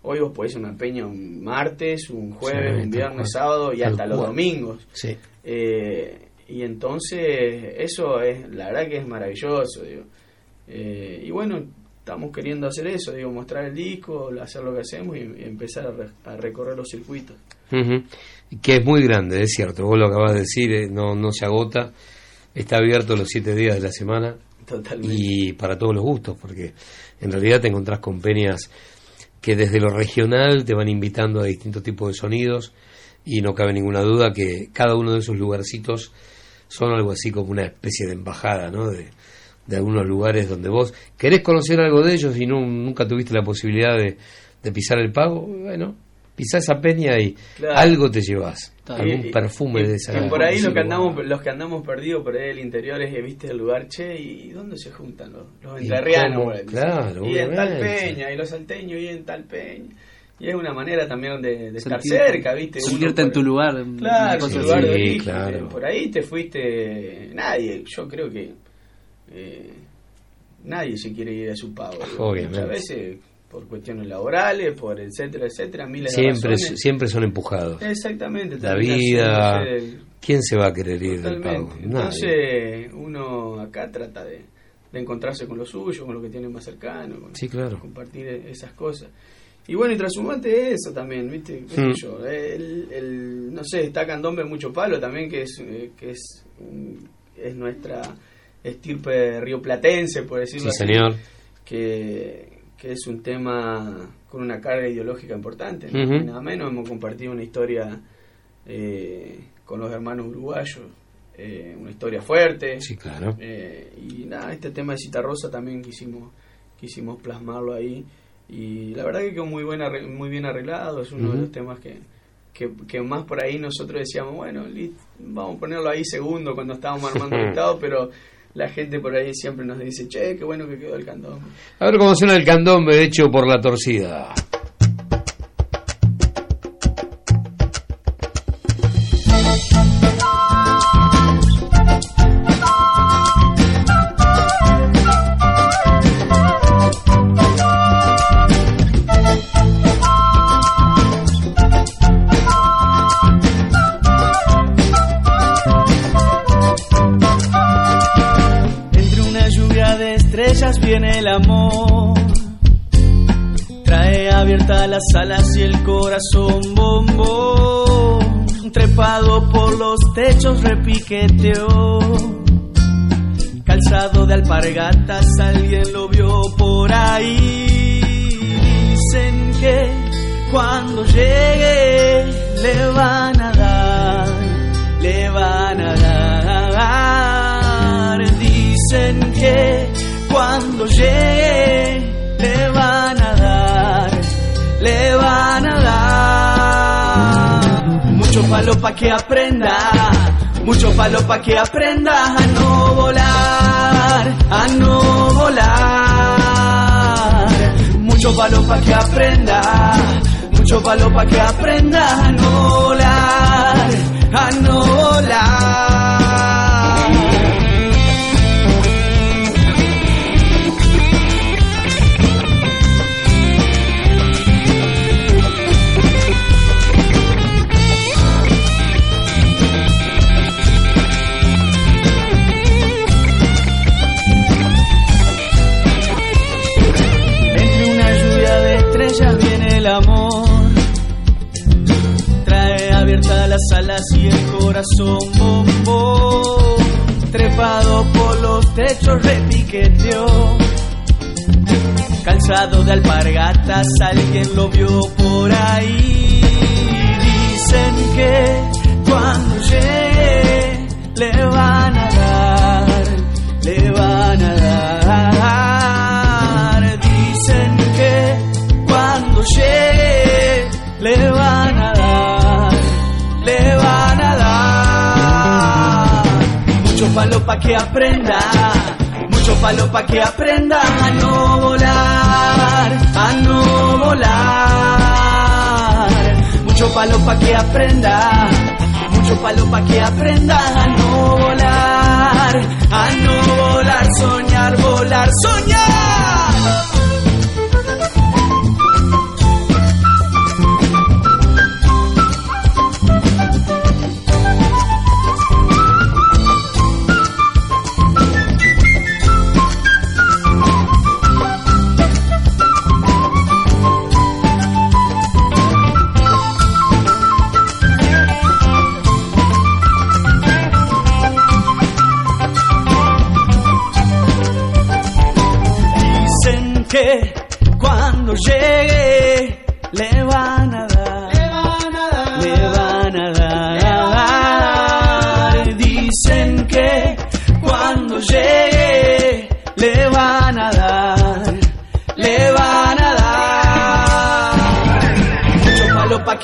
Hoy vos podés una peña un martes, un jueves, Sí, un viernes, sábado y hasta los domingos. Sí. Eh, y entonces eso es, la verdad que es maravilloso, digo. Eh, y bueno, estamos queriendo hacer eso, digo, mostrar el disco, hacer lo que hacemos y, y empezar a, re- a recorrer los circuitos. Que es muy grande, es cierto. Vos lo acabas de decir, eh, no, no se agota. Está abierto los siete días de la semana. Totalmente. Y para todos los gustos, porque en realidad te encontrás con peñas que desde lo regional te van invitando a distintos tipos de sonidos y no cabe ninguna duda que cada uno de esos lugarcitos son algo así como una especie de embajada, ¿no? De, algunos lugares donde vos querés conocer algo de ellos y no, nunca tuviste la posibilidad de, de pisar el pago, bueno, pisá esa peña y Claro. algo te llevas, algún Y- perfume y- de esa y por ahí lo que andamos, los que andamos perdidos por ahí del interior es, viste, el lugar, che, ¿y dónde se juntan los, los ¿Y entrerrianos? Claro, y en tal peña, y los salteños, y en tal peña. Y es una manera también de, de estar cerca, viste. Sentirte en tu lugar, Claro, así. lugar de origen. claro. Por ahí te fuiste, nadie, yo creo que eh, nadie se quiere ir a su pago. Obviamente. Muchas veces por cuestiones laborales, por etcétera, etcétera, miles Siempre, de razones. siempre son empujados. Exactamente. La vida, el- ¿quién se va a querer ir del pago? Entonces, uno acá trata de, de encontrarse con lo suyo, con lo que tiene más cercano, con- Sí, claro. compartir esas cosas. Y bueno, y Transhumante es eso también, ¿viste? ¿Qué sé Mm. yo? El, el- no sé, está Candombe mucho palo también, que es, eh, que es, un- es nuestra estirpe rioplatense, por decirlo Sí, así. señor. Que, que es un tema con una carga ideológica importante. Nada menos hemos compartido una historia eh, con los hermanos uruguayos, eh, una historia fuerte. Sí, claro. Eh, y nada, este tema de Cita Rosa también quisimos, quisimos plasmarlo ahí. Y la verdad que quedó muy, buena, muy bien arreglado, es uno de los temas que, que, que más por ahí nosotros decíamos, bueno, vamos a ponerlo ahí segundo cuando estábamos armando el estado, pero la gente por ahí siempre nos dice, che, qué bueno que quedó el candón. A ver cómo suena el candombe hecho por la torcida. El amor. Trae abiertas las alas y el corazón bombón. Trepado por los techos repiqueteó. calzado de alpargatas, alguien lo vio por ahí. Dicen que cuando llegue le van a dar, le van a dar. Dicen que cuando llegue le van a dar, le van a dar. Mucho palo pa' que aprenda, mucho palo pa' que aprenda a no volar, a no volar. Mucho palo pa' que aprenda, mucho palo pa' que aprenda a no volar, a no volar. Las alas y el corazón bombó. Trepado por los techos repiqueteó. Calzado de alpargatas, alguien lo vio por ahí. Dicen que cuando llegue le van a dar, le van a dar. Dicen que cuando llegue le van a dar, palo pa' que aprenda, mucho palo pa' que aprenda a no volar, a no volar. Mucho palo pa' que aprenda, mucho palo pa' que aprenda a no volar, a no volar, soñar, volar, soñar.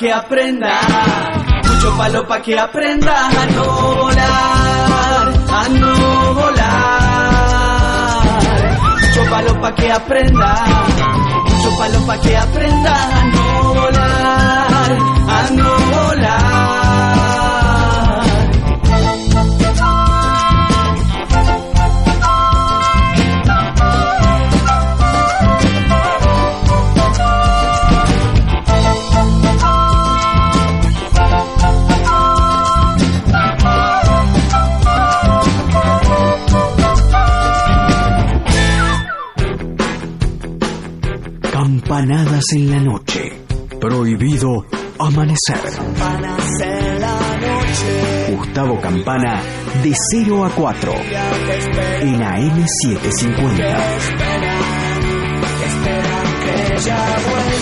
Que aprenda, mucho palo pa' que aprenda a no volar, a no volar. Mucho palo pa' que aprenda, mucho palo pa' que aprenda a no volar, a no En la noche. Prohibido amanecer. Gustavo Campana de 0 a 4 en AM750. que ella vuelva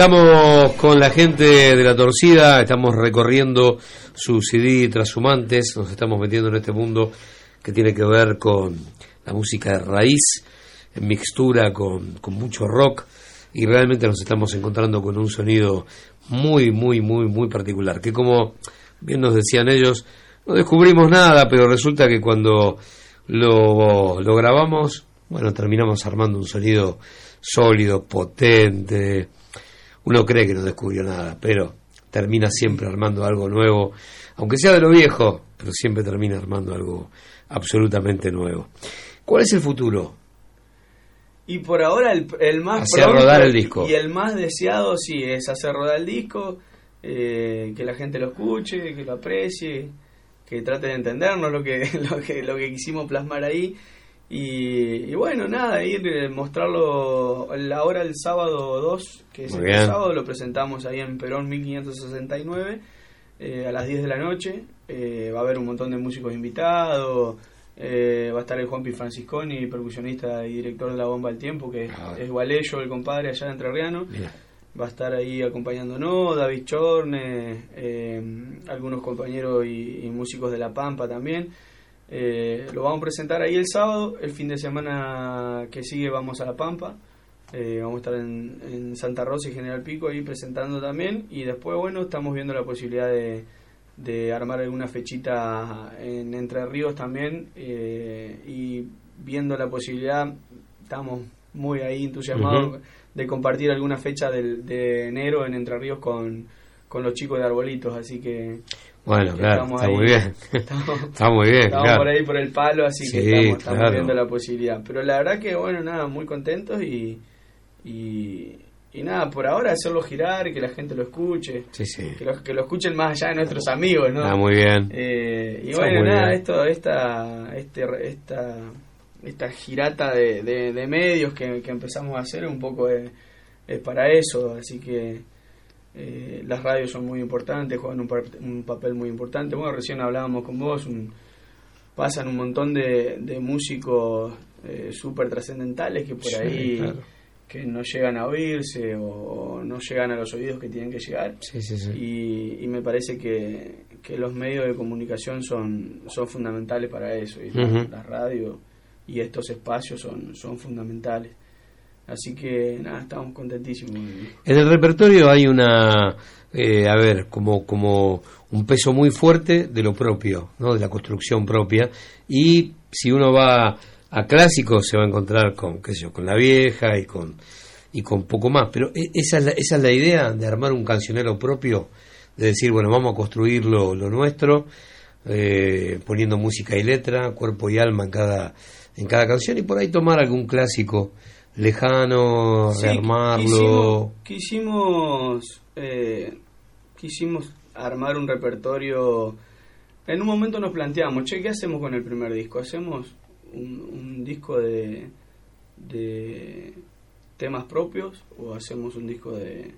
Estamos con la gente de la torcida, estamos recorriendo su CD Transhumantes, nos estamos metiendo en este mundo que tiene que ver con la música de raíz, en mixtura con, con mucho rock, y realmente nos estamos encontrando con un sonido muy, muy, muy, muy particular, que como bien nos decían ellos, no descubrimos nada, pero resulta que cuando lo, lo grabamos, bueno, terminamos armando un sonido sólido, potente, uno cree que no descubrió nada, pero termina siempre armando algo nuevo, aunque sea de lo viejo, pero siempre termina armando algo absolutamente nuevo. ¿Cuál es el futuro? Y por ahora el, el más Hacer pronto rodar el disco. y el más deseado sí es hacer rodar el disco, eh, que la gente lo escuche, que lo aprecie, que trate de entendernos lo que lo que lo que quisimos plasmar ahí Y, y bueno, nada, ir eh, mostrarlo ahora el sábado 2, que es Muy el bien. sábado, lo presentamos ahí en Perón 1569 eh, a las 10 de la noche. Eh, va a haber un montón de músicos invitados. eh, va a estar el Juanpi Francisconi, percusionista y director de la Bomba del Tiempo, que es, es Gualeyo, el compadre allá de Entrerriano. Va a estar ahí acompañándonos, David Chorne, eh, algunos compañeros y, y músicos de La Pampa también. Eh, lo vamos a presentar ahí el sábado, el fin de semana que sigue vamos a La Pampa. Eh, vamos a estar en, en Santa Rosa y General Pico ahí presentando también. Y después, bueno, estamos viendo la posibilidad de, de armar alguna fechita en Entre Ríos también. eh, y viendo la posibilidad, estamos muy ahí entusiasmados de compartir alguna fecha del, de enero en Entre Ríos con, con los chicos de Arbolitos. Así que. Bueno, claro, está ahí. muy bien. Estamos, Está muy bien, estamos claro. por ahí por el palo, así que estamos, estamos claro. viendo la posibilidad. Pero la verdad que, bueno, nada, muy contentos y, y, y nada, por ahora hacerlo girar que la gente lo escuche. Sí, sí. Que lo, que lo escuchen más allá de nuestros amigos, ¿no? Está muy bien. Eh, y Está bueno, nada, bien. esto, esta, este, esta, esta girata de, de, de medios que, que empezamos a hacer un poco es, es para eso, así que eh, las radios son muy importantes, juegan un, par- un papel muy importante. Bueno, recién hablábamos con vos, un- pasan un montón de, de músicos eh, súper trascendentales que por Sí, ahí claro. que no llegan a oírse o, o no llegan a los oídos que tienen que llegar. Sí, sí, sí. Y, y me parece que, que los medios de comunicación son, son fundamentales para eso. Y la- Ujú. la radio y estos espacios son, son fundamentales. Así que nada, estamos contentísimos. En el repertorio hay una, eh, a ver, como, como un peso muy fuerte de lo propio, ¿no? de la construcción propia. Y si uno va a clásicos se va a encontrar con, qué sé yo, con la vieja y con, y con poco más. Pero e- esa es, la, esa es la idea de armar un cancionero propio, de decir, bueno, vamos a construir lo, lo nuestro, eh, poniendo música y letra, cuerpo y alma en cada, en cada canción y por ahí tomar algún clásico lejano, Sí, rearmarlo. Quisimos, quisimos, eh, quisimos armar un repertorio. En un momento nos planteamos, che, ¿qué hacemos con el primer disco? ¿Hacemos un, un disco de, de temas propios o hacemos un disco de,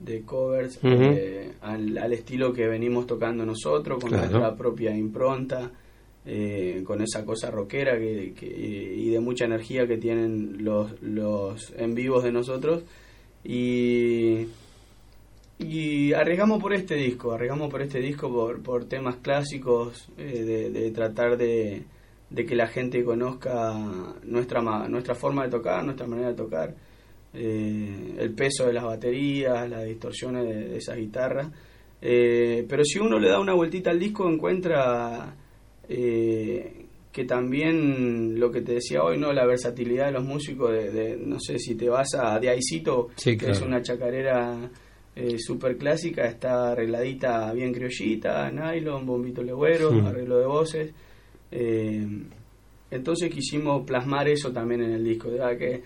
de covers eh, al, al estilo que venimos tocando nosotros, con Claro. nuestra propia impronta? Eh, con esa cosa rockera que, y de mucha energía que tienen los, los en vivos de nosotros. Y y arriesgamos por este disco arriesgamos por este disco por, por temas clásicos eh, de, tratar de, de que la gente conozca nuestra nuestra forma de tocar nuestra manera de tocar eh, el peso de las baterías las distorsiones de, esas guitarras. Pero si uno le da una vueltita al disco encuentra eh, que también lo que te decía hoy, ¿no? La versatilidad de los músicos, de, de- no sé, si te vas a De Aicito, Sí, que es una chacarera eh, súper clásica, está arregladita bien criollita, nylon, bombito legüero, Hmm. arreglo de voces. Eh, entonces quisimos plasmar eso también en el disco, ¿verdad? que,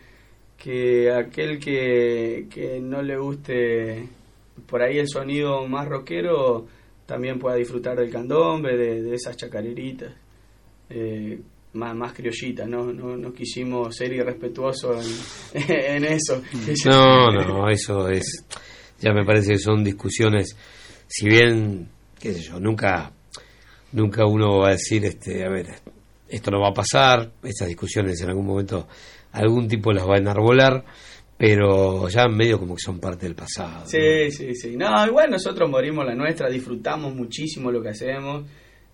que aquel que, que no le guste por ahí el sonido más rockero también pueda disfrutar del candombe, de, de esas chacareritas. Eh, más, más criollitas, ¿no? No, no quisimos ser irrespetuosos en, eso. No, no, eso es. Ya me parece que son discusiones. Si bien, qué sé yo, nunca, nunca uno va a decir, este, a ver, esto no va a pasar. Estas discusiones en algún momento, algún tipo las va a enarbolar, pero ya medio como que son parte del pasado. Sí, sí, sí. No, igual nosotros morimos la nuestra, disfrutamos muchísimo lo que hacemos,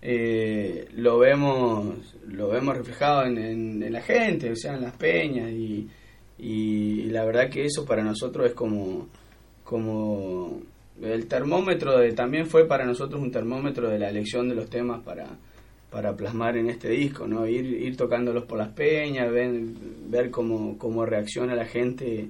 eh, lo vemos lo vemos reflejado en, en- en la gente, o sea, en las peñas y, y la verdad que eso para nosotros es como como el termómetro de, también fue para nosotros un termómetro de la elección de los temas para para plasmar en este disco, ¿no? Ir, ir tocándolos por las peñas, ver, ver cómo, cómo reacciona la gente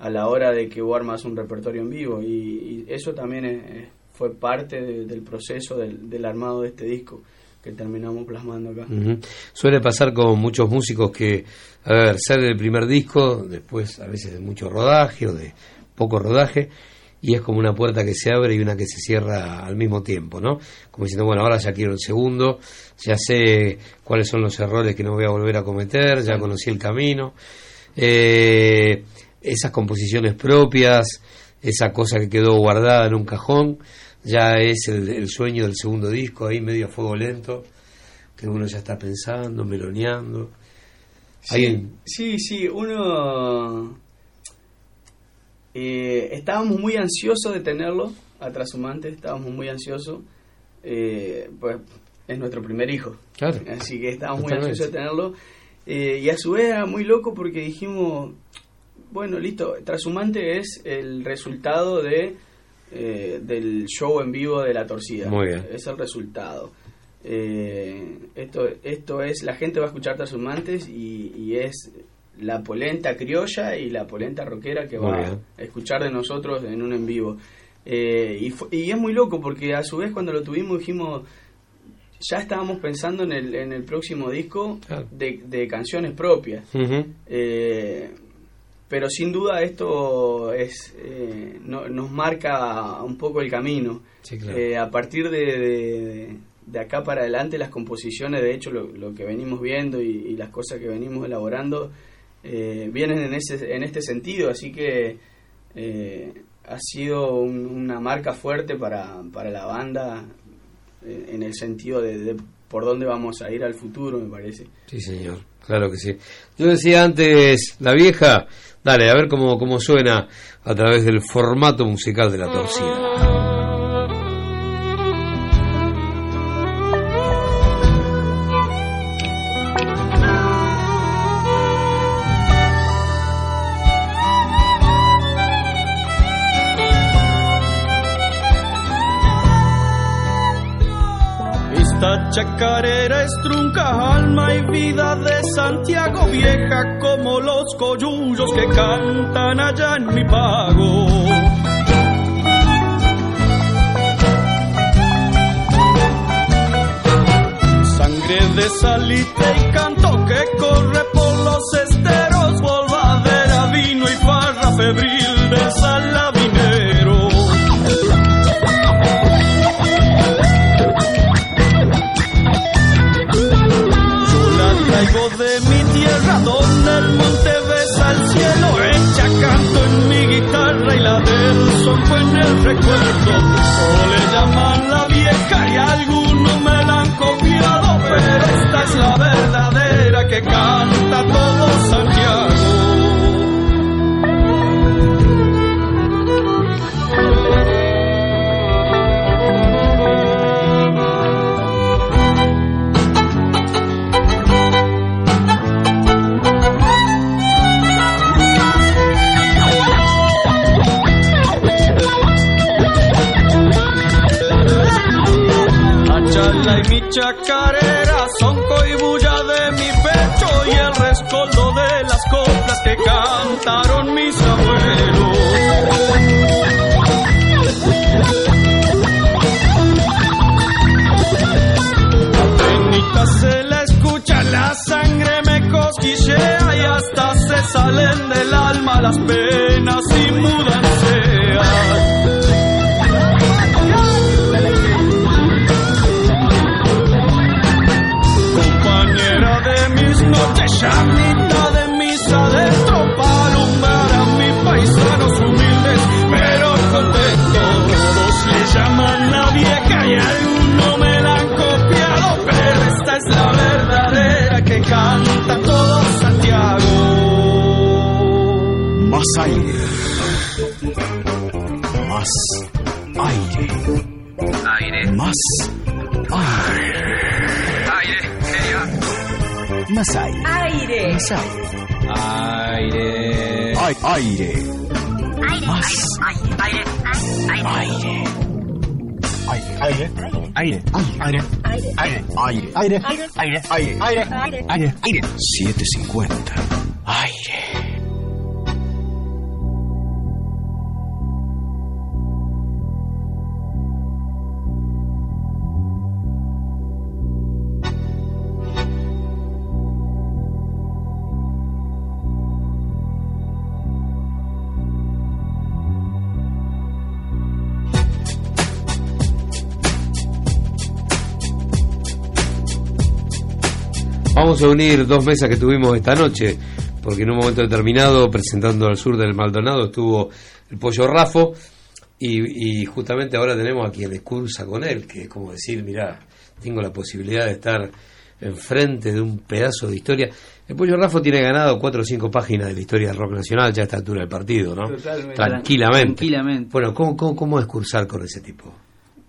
a la hora de que vos armas un repertorio en vivo y, y eso también es- fue parte de- del proceso del, del armado de este disco que terminamos plasmando acá. Suele pasar con muchos músicos que, a ver, sale el primer disco, después a veces de mucho rodaje o de poco rodaje, y es como una puerta que se abre y una que se cierra al mismo tiempo, ¿no? Como diciendo, bueno, ahora ya quiero el segundo, ya sé cuáles son los errores que no voy a volver a cometer, ya conocí el camino. Eh, esas composiciones propias, esa cosa que quedó guardada en un cajón, ya es el, el sueño del segundo disco, ahí medio a fuego lento, que uno ya está pensando, meloneando. Sí, sí, sí, uno... eh, estábamos muy ansiosos de tenerlo, a Trashumante, estábamos muy ansiosos, eh, pues es nuestro primer hijo. Claro. Así que estábamos muy ansiosos de tenerlo. Eh, y a su vez era muy loco porque dijimos, bueno, listo, Trashumante es el resultado de del show en vivo de La Torcida. Muy bien. Es el resultado. Esto, esto es, la gente va a escuchar Trashumantes y, y es la polenta criolla y la polenta rockera que va a escuchar de nosotros en un en vivo. Eh, y, y es muy loco porque a su vez cuando lo tuvimos dijimos, ya estábamos pensando en el, en el próximo disco de, de canciones propias. Eh, pero sin duda esto es eh, no- nos marca un poco el camino. Sí, claro. Eh, a partir de, de- de acá para adelante las composiciones, de hecho lo, lo que venimos viendo y, y las cosas que venimos elaborando eh, vienen en, ese, en este sentido, así que eh, ha sido un- una marca fuerte para, para la banda eh, en el sentido de, de por dónde vamos a ir al futuro, me parece. Sí, señor, claro que sí. Yo decía antes, la vieja, dale, a ver cómo, cómo suena a través del formato musical de la torcida. Chacarera es trunca, alma y vida de Santiago Vieja, como los coyullos que cantan allá en mi pago. Sangre de salite y canto que corre por los esteros, volvadera, vino y farra febril del salabinero. son buenos recuerdos. Y chacarera son coibulla de mi pecho y el rescoldo de las coplas que cantaron mis abuelos. Apenas se la escucha, la sangre me cosquillea y hasta se salen del alma las penas y mudanceas. Llamita de mis adentro, para alumbrar a mis paisanos humildes, pero contentos. Todos le llaman la vieja y algunos me la han copiado, pero esta es la verdadera que canta todo Santiago. Más aire. Más aire. Aire. Más aire. Aire. Ay- aire. Más Aire. aire. Aire. Aire. Aire. Aire. Aire. Aire. Aire. Aire. Aire. Aire. Aire. Aire. 750. Aire. Vamos a unir dos mesas que tuvimos esta noche, porque en un momento determinado, presentando al sur del Maldonado, estuvo el Pollo Rafo, y, y justamente ahora tenemos a quien excursa con él, que es como decir, mira, tengo la posibilidad de estar enfrente de un pedazo de historia. El Pollo Rafo tiene ganado cuatro o cinco páginas de la historia del rock nacional ya a esta altura del partido, ¿no? Totalmente. Tranquilamente. Tranquilamente. Bueno, ¿cómo, cómo, cómo excursar con ese tipo?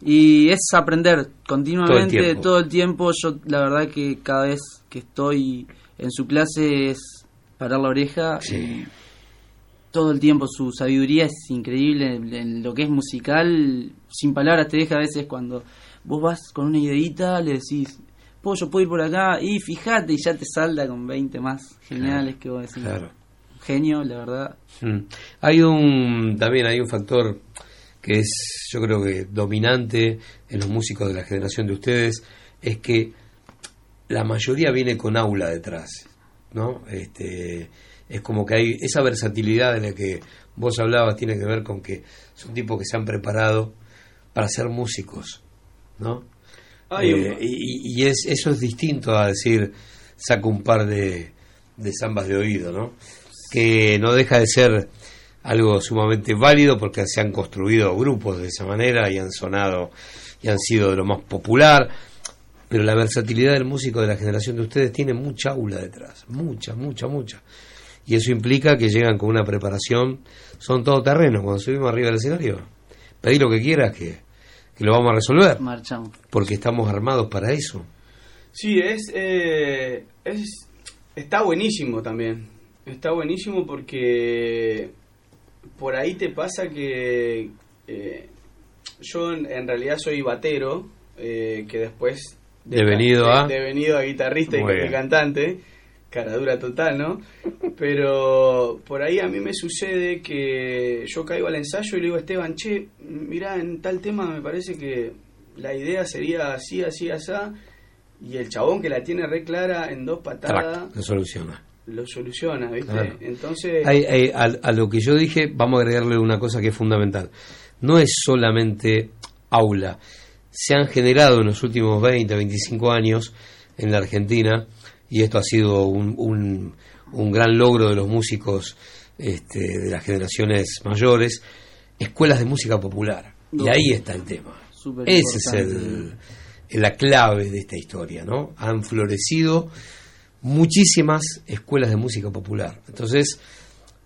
Y es aprender continuamente, Todo todo el tiempo. Yo, la verdad, que cada vez que estoy en su clase es parar la oreja. y Todo el tiempo su sabiduría es increíble en, en lo que es musical. Sin palabras te deja a veces cuando vos vas con una ideita, le decís, Pollo, puedo ir por acá. Y fíjate, y ya te salda con 20 más geniales que vos decís. Claro. Genio, la verdad. Mm. Hay un también hay un factor que es yo creo que dominante en los músicos de la generación de ustedes es que la mayoría viene con aula detrás, ¿no? Este es como que hay esa versatilidad de la que vos hablabas tiene que ver con que son tipos que se han preparado para ser músicos, ¿no? Eh, y y es, eso es distinto a decir saco un par de, de zambas de oído, ¿no? Que no deja de ser algo sumamente válido porque se han construido grupos de esa manera y han sonado y han sido de lo más popular. Pero la versatilidad del músico de la generación de ustedes tiene mucha aula detrás, mucha, mucha, mucha. Y eso implica que llegan con una preparación, son todo terreno. Cuando subimos arriba del escenario, pedí lo que quieras que, que lo vamos a resolver. Marchamos. Porque estamos armados para eso. Sí, es, eh, es está buenísimo también. Está buenísimo porque por ahí te pasa que eh, yo en, en realidad soy batero, eh, que después Devenido de, a- devenido a guitarrista y, Muy y bien. cantante, caradura total, ¿no? Pero por ahí a mí me sucede que yo caigo al ensayo y le digo a Esteban, che, mirá, en tal tema me parece que la idea sería así, así, así, y el chabón que la tiene re clara en dos patadas soluciona. Lo soluciona, ¿viste? Claro. Entonces, Hay- hay- a, a lo que yo dije, vamos a agregarle una cosa que es fundamental. No es solamente aula. Se han generado en los últimos 20, 25 años en la Argentina, y esto ha sido un, un- un gran logro de los músicos este, de las generaciones mayores, escuelas de música popular. Y ahí está el tema. Ese es el, la clave de esta historia, ¿no? Han florecido muchísimas escuelas de música popular. Entonces,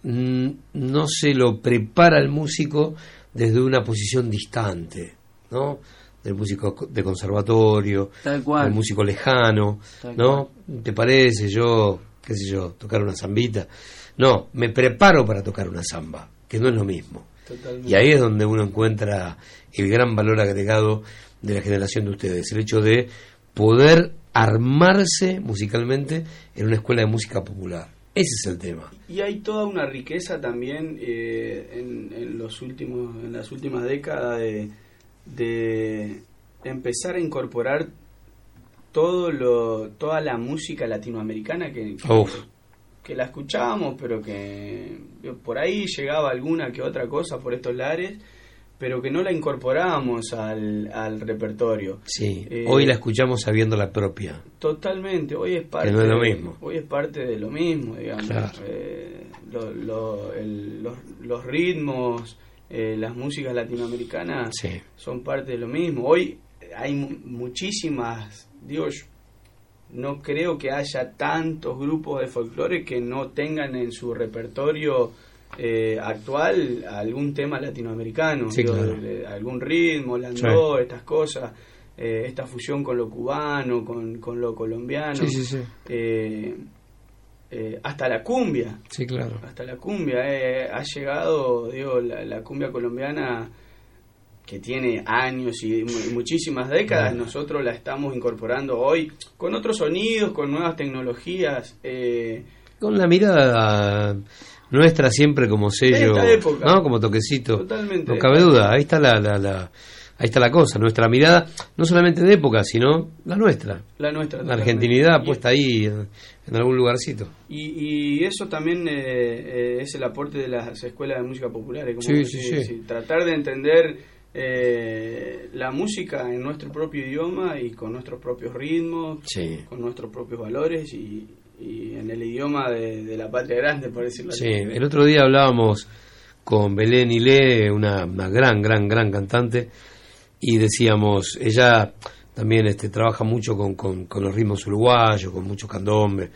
mm, no se lo prepara el músico desde una posición distante, ¿no? Del músico co- de conservatorio, Tal cual. del músico lejano, Tal ¿no? ¿Te parece yo, qué sé yo, tocar una zambita? No, me preparo para tocar una zamba, que no es lo mismo. Totalmente. Y ahí es donde uno encuentra el gran valor agregado de la generación de ustedes, el hecho de poder armarse musicalmente en una escuela de música popular. Ese es el tema. Y hay toda una riqueza también eh, en, en los últimos, en las últimas décadas de, de empezar a incorporar todo lo, toda la música latinoamericana que, que, la escuchábamos, pero que por ahí llegaba alguna que otra cosa por estos lares, pero que no la incorporábamos al, al repertorio. Sí, Eh, hoy la escuchamos sabiendo la propia. Totalmente, hoy es parte, no es lo de- mismo. hoy es parte de lo mismo, digamos. Claro. Eh, lo- lo- el- los, los ritmos, eh, las músicas latinoamericanas Sí. son parte de lo mismo. Hoy hay mu- muchísimas, digo, yo no creo que haya tantos grupos de folclore que no tengan en su repertorio eh, actual algún tema latinoamericano, Sí, digo, claro. de- de algún ritmo, landó, estas cosas, eh, esta fusión con lo cubano, con, con lo colombiano, Sí, sí, sí. eh, eh, hasta la cumbia, Sí, claro. hasta la cumbia, ha llegado, digo, la, la cumbia colombiana que tiene años y mu- muchísimas décadas, Claro. nosotros la estamos incorporando hoy con otros sonidos, con nuevas tecnologías. Eh, Con la mirada nuestra siempre como sello, época. ¿no? Como toquecito. Totalmente. No cabe duda, ahí está la, la, la- ahí está la cosa, nuestra mirada, no solamente de época, sino la nuestra. La nuestra, La totalmente. argentinidad puesta ahí en, en algún lugarcito. Y, y eso también eh, eh, es el aporte de las escuelas de música populares, como Sí, vos sí, decís, sí. tratar de entender eh, la música en nuestro propio idioma y con nuestros propios ritmos, Sí. con nuestros propios valores y, y en el idioma de, de la patria grande, por decirlo Sí, así. el otro día hablábamos con Belén Ilé, una, una gran, gran, gran cantante, y decíamos, ella también este, trabaja mucho con, con, con los ritmos uruguayos, con mucho candombe,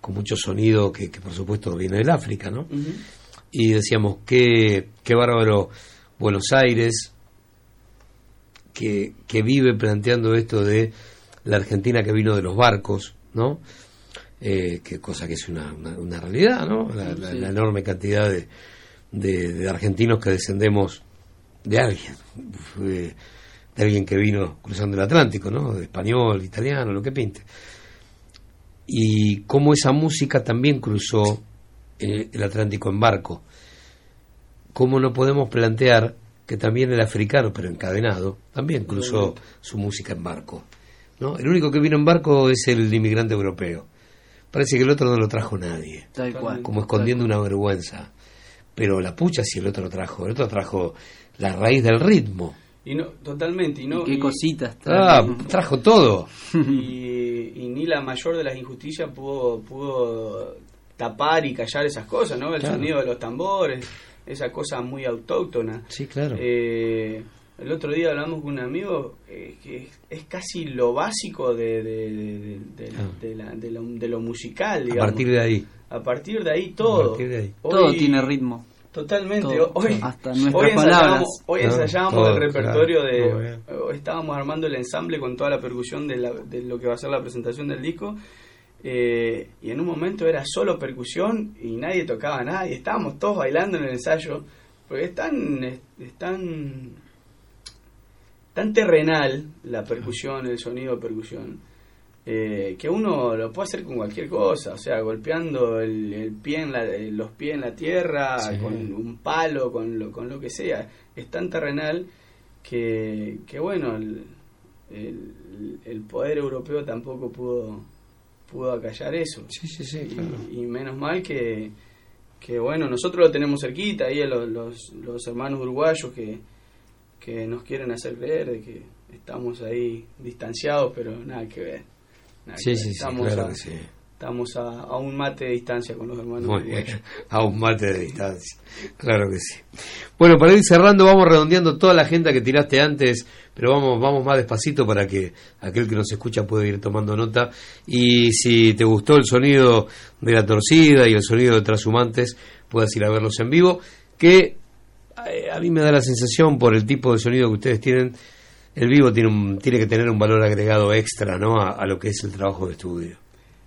con mucho sonido que, que por supuesto viene del África, ¿no? Y decíamos, qué, qué bárbaro Buenos Aires, que, que vive planteando esto de la Argentina que vino de los barcos, ¿no? Eh, que cosa que es una, una, una realidad, ¿no? La, la- Sí. la enorme cantidad de, de, de argentinos que descendemos de alguien, de alguien que vino cruzando el Atlántico, ¿no? De español, italiano, lo que pinte. Y cómo esa música también cruzó eh, el Atlántico en barco. Cómo no podemos plantear que también el africano, pero encadenado, también cruzó su música en barco. ¿no? El único que vino en barco es el inmigrante europeo. Parece que el otro no lo trajo nadie. Tal cual. Como escondiendo una vergüenza. Pero la pucha si el otro lo trajo. El otro trajo la raíz del ritmo. Y no, totalmente. Y no, qué y- cositas Ah, trae. trajo todo. y, y ni la mayor de las injusticias pudo, pudo tapar y callar esas cosas, ¿no? El Claro. sonido de los tambores, esa cosa muy autóctona. Sí, claro. Eh, el otro día hablamos con un amigo eh, que es, es casi lo básico de, de, de- de- Claro. de la- de lo, de lo musical, A digamos. partir de ahí. A partir de ahí todo. A partir de ahí. Hoy- Todo tiene ritmo. Totalmente. Todo. Hoy, Hasta hoy nuestras ensayábamos, palabras. hoy Claro, ensayábamos todo, el repertorio claro. De... hoy estábamos armando el ensamble con toda la percusión de, la- de lo que va a ser la presentación del disco. eh, y en un momento era solo percusión y nadie tocaba nada y estábamos todos bailando en el ensayo. Porque es tan, es, es tan, terrenal la percusión, el sonido de percusión, eh, que uno lo puede hacer con cualquier cosa, o sea, golpeando el, el pie en la, eh, los pies en la tierra, Sí. con un palo, con lo, con lo que sea. Es tan terrenal que, que bueno, el, el- el poder europeo tampoco pudo, pudo acallar eso. Sí, sí, sí, Y- claro. y, menos mal que, que, bueno, nosotros lo tenemos cerquita, ahí los, los hermanos uruguayos que, que nos quieren hacer creer de que estamos ahí distanciados, pero nada que ver. Nada Sí, que sí, ver. sí, estamos claro a, que sí. Estamos a, a un mate de distancia con los hermanos Muy bien. A un mate de distancia. Claro que sí. Bueno, para ir cerrando, vamos redondeando toda la agenda que tiraste antes, pero vamos, vamos más despacito para que aquel que nos escucha pueda ir tomando nota. Y si te gustó el sonido de la torcida y el sonido de Transhumantes, puedas ir a verlos en vivo, que eh, a mí me da la sensación por el tipo de sonido que ustedes tienen, el vivo tiene, un, tiene que tener un valor agregado extra ¿no? a, a lo que es el trabajo de estudio.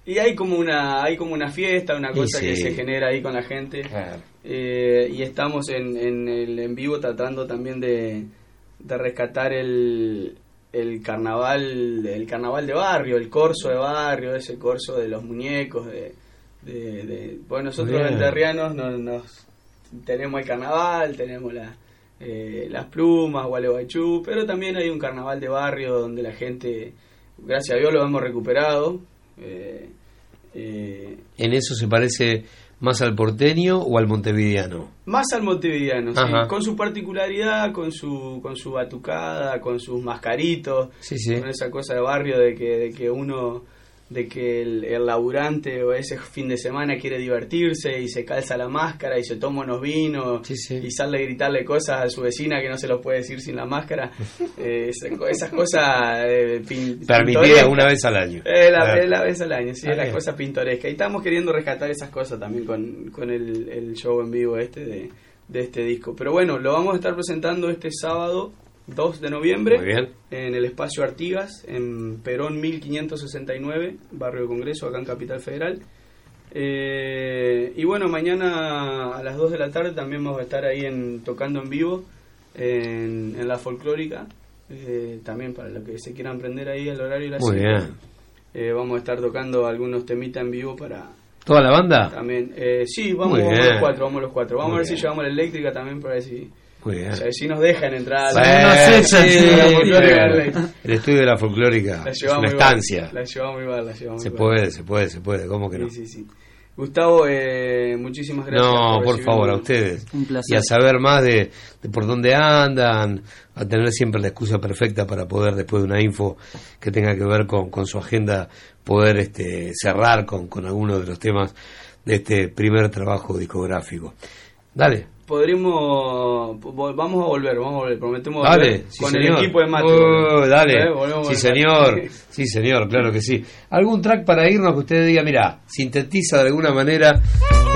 Y hay como una hay como una fiesta, una cosa que sí. se genera ahí con la gente. Eh, y estamos en, en el en vivo tratando también de, de rescatar el, el carnaval el carnaval de barrio, el corso de barrio, ese corso de los muñecos. De, de, de- bueno, nosotros Bien. enterrianos nos, nos- tenemos el carnaval, tenemos la, eh, las plumas, Gualeguaychú, pero también hay un carnaval de barrio donde la gente, gracias a Dios, lo hemos recuperado. Eh, eh, ¿En eso se parece más al porteño o al montevideano? Más al montevideano, sí, con su particularidad, con su con su batucada, con sus mascaritos, Sí, sí. con esa cosa de barrio de que de que uno de que el, el laburante o ese fin de semana quiere divertirse y se calza la máscara y se toma unos vinos y sale a gritarle cosas a su vecina que no se los puede decir sin la máscara. Eh, esa- esas cosas eh, una vez al año. Eh, la, es la vez al año, sí, Ah, es la bien. cosa pintoresca. Y estamos queriendo rescatar esas cosas también con, con el, el show en vivo este de, de este disco. Pero bueno, lo vamos a estar presentando este sábado 2 de noviembre Muy bien. en el espacio Artigas, en Perón 1569, barrio de Congreso, acá en Capital Federal. Eh, y bueno, mañana a las 2 de la tarde también vamos a estar ahí en, tocando en vivo en, en la folclórica. eh, también para los que se quieran prender ahí el horario y la Muy bien. Eh, vamos a estar tocando algunos temitas en vivo para ¿Toda la banda? también. Eh, sí, vamos, vamos los cuatro, vamos los cuatro. Vamos Muy a ver si llevamos la eléctrica también para ver si, Muy bien. o sea, si nos dejan entrar. Bueno, sí. El estudio de la folclórica La es una estancia. La llevamos la llevamos Se puede, se puede, se puede, ¿cómo que no? Sí, sí, sí. Gustavo, eh, muchísimas gracias. No, por favor, a ustedes. Un placer. Y a saber más de, de por dónde andan, a tener siempre la excusa perfecta para poder, después de una info que tenga que ver con, con su agenda, poder este, cerrar con, con alguno de los temas de este primer trabajo discográfico. Dale. Podríamos. vo- Vamos a volver, vamos a volver. Prometemos Dale, volver sí, con señor. el equipo de Mati. Oh, dale. Eh, volvemos Sí, señor. Sí, señor, claro que sí. ¿Algún track para irnos que usted diga, mira, sintetiza de alguna manera?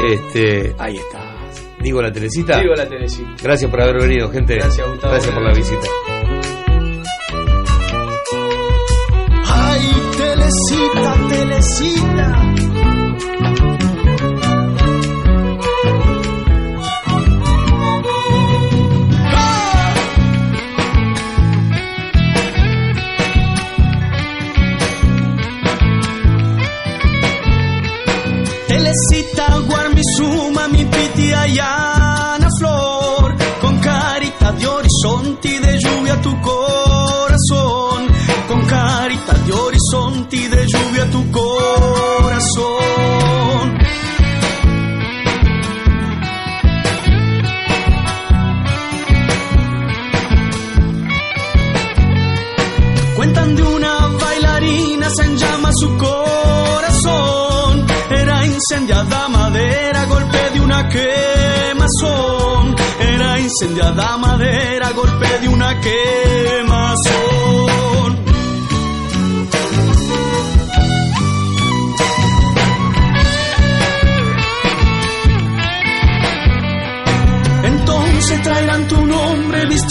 Este, ahí está. Digo la telecita. Digo la Telecita. Gracias por haber venido, gente. Gracias, Gustavo. Gracias por la visita. Ay, telecita, telecita. Y de lluvia tu corazón. Cuentan de una bailarina, se llama su corazón. Era incendiada madera, golpe de una quemazón. Era incendiada madera, golpe de una quemazón.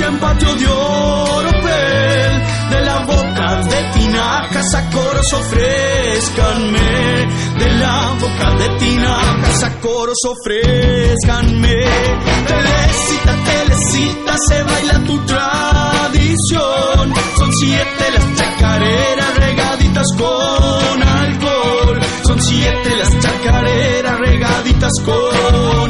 En patio de oropel, de la boca de tinajas a coros ofrezcanme, de la boca de tinajas a coros ofrezcanme. Telecita, telecita, se baila tu tradición, son siete las chacareras regaditas con alcohol, son siete las chacareras regaditas con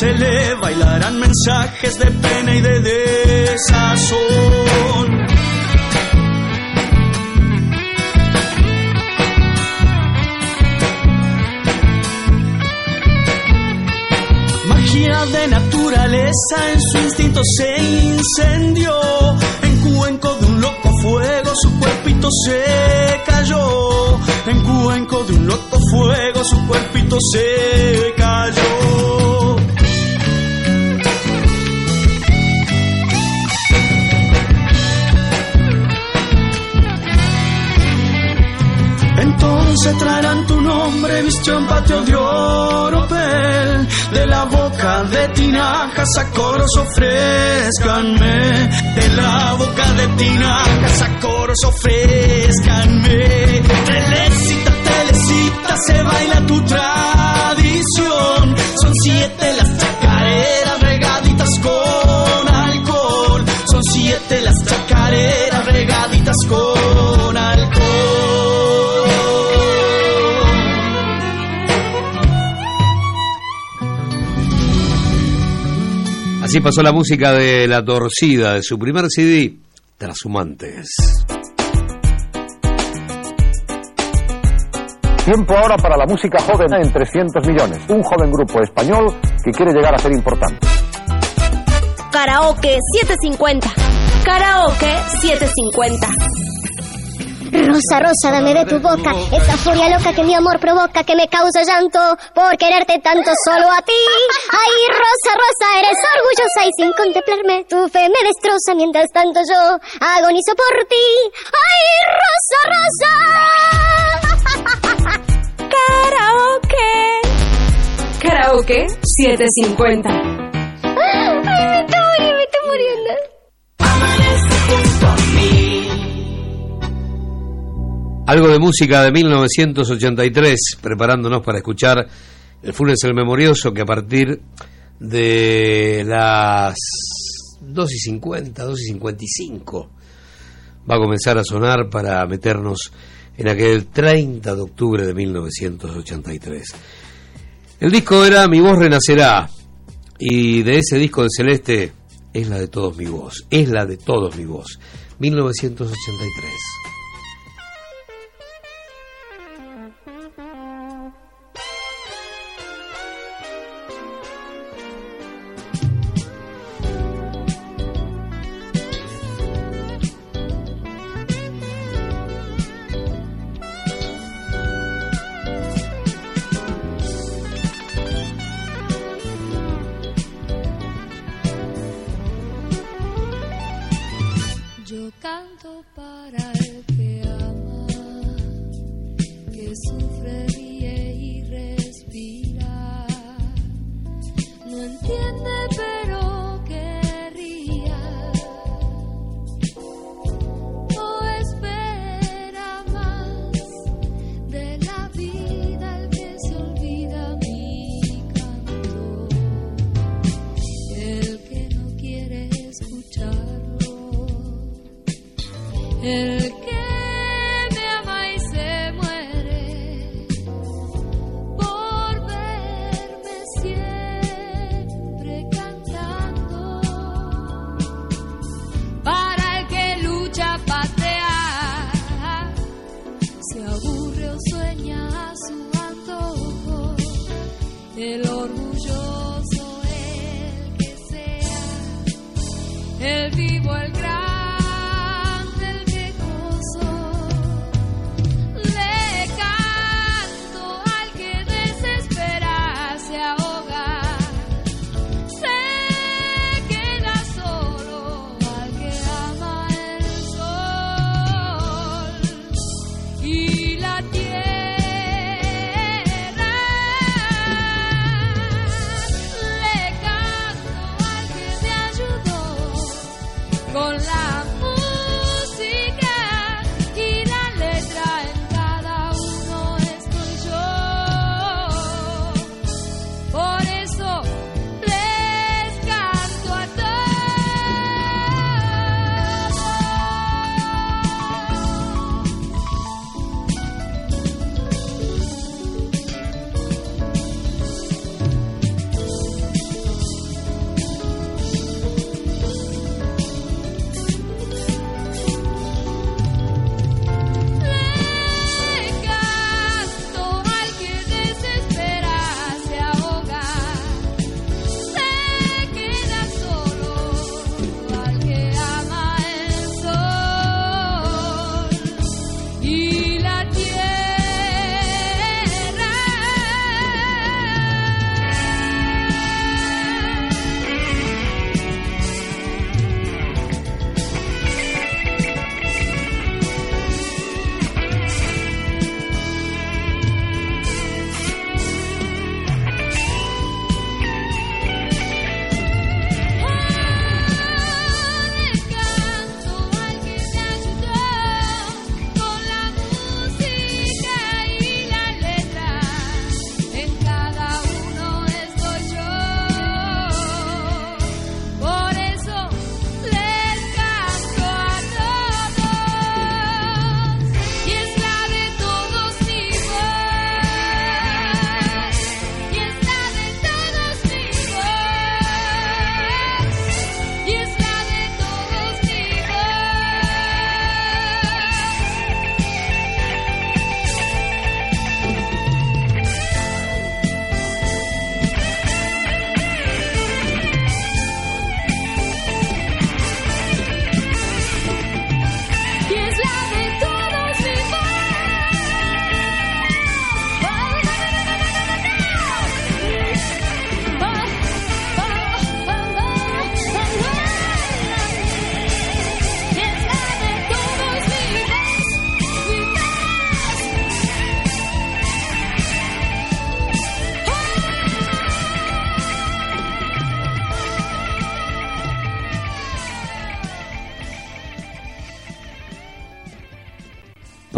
Se le bailarán mensajes de pena y de desazón. Magia de naturaleza en su instinto se incendió. En cuenco de un loco fuego su cuerpito se cayó. En cuenco de un loco fuego su cuerpito se cayó. Entonces traerán tu nombre visto en patio de oropel De la boca de tinajas a coros ofrezcanme. De la boca de tinajas a coros ofrezcanme. Telecita, telecita, se baila tu tradición. Son siete las chacareras regaditas con alcohol. Son siete las chacareras regaditas con Así pasó la música de La Torcida, de su primer CD, Trashumantes. Tiempo ahora para la música joven en 300 millones. Un joven grupo español que quiere llegar a ser importante. Karaoke 750. Karaoke 750. Rosa, rosa, dame de tu boca esa furia loca que mi amor provoca, que me causa llanto por quererte tanto solo a ti. Ay, rosa, rosa, eres orgullosa y sin contemplarme tu fe me destroza mientras tanto yo agonizo por ti. Ay, rosa, rosa. Karaoke. Karaoke 750. Ay, me estoy muriendo, me estoy muriendo. Algo de música de 1983, preparándonos para escuchar el Funes el Memorioso, que a partir de las 2 y 50, 2 y 55, va a comenzar a sonar para meternos en aquel 30 de octubre de 1983. El disco era Mi Voz Renacerá, y de ese disco de Celeste es la de todos mi voz, es la de todos mi voz, 1983.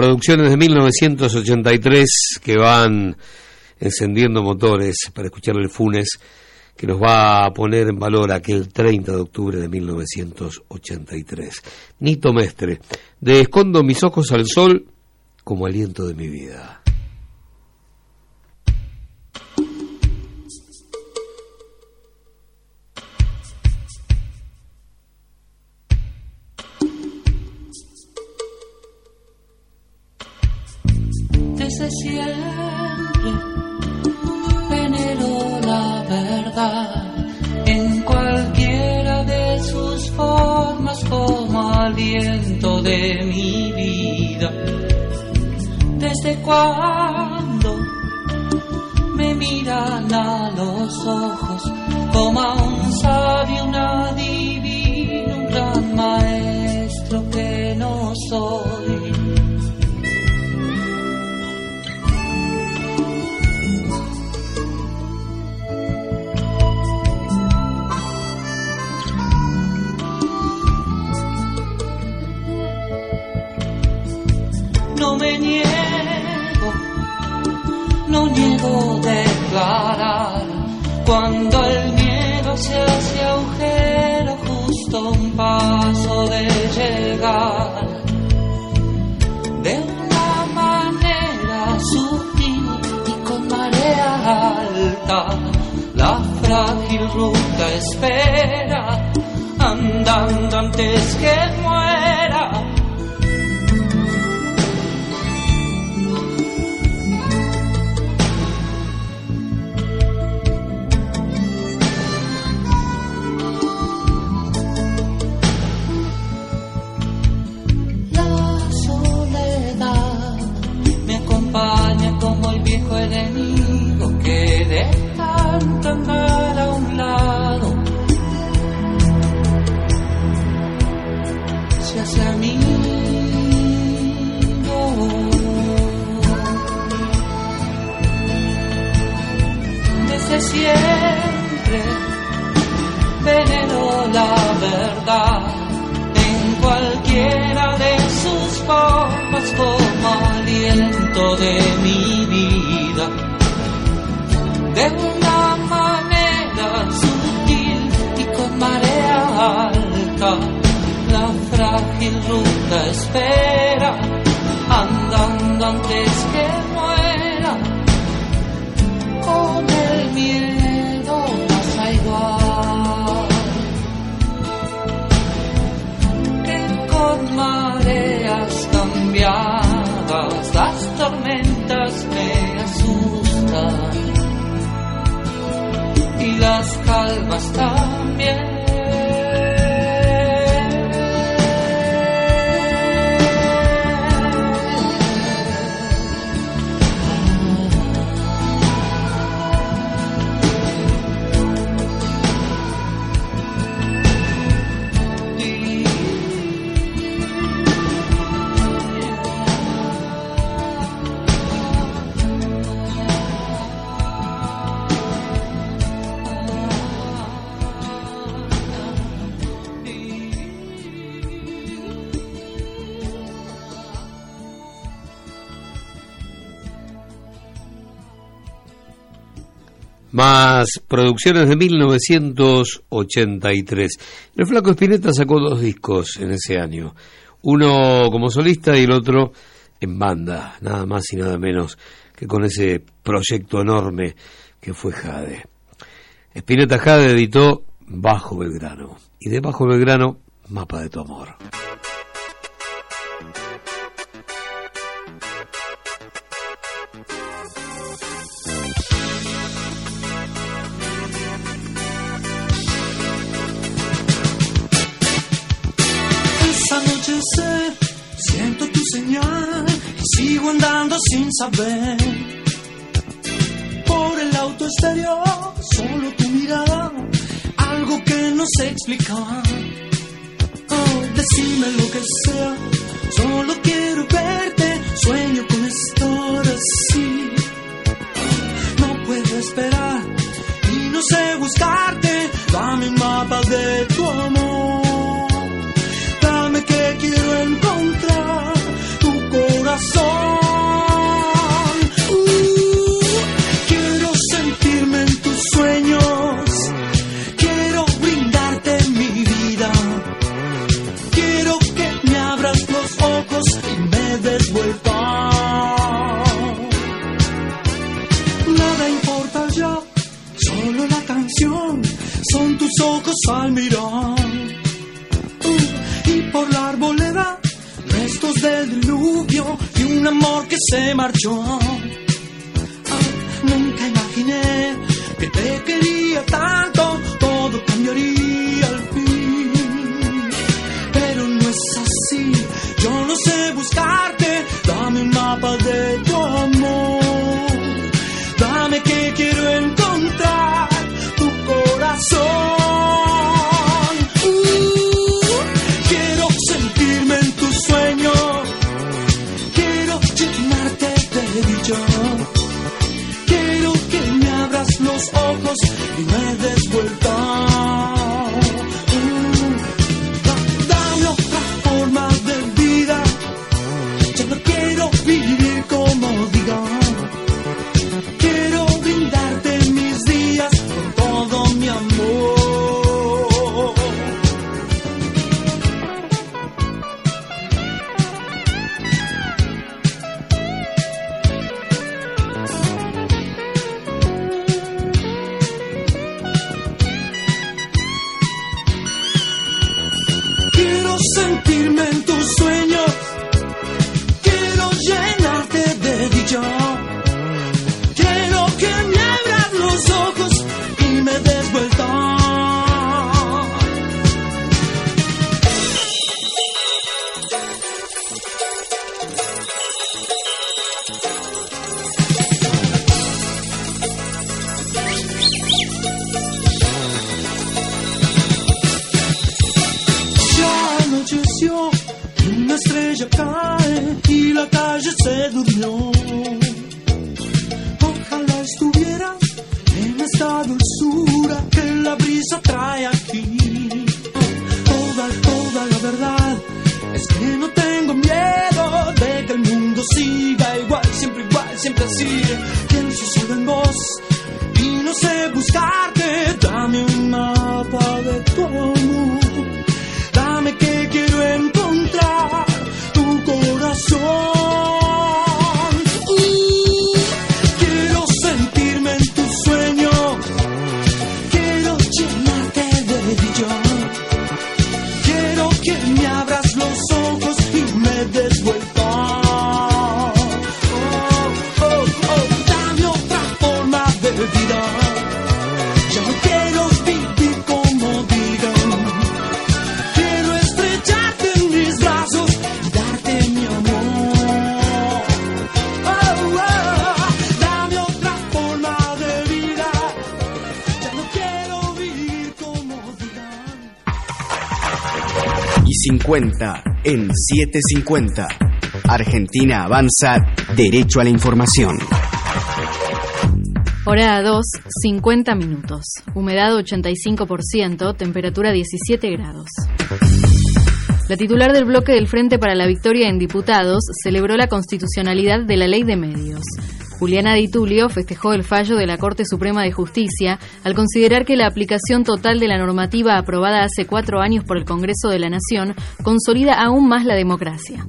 producciones de 1983 que van encendiendo motores para escuchar el Funes que nos va a poner en valor aquel 30 de octubre de 1983. Nito Mestre, de Escondo mis ojos al sol como aliento de mi vida. Siempre venero la verdad en cualquiera de sus formas como aliento de mi vida. Desde cuando me miran a los ojos como a un sabio, un adivino, un gran maestro que no soy. Niego declarar cuando el miedo se hace agujero justo un paso de llegar. De una manera sutil y con marea alta, la frágil ruta espera, andando antes que muera. Desde siempre venero la verdad en cualquiera de sus formas como aliento de mi vida. De una manera sutil y con marea alta, la frágil ruta espera, andando antes que muera. Miedo pasa igual. con mareas cambiadas las tormentas me asustan y las calmas también. Más producciones de 1983. El Flaco Espineta sacó dos discos en ese año. Uno como solista y el otro en banda, nada más y nada menos que con ese proyecto enorme que fue Jade. Espineta Jade editó Bajo Belgrano y de Bajo Belgrano, Mapa de tu amor. Siento tu señal y sigo andando sin saber. Por el auto exterior, solo tu mirada, algo que no sé explicar. Oh, decime lo que sea, solo quiero verte, sueño con estar así. No puedo esperar y no sé buscarte, dame un mapa de tu amor. 750. Argentina avanza derecho a la información. Hora 2, 50 minutos. Humedad 85%, temperatura 17 grados. La titular del bloque del Frente para la Victoria en Diputados celebró la constitucionalidad de la Ley de Medios. Juliana Di Tulio festejó el fallo de la Corte Suprema de Justicia al considerar que la aplicación total de la normativa aprobada hace cuatro años por el Congreso de la Nación consolida aún más la democracia.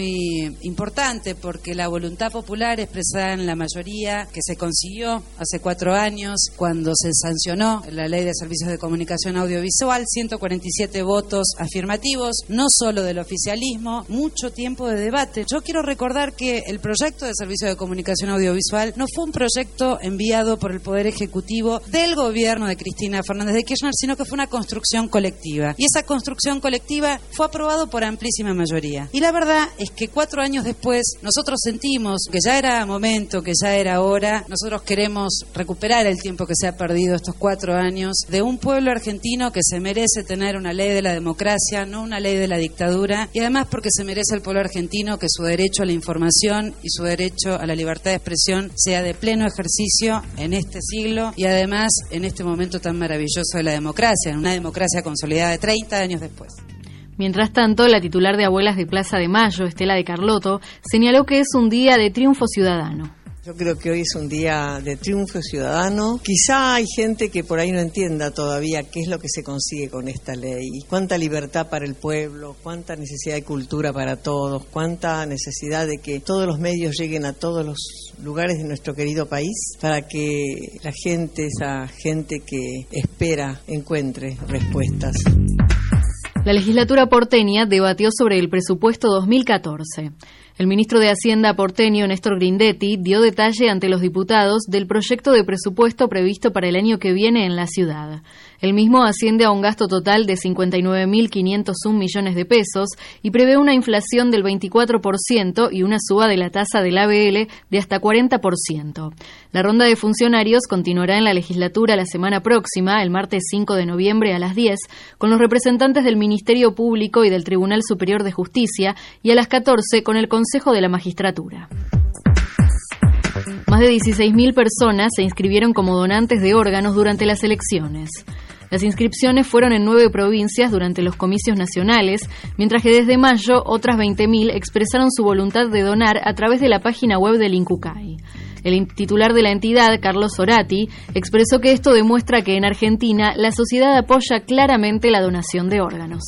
Importante porque la voluntad popular expresada en la mayoría que se consiguió hace cuatro años cuando se sancionó la ley de servicios de comunicación audiovisual, 147 votos afirmativos, no solo del oficialismo, mucho tiempo de debate. Yo quiero recordar que el proyecto de servicio de comunicación audiovisual no fue un proyecto enviado por el Poder Ejecutivo del gobierno de Cristina Fernández de Kirchner, sino que fue una construcción colectiva. Y esa construcción colectiva fue aprobado por amplísima mayoría. Y la verdad es que cuatro años después nosotros sentimos que ya era momento, que ya era hora. Nosotros queremos recuperar el tiempo que se ha perdido estos cuatro años de un pueblo argentino que se merece tener una ley de la democracia, no una ley de la dictadura. Y además porque se merece el pueblo argentino que su derecho a la información y su derecho a la libertad de expresión sea de pleno ejercicio en este siglo y además en este momento tan maravilloso de la democracia, en una democracia consolidada de 30 años después. Mientras tanto, la titular de Abuelas de Plaza de Mayo, Estela de Carlotto, señaló que es un día de triunfo ciudadano. Yo creo que hoy es un día de triunfo ciudadano. Quizá hay gente que por ahí no entienda todavía qué es lo que se consigue con esta ley. Cuánta libertad para el pueblo, cuánta necesidad de cultura para todos, cuánta necesidad de que todos los medios lleguen a todos los lugares de nuestro querido país para que la gente, esa gente que espera, encuentre respuestas. La legislatura porteña debatió sobre el presupuesto 2014. El ministro de Hacienda porteño, Néstor Grindetti, dio detalle ante los diputados del proyecto de presupuesto previsto para el año que viene en la ciudad. El mismo asciende a un gasto total de 59.501 millones de pesos y prevé una inflación del 24% y una suba de la tasa del ABL de hasta 40%. La ronda de funcionarios continuará en la legislatura la semana próxima, el martes 5 de noviembre a las 10, con los representantes del Ministerio Público y del Tribunal Superior de Justicia y a las 14 con el Consejo de la Magistratura. Más de 16.000 personas se inscribieron como donantes de órganos durante las elecciones. Las inscripciones fueron en nueve provincias durante los comicios nacionales, mientras que desde mayo otras 20.000 expresaron su voluntad de donar a través de la página web del INCUCAI. El titular de la entidad, Carlos Orati, expresó que esto demuestra que en Argentina la sociedad apoya claramente la donación de órganos.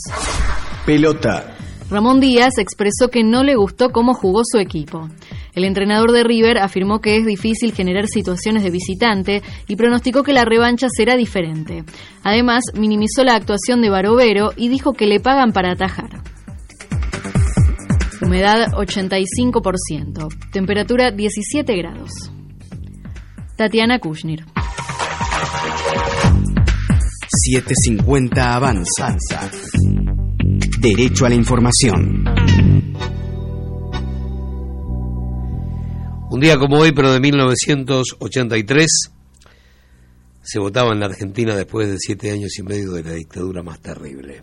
Pelota. Ramón Díaz expresó que no le gustó cómo jugó su equipo. El entrenador de River afirmó que es difícil generar situaciones de visitante y pronosticó que la revancha será diferente. Además, minimizó la actuación de Barovero y dijo que le pagan para atajar. Humedad 85%. Temperatura 17 grados. Tatiana Kushnir. 750 avanza. Derecho a la información. Un día como hoy, pero de 1983, se votaba en la Argentina después de siete años y medio de la dictadura más terrible.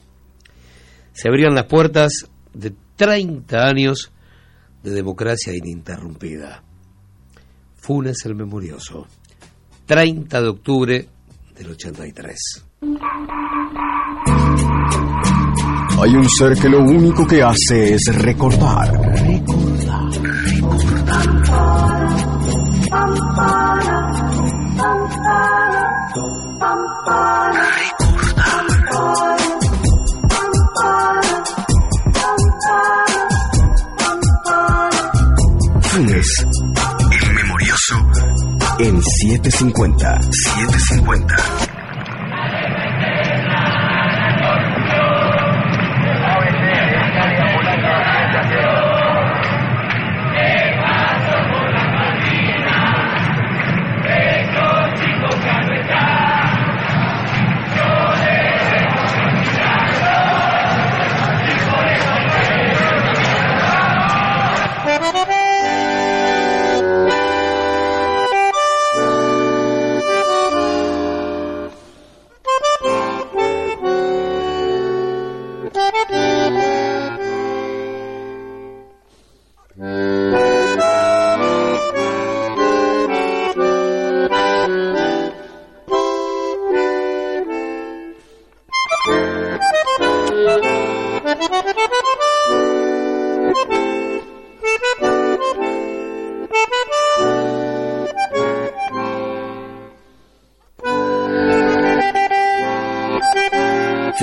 Se abrían las puertas de 30 años de democracia ininterrumpida. Funes el Memorioso, 30 de octubre del 83. Hay un ser que lo único que hace es recordar. Recordar, Funes, el memorioso, en 750. 750.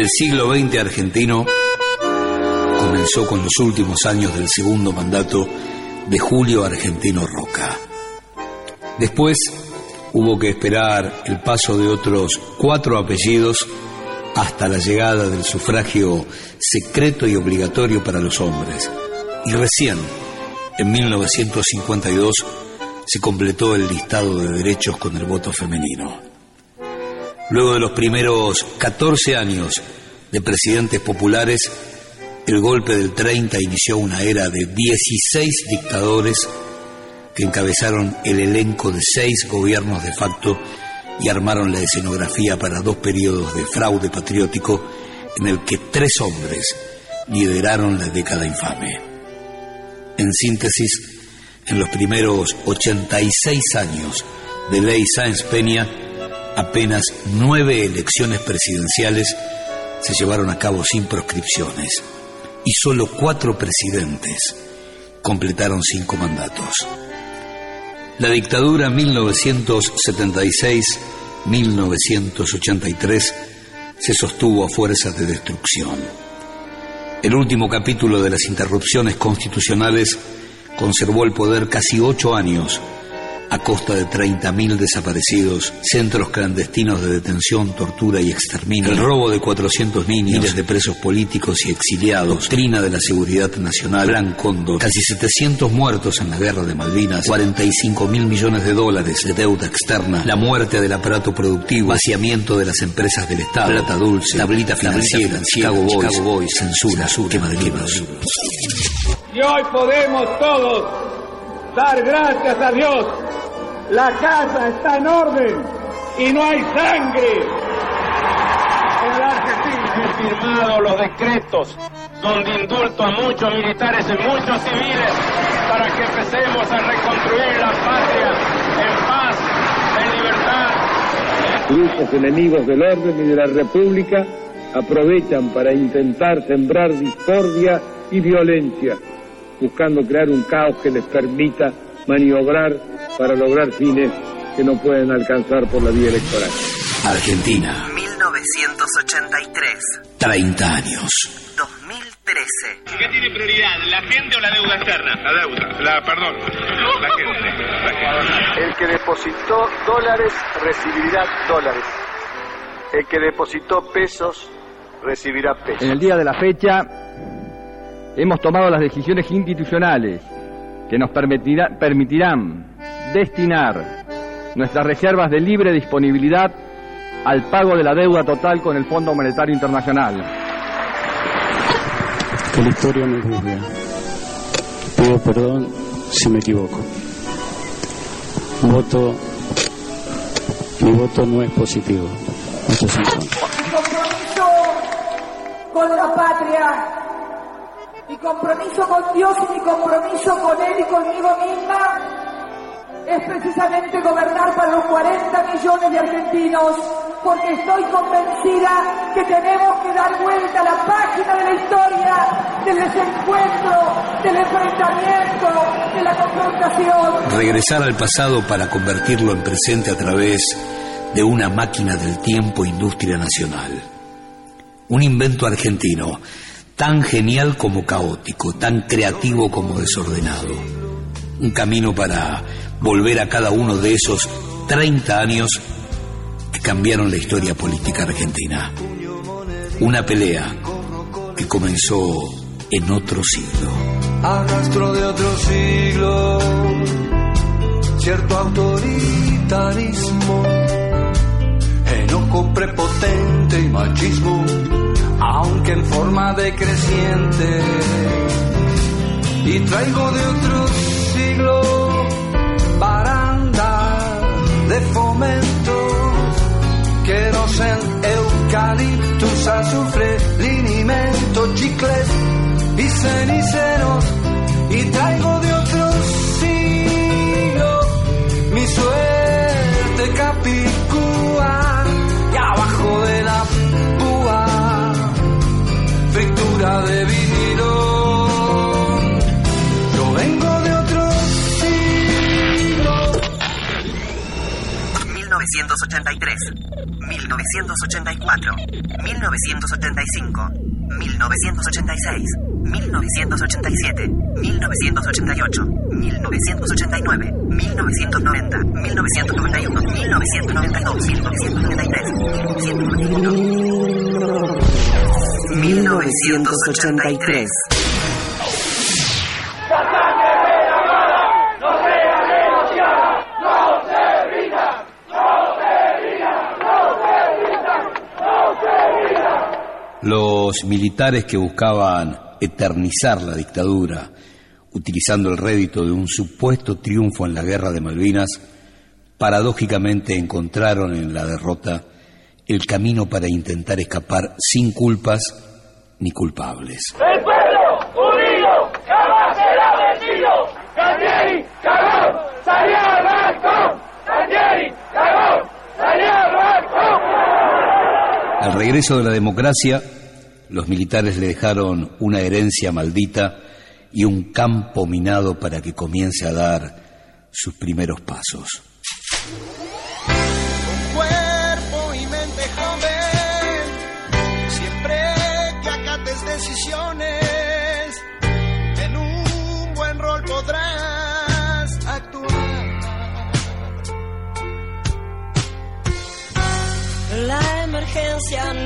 El siglo XX argentino comenzó con los últimos años del segundo mandato de Julio Argentino Roca. Después hubo que esperar el paso de otros cuatro apellidos hasta la llegada del sufragio secreto y obligatorio para los hombres. Y recién, en 1952, se completó el listado de derechos con el voto femenino. Luego de los primeros 14 años de presidentes populares, el golpe del 30 inició una era de 16 dictadores que encabezaron el elenco de seis gobiernos de facto y armaron la escenografía para dos periodos de fraude patriótico en el que tres hombres lideraron la década infame. En síntesis, en los primeros 86 años de ley Sáenz Peña, apenas nueve elecciones presidenciales se llevaron a cabo sin proscripciones y solo cuatro presidentes completaron cinco mandatos. La dictadura 1976-1983 se sostuvo a fuerza de destrucción. El último capítulo de las interrupciones constitucionales conservó el poder casi ocho años a costa de 30.000 desaparecidos, centros clandestinos de detención, tortura y exterminio, el robo de 400 niños, miles de presos políticos y exiliados, doctrina de la seguridad nacional, Plan Cóndor, casi 700 muertos en la guerra de Malvinas, 45 mil millones de dólares de deuda externa, la muerte del aparato productivo, vaciamiento de las empresas del Estado, plata dulce, tablita financiera, Chicago Boys, Chicago Boys censura, quema de libros. Y hoy podemos todos dar gracias a Dios. La casa está en orden y no hay sangre. En la Argentina he firmado los decretos donde indulto a muchos militares y muchos civiles para que empecemos a reconstruir la patria en paz, en libertad. Grupos enemigos del orden y de la República aprovechan para intentar sembrar discordia y violencia buscando crear un caos que les permita maniobrar para lograr fines que no pueden alcanzar por la vía electoral. Argentina, 1983. 30 años. 2013. ¿Qué tiene prioridad, la gente o la deuda externa? La deuda, la, perdón, la gente, la gente. El que depositó dólares recibirá dólares. El que depositó pesos recibirá pesos. En el día de la fecha hemos tomado las decisiones institucionales que nos permitirá- permitirán destinar nuestras reservas de libre disponibilidad al pago de la deuda total con el Fondo Monetario Internacional. Que la historia me juzgue. Pido perdón si me equivoco. Voto. Mi voto no es positivo. Voto es compromiso con la patria, mi compromiso con Dios y mi compromiso con Él y conmigo misma es precisamente gobernar para los 40 millones de argentinos, porque estoy convencida que tenemos que dar vuelta a la página de la historia del desencuentro, del enfrentamiento, de la confrontación. Regresar al pasado para convertirlo en presente a través de una máquina del tiempo industria nacional. Un invento argentino, tan genial como caótico, tan creativo como desordenado. Un camino para volver a cada uno de esos 30 años que cambiaron la historia política argentina. Una pelea que comenzó en otro siglo. Arrastro de otro siglo, cierto autoritarismo, enojo prepotente y machismo, aunque en forma decreciente. Y traigo de otro siglo de fomento, querosen, eucaliptus, azufre, linimento, chicles y ceniceros. Y traigo de otro siglo mi suerte 1983, 1984, 1985, 1986, 1987, 1988, 1989, 1990, 1991, 1992, 1993, 1991. 1983. Los militares que buscaban eternizar la dictadura, utilizando el rédito de un supuesto triunfo en la guerra de Malvinas, paradójicamente encontraron en la derrota el camino para intentar escapar sin culpas ni culpables. El pueblo unido jamás será vencido. Galtieri, cagón, al balcón. Galtieri, cagón, al balcón. Al regreso de la democracia, los militares le dejaron una herencia maldita y un campo minado para que comience a dar sus primeros pasos.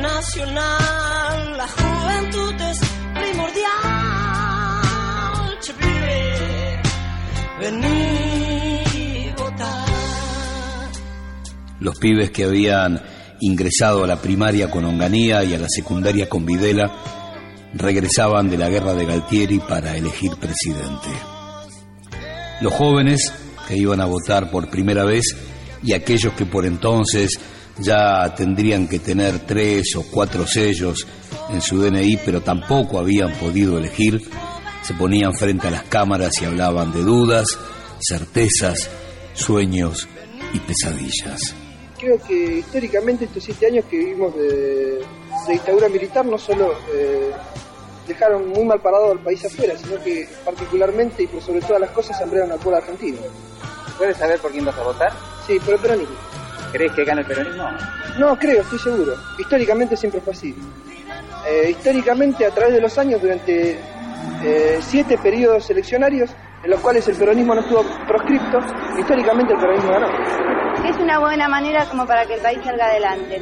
Nacional, la juventud es primordial. Votar. Los pibes que habían ingresado a la primaria con Onganía y a la secundaria con Videla regresaban de la guerra de Galtieri para elegir presidente. Los jóvenes que iban a votar por primera vez y aquellos que por entonces ya tendrían que tener tres o cuatro sellos en su DNI, pero tampoco habían podido elegir, se ponían frente a las cámaras y hablaban de dudas, certezas, sueños y pesadillas. Creo que históricamente estos siete años que vivimos de, de dictadura militar no solo eh, dejaron muy mal parado al país afuera, sino que particularmente y por sobre todas las cosas sembraron al pueblo argentino. ¿Puedes saber por quién vas a votar? Sí, por el peronismo. ¿Crees que gana el peronismo? No, creo, estoy seguro. Históricamente siempre fue así. Eh, históricamente, a través de los años, durante eh, siete periodos eleccionarios, en los cuales el peronismo no estuvo proscripto, históricamente el peronismo ganó. Es una buena manera como para que el país salga adelante.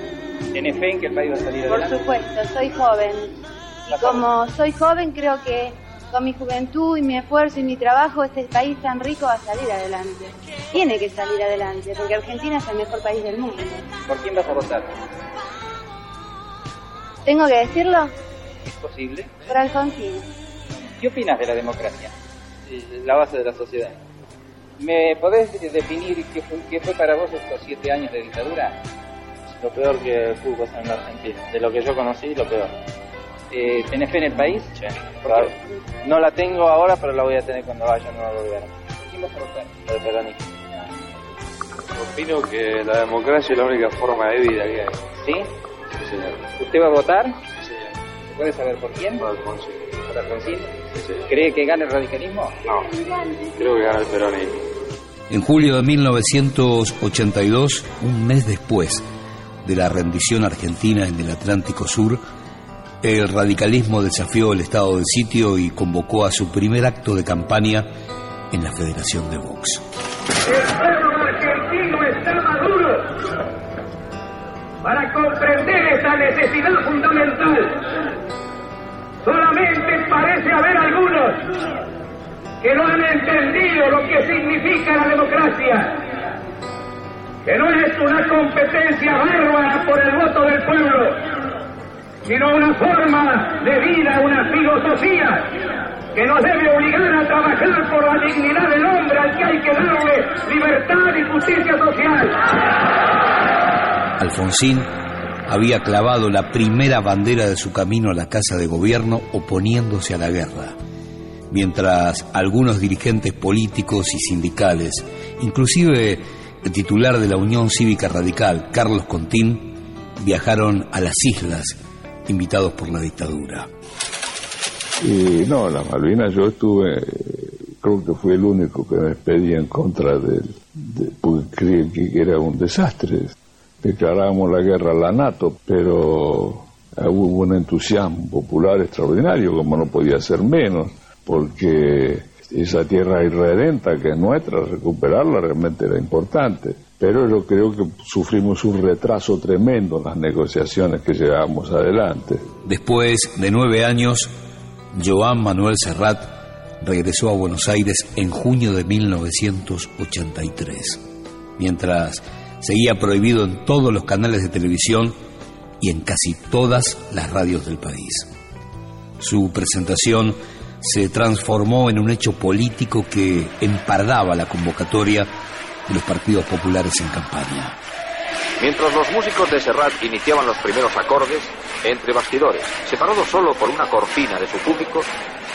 ¿Tienes fe en que el país va a salir Por adelante? supuesto, soy joven. Y como soy joven, creo que con mi juventud y mi esfuerzo y mi trabajo, este país tan rico va a salir adelante. Tiene que salir adelante, porque Argentina es el mejor país del mundo. ¿Por quién vas a votar? ¿Tengo que decirlo? ¿Es posible? Por Alfonsín. ¿Qué opinas de la democracia? La base de la sociedad. ¿Me podés definir qué fue, qué fue para vos estos siete años de dictadura? Lo peor que pudo pasar en la Argentina. De lo que yo conocí, lo peor. Eh, ¿Tenés fe en el país? Claro. No la tengo ahora, pero la voy a tener cuando vaya a nuevo gobierno. ¿Por quién vas a el peronismo. Opino que la democracia es la única forma de vida que hay. ¿Sí? Sí, señor. ¿Usted va a votar? Sí, señor. ¿Se puede saber por quién? Por Alfonsín. ¿Por Alfonsín? Sí, señor. ¿Cree que gane el radicalismo? No. Creo que gana el peronismo. En julio de 1982, un mes después de la rendición argentina en el Atlántico Sur, el radicalismo desafió el estado de sitio y convocó a su primer acto de campaña en la Federación de Vox. El pueblo argentino está maduro para comprender esta necesidad fundamental. Solamente parece haber algunos que no han entendido lo que significa la democracia, que no es una competencia bárbara por el voto del pueblo, sino una forma de vida, una filosofía que nos debe obligar a trabajar por la dignidad del hombre al que hay que darle libertad y justicia social. Alfonsín había clavado la primera bandera de su camino a la Casa de Gobierno oponiéndose a la guerra, mientras algunos dirigentes políticos y sindicales, inclusive el titular de la Unión Cívica Radical, Carlos Contín, viajaron a las islas invitados por la dictadura. Y no, las Malvinas yo estuve, creo que fui el único que me despedí en contra del, de, porque creí que era un desastre. Declarábamos la guerra a la NATO, pero hubo un entusiasmo popular extraordinario, como no podía ser menos, porque esa tierra irredenta que es nuestra, recuperarla realmente era importante. Pero yo creo que sufrimos un retraso tremendo en las negociaciones que llevábamos adelante. Después de nueve años, Joan Manuel Serrat regresó a Buenos Aires en junio de 1983, mientras seguía prohibido en todos los canales de televisión y en casi todas las radios del país. Su presentación se transformó en un hecho político que empardaba la convocatoria de los partidos populares en campaña. Mientras los músicos de Serrat iniciaban los primeros acordes, entre bastidores, separado solo por una cortina de su público,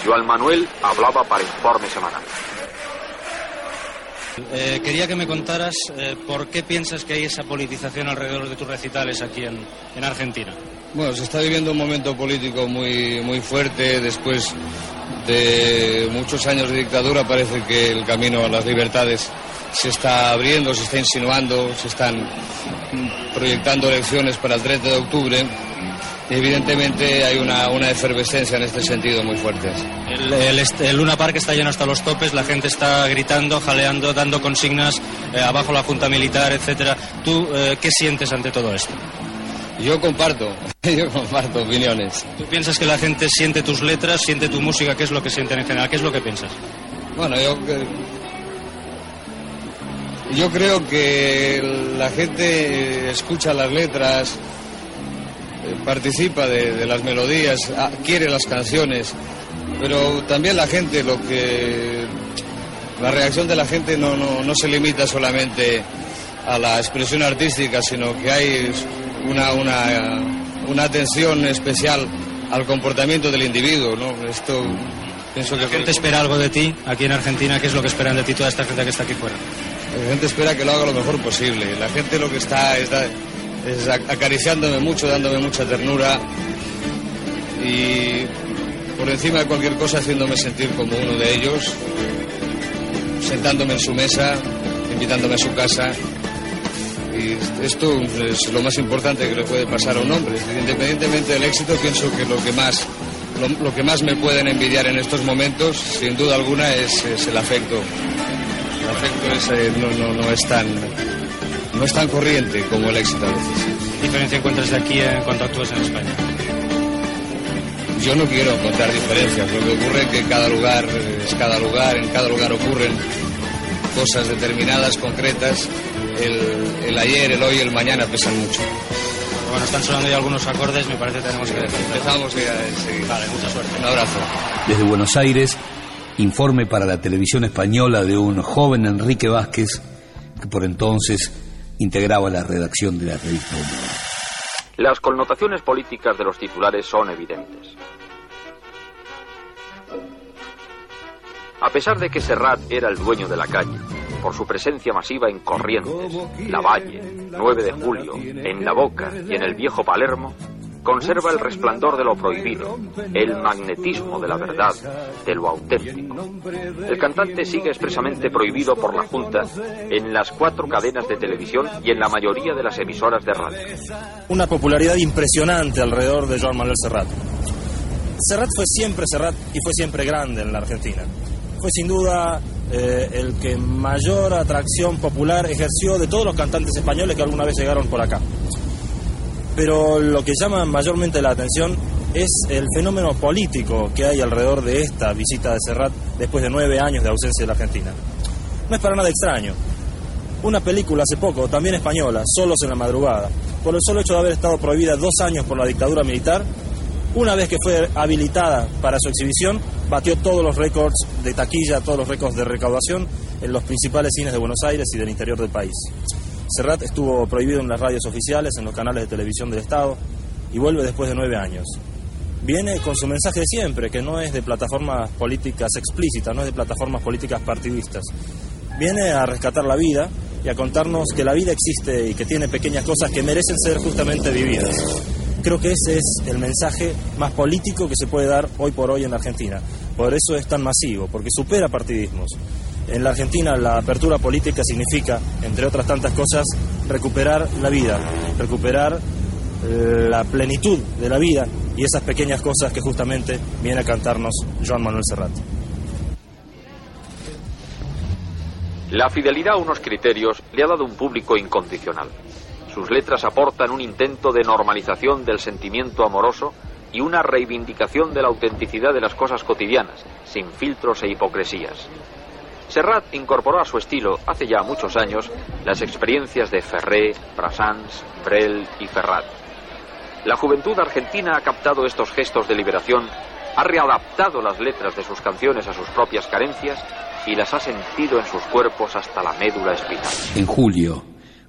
Joan Manuel hablaba para Informe Semanal. Eh, quería que me contaras eh, por qué piensas que hay esa politización alrededor de tus recitales aquí en, en Argentina. Bueno, se está viviendo un momento político muy, muy fuerte. Después de muchos años de dictadura parece que el camino a las libertades se está abriendo, se está insinuando, se están proyectando elecciones para el 30 de octubre. Y evidentemente hay una, una efervescencia en este sentido muy fuerte. El, el, el Luna Park está lleno hasta los topes, la gente está gritando, jaleando, dando consignas, eh, abajo la Junta Militar, etcétera. ¿Tú eh, qué sientes ante todo esto? Yo comparto, yo comparto opiniones. ¿Tú piensas que la gente siente tus letras, siente tu música? ¿Qué es lo que sienten en general? ¿Qué es lo que piensas? Bueno, yo, eh, yo creo que la gente escucha las letras, eh, participa de, de las melodías, ah, quiere las canciones, pero también la gente, lo que la reacción de la gente no, no, no se limita solamente a la expresión artística, sino que hay una, una, una atención especial al comportamiento del individuo, ¿no? Esto pienso que La gente espera algo de ti aquí en Argentina. ¿Qué es lo que esperan de ti toda esta gente que está aquí fuera? La gente espera que lo haga lo mejor posible. La gente lo que está es, acariciándome mucho, dándome mucha ternura y por encima de cualquier cosa haciéndome sentir como uno de ellos, sentándome en su mesa, invitándome a su casa. Y esto es lo más importante que le puede pasar a un hombre. Independientemente del éxito, pienso que lo que más, lo, que más me pueden envidiar en estos momentos, sin duda alguna, es el afecto. El afecto es, eh, no, no, no es tan no es tan corriente como el éxito a veces. ¿Qué diferencia encuentras de aquí en cuanto actúas en España? Yo no quiero encontrar diferencias. Lo que ocurre es que cada lugar es cada lugar, en cada lugar ocurren cosas determinadas, concretas. El, el ayer, el hoy, el mañana pesan mucho. Bueno, están sonando ya algunos acordes, me parece que tenemos que. Empezamos ya seguir. Vale, mucha suerte. Un abrazo. Desde Buenos Aires, informe para la televisión española de un joven Enrique Vázquez, que por entonces integraba la redacción de la revista Humor. Las connotaciones políticas de los titulares son evidentes. A pesar de que Serrat era el dueño de la calle, por su presencia masiva en Corrientes, Lavalle, 9 de Julio, en La Boca y en el viejo Palermo, conserva el resplandor de lo prohibido, el magnetismo de la verdad, de lo auténtico. El cantante sigue expresamente prohibido por la Junta en las cuatro cadenas de televisión y en la mayoría de las emisoras de radio. una popularidad impresionante alrededor de Joan Manuel Serrat. Serrat fue siempre Serrat y fue siempre grande en la Argentina. Fue sin duda eh, el que mayor atracción popular ejerció de todos los cantantes españoles que alguna vez llegaron por acá. Pero lo que llama mayormente la atención es el fenómeno político que hay alrededor de esta visita de Serrat después de nueve años de ausencia de la Argentina. No es para nada extraño. Una película hace poco, también española, Solos en la madrugada, por el solo hecho de haber estado prohibida dos años por la dictadura militar, una vez que fue habilitada para su exhibición, batió todos los récords de taquilla, todos los récords de recaudación en los principales cines de Buenos Aires y del interior del país. Serrat estuvo prohibido en las radios oficiales, en los canales de televisión del Estado, y vuelve después de nueve años. Viene con su mensaje de siempre, que no es de plataformas políticas explícitas, no es de plataformas políticas partidistas. Viene a rescatar la vida y a contarnos que la vida existe y que tiene pequeñas cosas que merecen ser justamente vividas. Creo que ese es el mensaje más político que se puede dar hoy por hoy en la Argentina. Por eso es tan masivo, porque supera partidismos. En la Argentina la apertura política significa, entre otras tantas cosas, recuperar la vida, recuperar eh, la plenitud de la vida y esas pequeñas cosas que justamente viene a cantarnos Joan Manuel Serrat. La fidelidad a unos criterios le ha dado un público incondicional. Sus letras aportan un intento de normalización del sentimiento amoroso y una reivindicación de la autenticidad de las cosas cotidianas, sin filtros e hipocresías. Serrat incorporó a su estilo, hace ya muchos años, las experiencias de Ferré, Brassans, Brel y Ferrat. La juventud argentina ha captado estos gestos de liberación, ha readaptado las letras de sus canciones a sus propias carencias y las ha sentido en sus cuerpos hasta la médula espinal. En julio,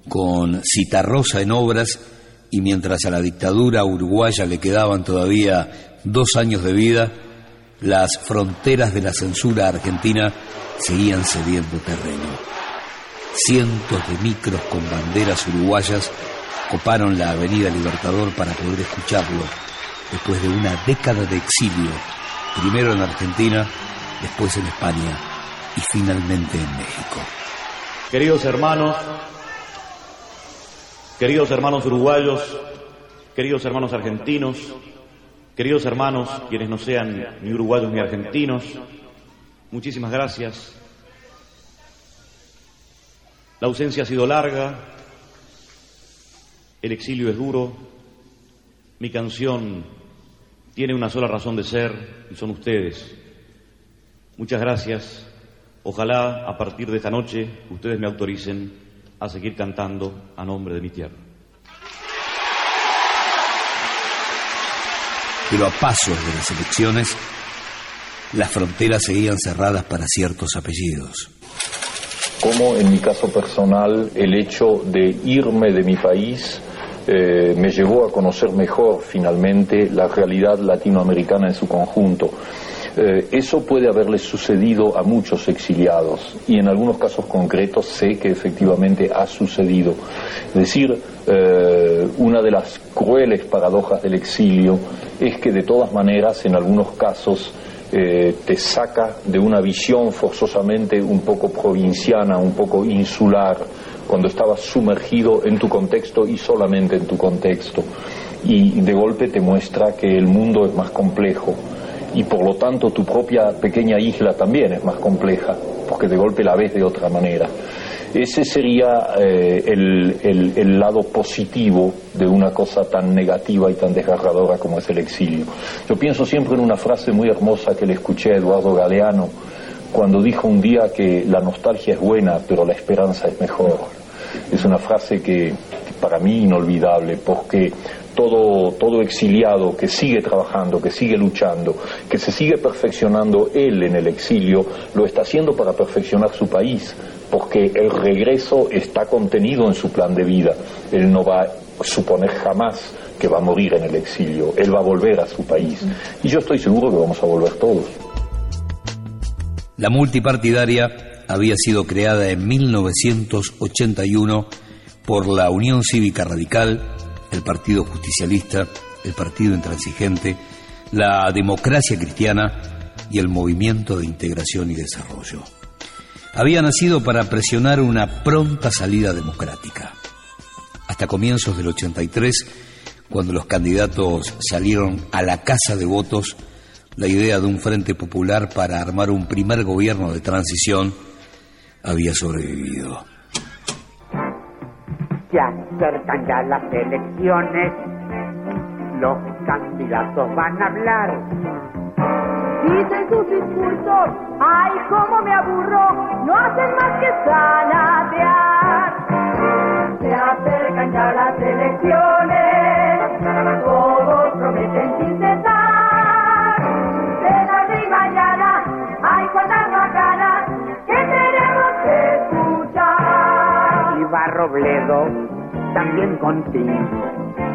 con Citarrosa en obras y mientras a la dictadura uruguaya le quedaban todavía dos años de vida, las fronteras de la censura argentina seguían cediendo terreno. Cientos de micros con banderas uruguayas coparon la Avenida Libertador para poder escucharlo después de una década de exilio, primero en Argentina, después en España y finalmente en México. Queridos hermanos, queridos hermanos uruguayos, queridos hermanos argentinos, queridos hermanos, quienes no sean ni uruguayos ni argentinos, muchísimas gracias. La ausencia ha sido larga, el exilio es duro, mi canción tiene una sola razón de ser y son ustedes. Muchas gracias. Ojalá a partir de esta noche ustedes me autoricen a seguir cantando a nombre de mi tierra. Pero a pasos de las elecciones, las fronteras seguían cerradas para ciertos apellidos. Como en mi caso personal, el hecho de irme de mi país eh, me llevó a conocer mejor finalmente la realidad latinoamericana en su conjunto. Eh, eso puede haberle sucedido a muchos exiliados y en algunos casos concretos sé que efectivamente ha sucedido. Es decir, eh, una de las crueles paradojas del exilio es que de todas maneras en algunos casos te saca de una visión forzosamente un poco provinciana, un poco insular, cuando estabas sumergido en tu contexto y solamente en tu contexto. Y de golpe te muestra que el mundo es más complejo y por lo tanto tu propia pequeña isla también es más compleja, porque de golpe la ves de otra manera. Ese sería eh, el, el, lado positivo de una cosa tan negativa y tan desgarradora como es el exilio. Yo pienso siempre en una frase muy hermosa que le escuché a Eduardo Galeano, cuando dijo un día que la nostalgia es buena, pero la esperanza es mejor. Es una frase que para mí inolvidable, porque todo, todo exiliado que sigue trabajando, que sigue luchando, que se sigue perfeccionando él en el exilio, lo está haciendo para perfeccionar su país, porque el regreso está contenido en su plan de vida. Él no va a suponer jamás que va a morir en el exilio, él va a volver a su país. Y yo estoy seguro que vamos a volver todos. La multipartidaria había sido creada en 1981 por la Unión Cívica Radical, el Partido Justicialista, el Partido Intransigente, la Democracia Cristiana y el Movimiento de Integración y Desarrollo. Había nacido para presionar una pronta salida democrática. Hasta comienzos del 83, cuando los candidatos salieron a la casa de votos, la idea de un frente popular para armar un primer gobierno de transición había sobrevivido. Se acercan ya las elecciones, los candidatos van a hablar. Dicen sus discursos, ay, cómo me aburro, no hacen más que sanatear. Se acercan ya las elecciones, todos prometen Robledo, también contigo.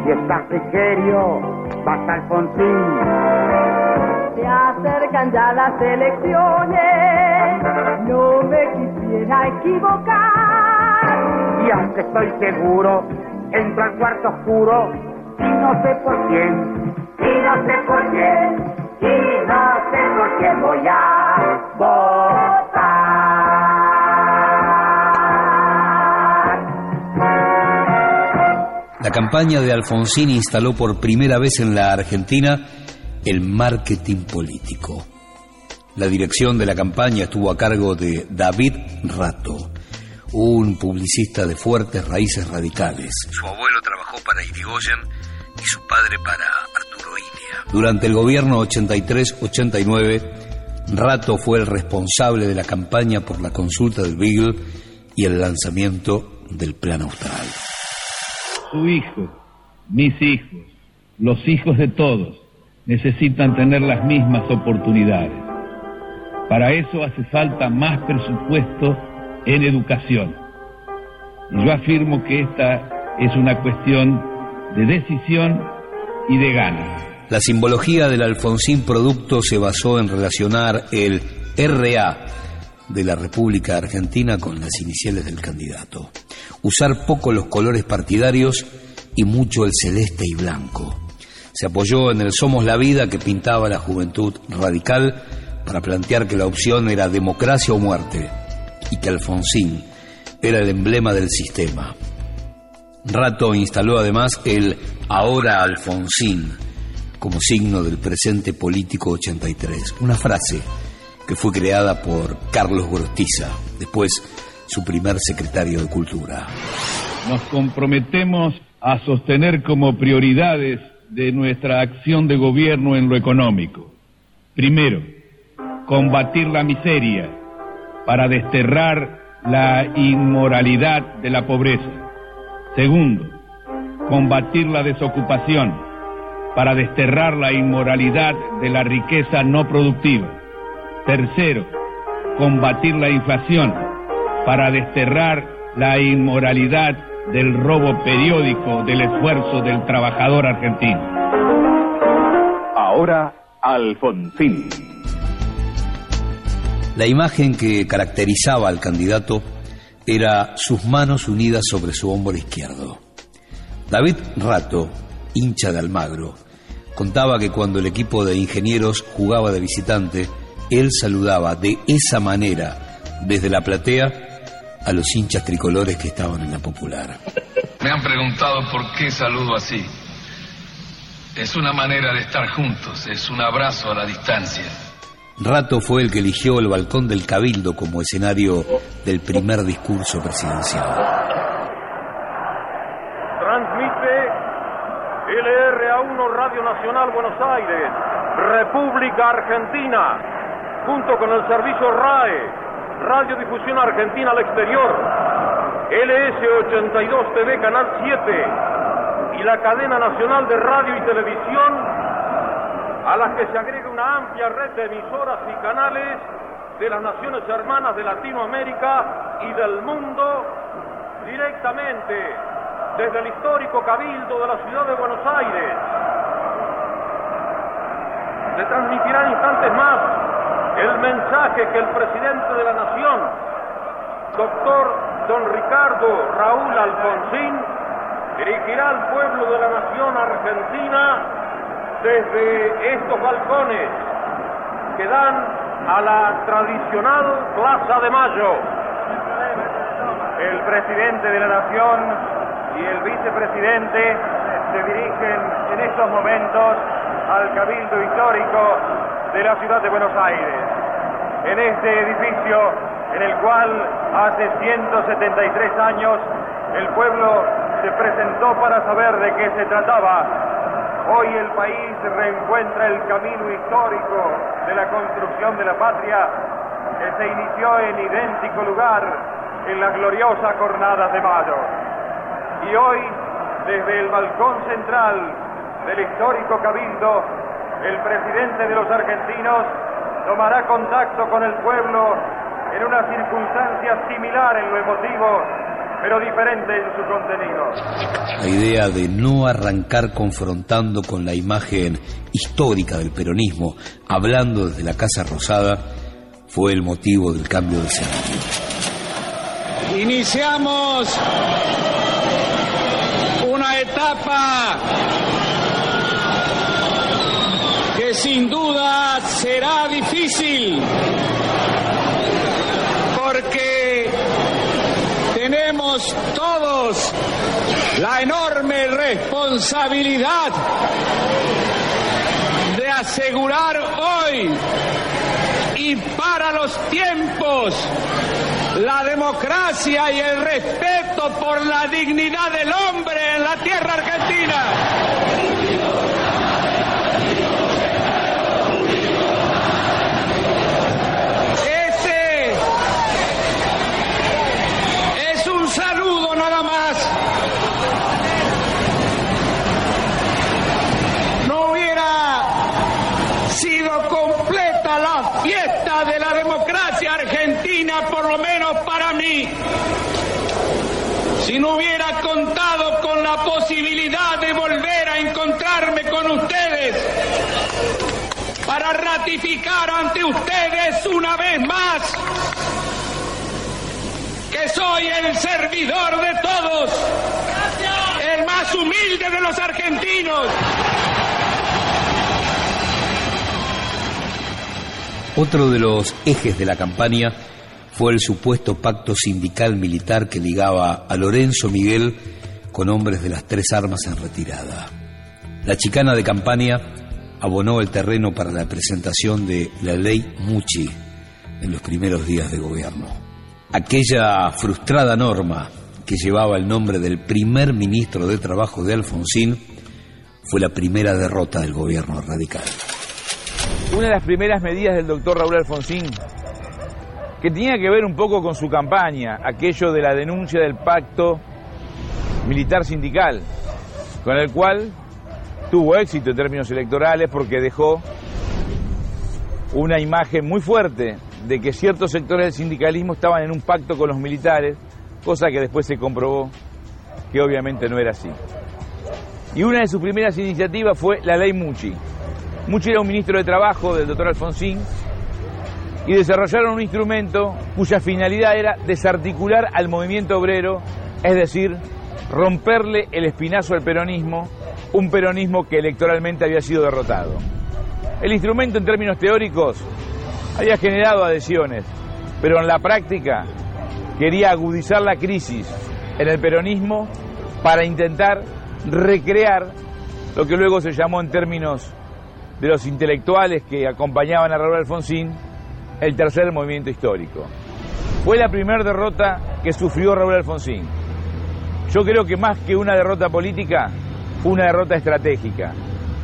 Y está Frigerio, va Alfonsín. Se acercan ya las elecciones, no me quisiera equivocar. Y aunque estoy seguro, entro al cuarto oscuro y no sé por quién, y no sé por quién, y no sé por quién voy a la campaña de Alfonsín instaló por primera vez en la Argentina el marketing político. La dirección de la campaña estuvo a cargo de David Rato, un publicista de fuertes raíces radicales. Su abuelo trabajó para Irigoyen y su padre para Arturo Ilia. Durante el gobierno 83-89, Rato fue el responsable de la campaña por la consulta del Beagle y el lanzamiento del Plan Austral. Su hijo, mis hijos, los hijos de todos necesitan tener las mismas oportunidades. Para eso hace falta más presupuesto en educación. Y yo afirmo que esta es una cuestión de decisión y de ganas. La simbología del Alfonsín Producto se basó en relacionar el RA de la República Argentina con las iniciales del candidato. Usar poco los colores partidarios y mucho el celeste y blanco. Se apoyó en el Somos la Vida que pintaba la juventud radical para plantear que la opción era democracia o muerte y que Alfonsín era el emblema del sistema. Rato instaló además el ahora Alfonsín como signo del presente político 83, una frase que fue creada por Carlos Gorostiza, después su primer secretario de Cultura. Nos comprometemos a sostener como prioridades de nuestra acción de gobierno en lo económico. Primero, combatir la miseria para desterrar la inmoralidad de la pobreza. Segundo, combatir la desocupación para desterrar la inmoralidad de la riqueza no productiva. Tercero, combatir la inflación para desterrar la inmoralidad del robo periódico del esfuerzo del trabajador argentino. Ahora, Alfonsín. La imagen que caracterizaba al candidato era sus manos unidas sobre su hombro izquierdo. David Rato, hincha de Almagro, contaba que cuando el equipo de ingenieros jugaba de visitante, él saludaba de esa manera desde la platea a los hinchas tricolores que estaban en la popular. Me han preguntado por qué saludo así. Es una manera de estar juntos, es un abrazo a la distancia. Rato fue el que eligió el balcón del Cabildo como escenario del primer discurso presidencial. Transmite LRA1 Radio Nacional Buenos Aires, República Argentina, junto con el servicio RAE, Radiodifusión Argentina al Exterior, LS82 TV Canal 7 y la cadena nacional de radio y televisión a las que se agrega una amplia red de emisoras y canales de las naciones hermanas de Latinoamérica y del mundo directamente desde el histórico cabildo de la ciudad de Buenos Aires. Se transmitirá en instantes más el mensaje que el presidente de la nación, doctor don Ricardo Raúl Alfonsín, dirigirá al pueblo de la nación argentina desde estos balcones que dan a la tradicional Plaza de Mayo. El presidente de la Nación y el vicepresidente se dirigen en estos momentos al Cabildo Histórico de la ciudad de Buenos Aires. En este edificio en el cual hace 173 años el pueblo se presentó para saber de qué se trataba Hoy el país reencuentra el camino histórico de la construcción de la patria que se inició en idéntico lugar en las gloriosas jornadas de mayo. Y hoy, desde el balcón central del histórico cabildo, el presidente de los argentinos tomará contacto con el pueblo en una circunstancia similar en lo emotivo pero diferente en su contenido. La idea de no arrancar confrontando con la imagen histórica del peronismo, hablando desde la Casa Rosada, fue el motivo del cambio de escenario. Iniciamos una etapa sin duda será difícil porque tenemos todos la enorme responsabilidad de asegurar hoy y para los tiempos la democracia y el respeto por la dignidad del hombre en la tierra argentina. Este es un saludo nada más. No hubiera sido completa la fiesta de la democracia argentina, por lo menos para mí, si no hubiera contado con la posibilidad de volver a encontrarme con ustedes para ratificar ante ustedes una vez más que soy el servidor de todos, el más humilde de los argentinos. Otro de los ejes de la campaña fue el supuesto pacto sindical militar que ligaba a Lorenzo Miguel con hombres de las tres armas en retirada. La chicana de campaña abonó el terreno para la presentación de la ley Muchi en los primeros días de gobierno. Aquella frustrada norma que llevaba el nombre del primer ministro de Trabajo de Alfonsín fue la primera derrota del gobierno radical. Una de las primeras medidas del doctor Raúl Alfonsín, que tenía que ver un poco con su campaña, aquello de la denuncia del pacto militar sindical, con el cual tuvo éxito en términos electorales porque dejó una imagen muy fuerte de que ciertos sectores del sindicalismo estaban en un pacto con los militares, cosa que después se comprobó que obviamente no era así. Y una de sus primeras iniciativas fue la ley Muchi. Muchi era un ministro de Trabajo del doctor Alfonsín y desarrollaron un instrumento cuya finalidad era desarticular al movimiento obrero, es decir, romperle el espinazo al peronismo, un peronismo que electoralmente había sido derrotado. El instrumento en términos teóricos había generado adhesiones, pero en la práctica quería agudizar la crisis en el peronismo para intentar recrear lo que luego se llamó en términos de los intelectuales que acompañaban a Raúl Alfonsín el tercer movimiento histórico. Fue la primera derrota que sufrió Raúl Alfonsín. Yo creo que más que una derrota política, fue una derrota estratégica,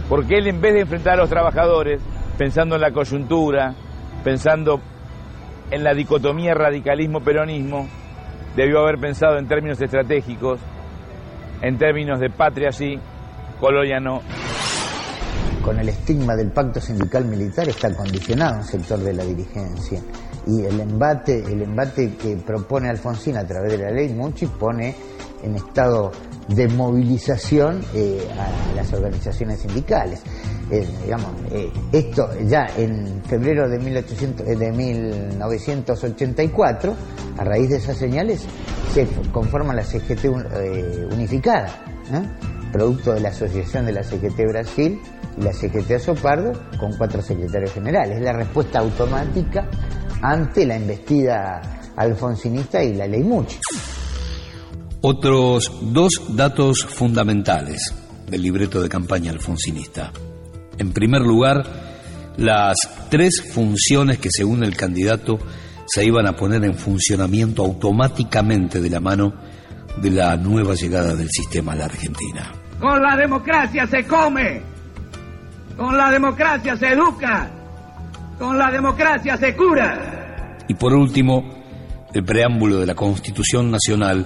porque él en vez de enfrentar a los trabajadores, pensando en la coyuntura, pensando en la dicotomía radicalismo-peronismo, debió haber pensado en términos estratégicos, en términos de patria sí, colonia no. Con el estigma del pacto sindical militar está condicionado un sector de la dirigencia y el embate, el embate que propone Alfonsín a través de la ley Muchi pone en estado de movilización eh, a las organizaciones sindicales. Eh, digamos, eh, esto ya en febrero de, 1800, de 1984, a raíz de esas señales, se conforma la CGT unificada, producto de la asociación de la CGT Brasil la CGT Azopardo con cuatro secretarios generales. Es la respuesta automática ante la investida alfonsinista y la ley Muchi. Otros dos datos fundamentales del libreto de campaña alfonsinista. En primer lugar, las tres funciones que según el candidato se iban a poner en funcionamiento automáticamente de la mano de la nueva llegada del sistema a la Argentina. Con la democracia se come, con la democracia se educa, con la democracia se cura. Y por último, el preámbulo de la Constitución Nacional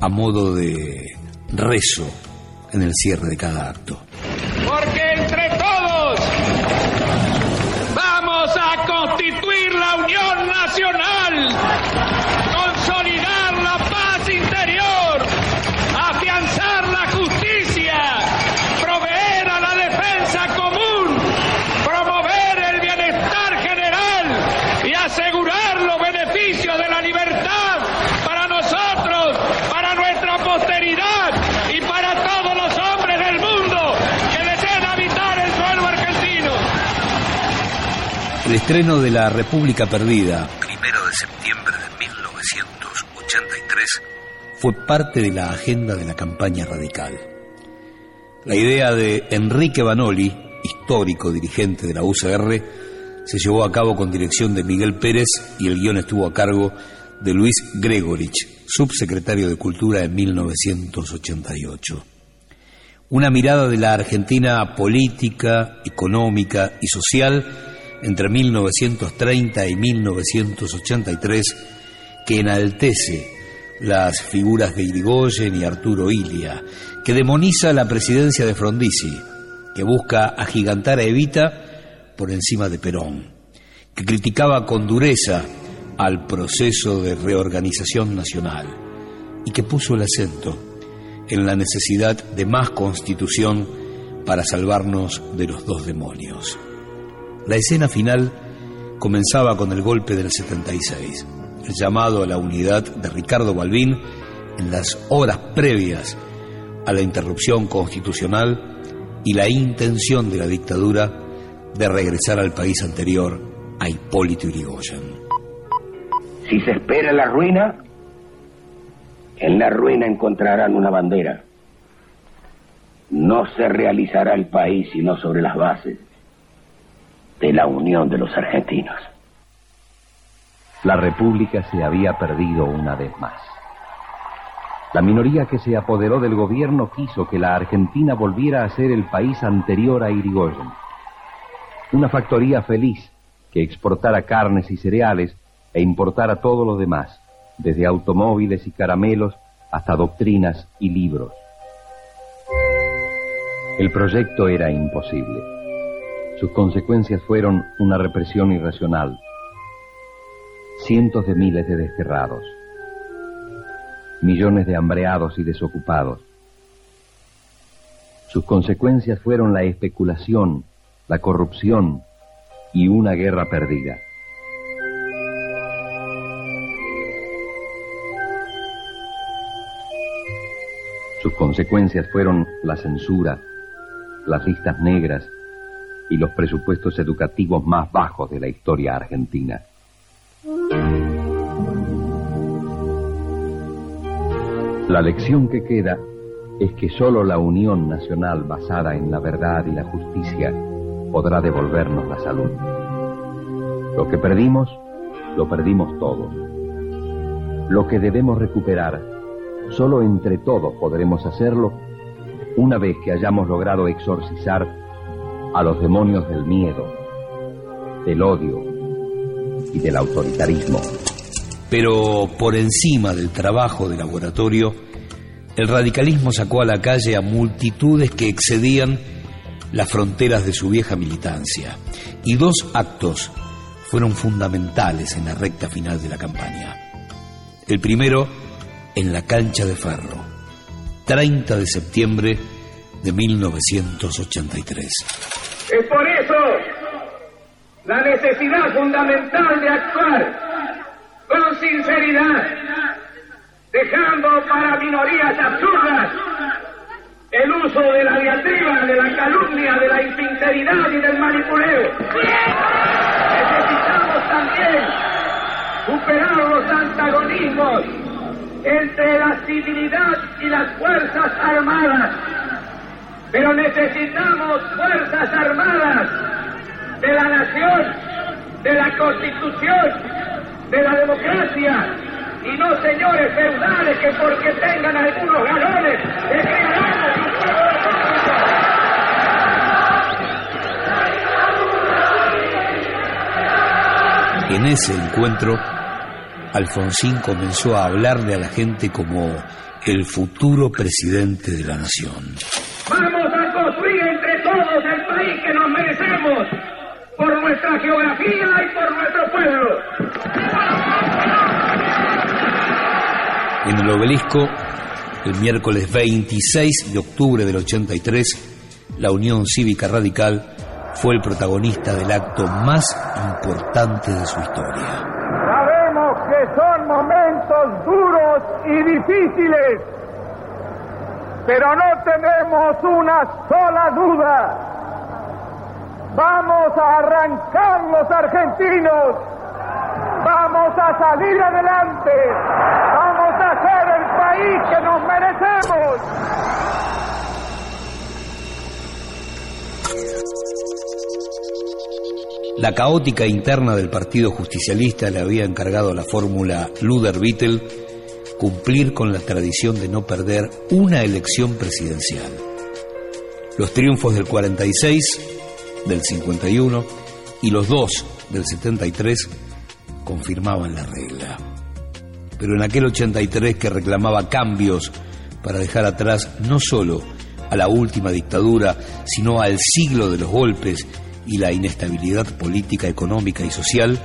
a modo de rezo en el cierre de cada acto. Porque entre todos vamos a constituir la Unión Nacional, consolidar la paz interior, afianzar la justicia, proveer a la defensa común, promover el bienestar general y asegurar los beneficios de la libertad para nosotros, para nuestra posteridad y para todos los hombres del mundo que deseen habitar el suelo argentino. El estreno de La República Perdida, primero de septiembre de 1983, fue parte de la agenda de la campaña radical. La idea de Enrique Banoli, histórico dirigente de la UCR, se llevó a cabo con dirección de Miguel Pérez y el guion estuvo a cargo de Luis Gregorich, subsecretario de Cultura en 1988. Una mirada de la Argentina política, económica y social entre 1930 y 1983 que enaltece las figuras de Irigoyen y Arturo Ilia, que demoniza la presidencia de Frondizi, que busca agigantar a Evita por encima de Perón, que criticaba con dureza al proceso de reorganización nacional y que puso el acento en la necesidad de más constitución para salvarnos de los dos demonios. La escena final comenzaba con el golpe del 76, el llamado a la unidad de Ricardo Balbín en las horas previas a la interrupción constitucional y la intención de la dictadura de regresar al país anterior a Hipólito Yrigoyen. Si se espera la ruina, en la ruina encontrarán una bandera. No se realizará el país sino sobre las bases de la unión de los argentinos. La República se había perdido una vez más. La minoría que se apoderó del gobierno quiso que la Argentina volviera a ser el país anterior a Irigoyen. Una factoría feliz que exportara carnes y cereales e importara todo lo demás, desde automóviles y caramelos hasta doctrinas y libros. El proyecto era imposible. Sus consecuencias fueron una represión irracional, cientos de miles de desterrados, millones de hambreados y desocupados. Sus consecuencias fueron la especulación, la corrupción y una guerra perdida. Sus consecuencias fueron la censura, las listas negras y los presupuestos educativos más bajos de la historia argentina. La lección que queda es que solo la unión nacional basada en la verdad y la justicia podrá devolvernos la salud. Lo que perdimos, lo perdimos todos. Lo que debemos recuperar, solo entre todos podremos hacerlo una vez que hayamos logrado exorcizar a los demonios del miedo, del odio y del autoritarismo. Pero por encima del trabajo de laboratorio, el radicalismo sacó a la calle a multitudes que excedían las fronteras de su vieja militancia. Y dos actos fueron fundamentales en la recta final de la campaña. El primero en la cancha de Ferro, 30 de septiembre de 1983. Es por eso la necesidad fundamental de actuar con sinceridad, dejando para minorías absurdas el uso de la diatriba, de la calumnia, de la insinceridad y del manipuleo. Necesitamos también superar los antagonismos entre la civilidad y las Fuerzas Armadas. Pero necesitamos Fuerzas Armadas de la nación, de la Constitución, de la democracia, y no señores feudales que porque tengan algunos galones En ese encuentro, Alfonsín comenzó a hablarle a la gente como el futuro presidente de la nación. Vamos a construir entre todos el país que nos merecemos, por nuestra geografía y por nuestro pueblo. En el obelisco, el miércoles 26 de octubre del 83, la Unión Cívica Radical fue el protagonista del acto más importante de su historia. Sabemos que son momentos duros y difíciles, pero no tenemos una sola duda. Vamos a arrancar los argentinos, vamos a salir adelante, vamos a ser el país que nos merecemos. La caótica interna del Partido Justicialista le había encargado la fórmula Luder-Vittel cumplir con la tradición de no perder una elección presidencial. Los triunfos del 46, del 51 y los dos del 73 confirmaban la regla. Pero en aquel 83 que reclamaba cambios para dejar atrás no solo a la última dictadura, sino al siglo de los golpes y la inestabilidad política, económica y social,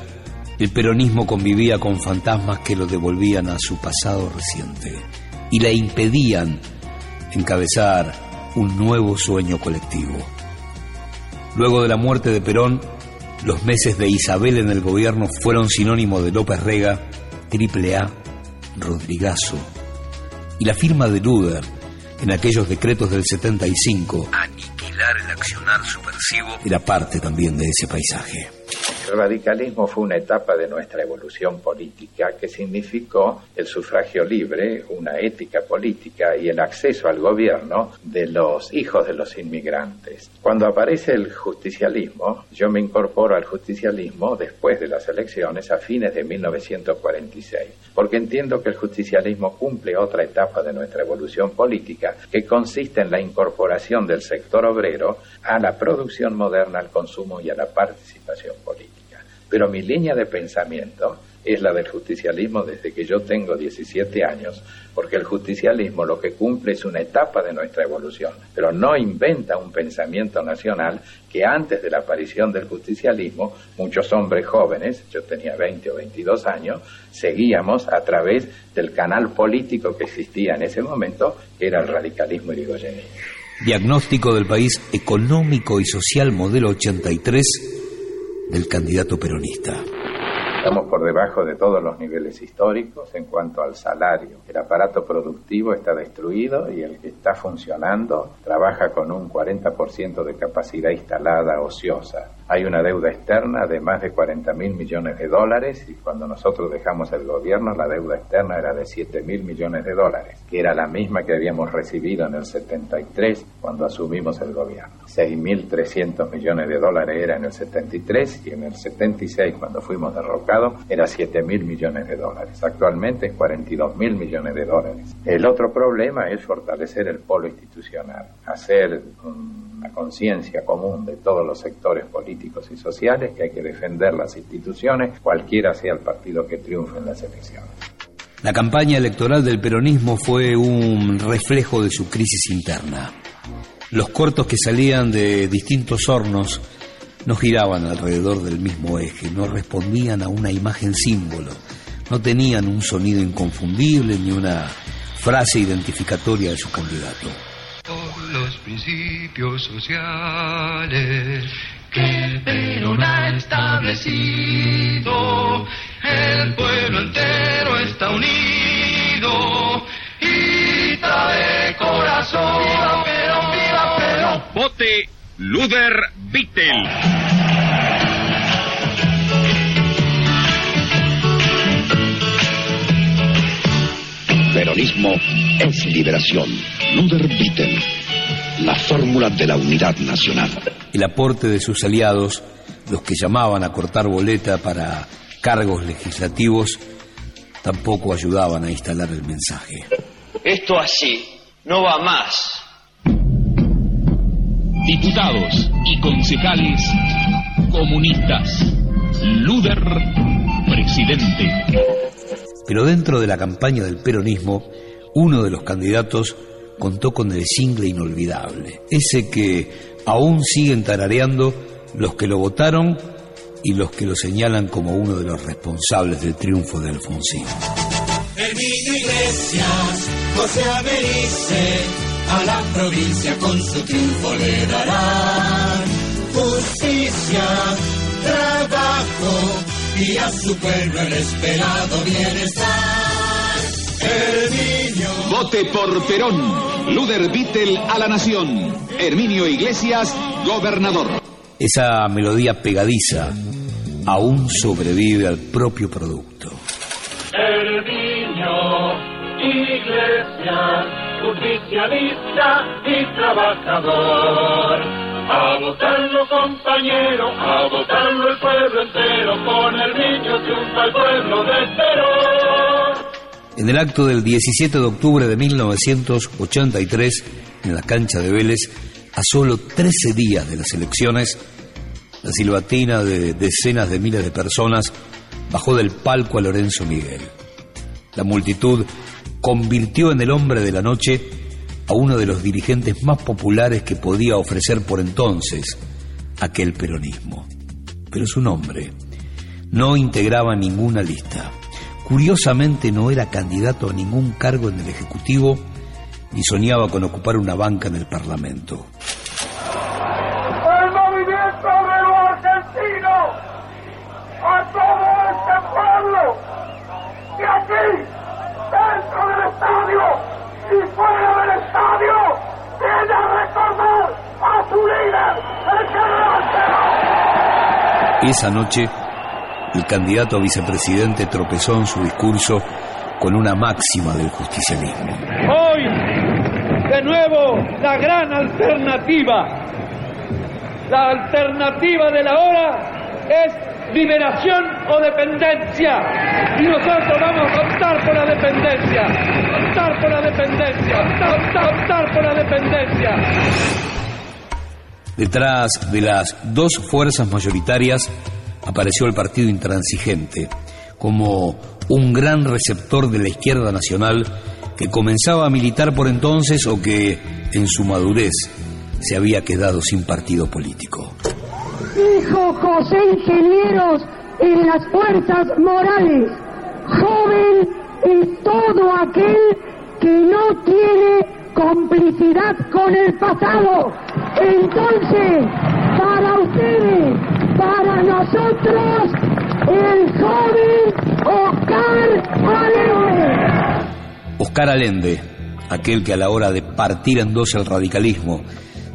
el peronismo convivía con fantasmas que lo devolvían a su pasado reciente y le impedían encabezar un nuevo sueño colectivo. Luego de la muerte de Perón, los meses de Isabel en el gobierno fueron sinónimo de López Rega, Triple A, Rodrigazo y la firma de Luder en aquellos decretos del 75. Aniquilar el accionar subversivo era parte también de ese paisaje. El radicalismo fue una etapa de nuestra evolución política que significó el sufragio libre, una ética política y el acceso al gobierno de los hijos de los inmigrantes. Cuando aparece el justicialismo, yo me incorporo al justicialismo después de las elecciones a fines de 1946, porque entiendo que el justicialismo cumple otra etapa de nuestra evolución política que consiste en la incorporación del sector obrero a la producción moderna, al consumo y a la participación política. Pero mi línea de pensamiento es la del justicialismo desde que yo tengo 17 años, porque el justicialismo lo que cumple es una etapa de nuestra evolución, pero no inventa un pensamiento nacional que antes de la aparición del justicialismo, muchos hombres jóvenes, yo tenía 20 o 22 años, seguíamos a través del canal político que existía en ese momento, que era el radicalismo irigoyenista. Diagnóstico del país económico y social modelo 83 del candidato peronista. Estamos por debajo de todos los niveles históricos en cuanto al salario. El aparato productivo está destruido y el que está funcionando trabaja con un 40% de capacidad instalada ociosa. Hay una deuda externa de más de 40 mil millones de dólares y cuando nosotros dejamos el gobierno la deuda externa era de 7 mil millones de dólares, que era la misma que habíamos recibido en el 73 cuando asumimos el gobierno. 6.300 millones de dólares era en el 73 y en el 76 cuando fuimos derrocados era 7 mil millones de dólares. Actualmente es 42 mil millones de dólares. El otro problema es fortalecer el polo institucional, hacer una conciencia común de todos los sectores políticos y sociales que hay que defender las instituciones, cualquiera sea el partido que triunfe en las elecciones. La campaña electoral del peronismo fue un reflejo de su crisis interna. Los cortos que salían de distintos hornos no giraban alrededor del mismo eje, no respondían a una imagen símbolo, no tenían un sonido inconfundible ni una frase identificatoria de su candidato. Los principios sociales que Perón ha establecido, el pueblo entero está unido y trae corazón. ¡Viva Perón, viva Perón! Vote Luder Vittel. Peronismo es liberación. Luder Vittel. La fórmula de la unidad nacional. El aporte de sus aliados, los que llamaban a cortar boleta para cargos legislativos, tampoco ayudaban a instalar el mensaje. Esto así no va más. Diputados y concejales comunistas. Luder, presidente. Pero dentro de la campaña del peronismo, uno de los candidatos contó con el single inolvidable, ese que aún siguen tarareando los que lo votaron y los que lo señalan como uno de los responsables del triunfo de Alfonsín. Herminio Iglesias, José Americe, a la provincia con su triunfo le darán justicia, trabajo y a su pueblo el esperado bienestar. Herminio. Vote por Perón. Luder Vittel a la nación. Herminio Iglesias, gobernador. Esa melodía pegadiza aún sobrevive al propio producto. Herminio Iglesias, justicialista y trabajador. A votarlo compañero, a votarlo el pueblo entero, con el niño triunfa el pueblo de Perón. En el acto del 17 de octubre de 1983, en la cancha de Vélez, a solo 13 días de las elecciones, la silbatina de decenas de miles de personas bajó del palco a Lorenzo Miguel. La multitud convirtió en el hombre de la noche a uno de los dirigentes más populares que podía ofrecer por entonces aquel peronismo. Pero su nombre no integraba ninguna lista. Curiosamente no era candidato a ningún cargo en el Ejecutivo ni soñaba con ocupar una banca en el Parlamento. El movimiento obrero argentino, a todo este pueblo, que aquí, dentro del estadio y fuera del estadio, viene a recordar a su líder, el general Perón. Esa noche, el candidato a vicepresidente tropezó en su discurso con una máxima del justicialismo. Hoy, de nuevo, la gran alternativa. La alternativa de la hora es liberación o dependencia. Y nosotros vamos a optar por la dependencia. Optar por la dependencia. Optar, optar, optar por la dependencia. Detrás de las dos fuerzas mayoritarias apareció el Partido Intransigente como un gran receptor de la izquierda nacional que comenzaba a militar por entonces o que, en su madurez, se había quedado sin partido político. Hijo José Ingenieros en las fuerzas morales, joven es todo aquel que no tiene complicidad con el pasado. Entonces, para nosotros, el joven Oscar Allende. Oscar Allende, aquel que a la hora de partir en dos el radicalismo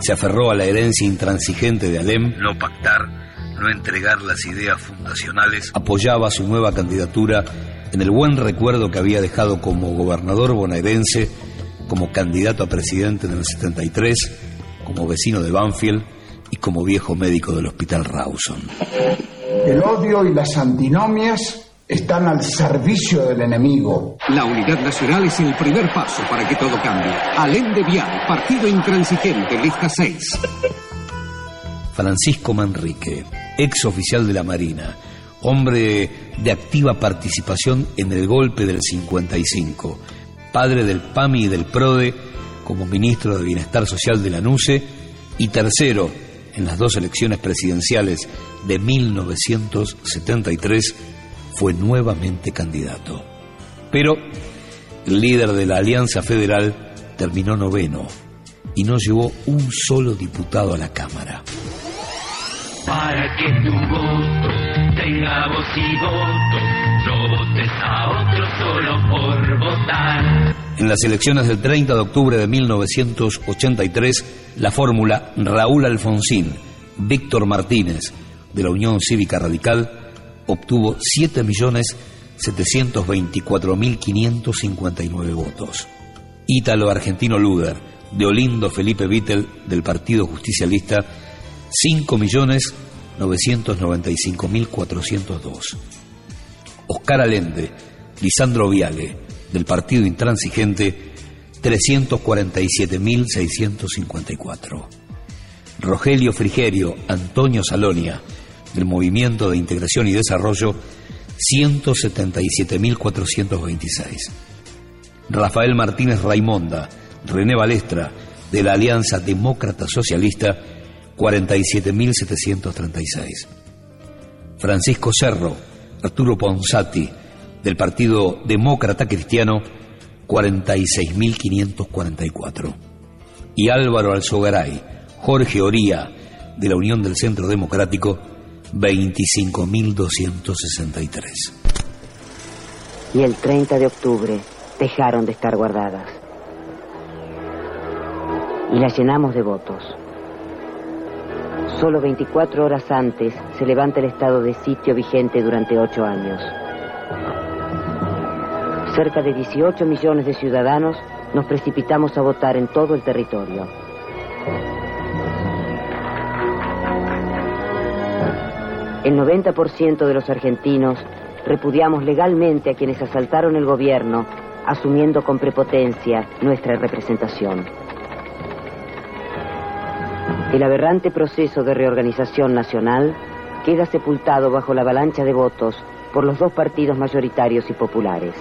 se aferró a la herencia intransigente de Alem, no pactar, no entregar las ideas fundacionales, apoyaba su nueva candidatura en el buen recuerdo que había dejado como gobernador bonaerense, como candidato a presidente en el 73, como vecino de Banfield y como viejo médico del Hospital Rawson. El odio y las antinomias están al servicio del enemigo. La unidad nacional es el primer paso para que todo cambie. Alende Vial, partido intransigente, lista 6. Francisco Manrique, ex oficial de la Marina, hombre de activa participación en el golpe del 55, padre del PAMI y del PRODE como ministro de Bienestar Social de la NUCE y tercero en las dos elecciones presidenciales de 1973 fue nuevamente candidato. Pero el líder de la Alianza Federal terminó noveno y no llevó un solo diputado a la Cámara. Para que tu voto tenga voz y voto, no votes a otro solo por votar. En las elecciones del 30 de octubre de 1983, la fórmula Raúl Alfonsín, Víctor Martínez, de la Unión Cívica Radical, obtuvo 7.724.559 votos. Ítalo Argentino Luder, de Olindo Felipe Vittel, del Partido Justicialista, 5.995.402. Oscar Allende, Lisandro Viale, del Partido Intransigente, 347.654. Rogelio Frigerio, Antonio Salonia, del Movimiento de Integración y Desarrollo, 177.426. Rafael Martínez Raimonda, René Balestra, de la Alianza Demócrata Socialista, 47.736. Francisco Cerro, Arturo Ponsati, del Partido Demócrata Cristiano, 46.544. Y Álvaro Alzogaray, Jorge Oría, de la Unión del Centro Democrático, 25.263. Y el 30 de octubre dejaron de estar guardadas. Y las llenamos de votos. Solo 24 horas antes se levanta el estado de sitio vigente durante ocho años. Cerca de 18 millones de ciudadanos nos precipitamos a votar en todo el territorio. El 90% de los argentinos repudiamos legalmente a quienes asaltaron el gobierno, asumiendo con prepotencia nuestra representación. El aberrante proceso de reorganización nacional queda sepultado bajo la avalancha de votos por los dos partidos mayoritarios y populares.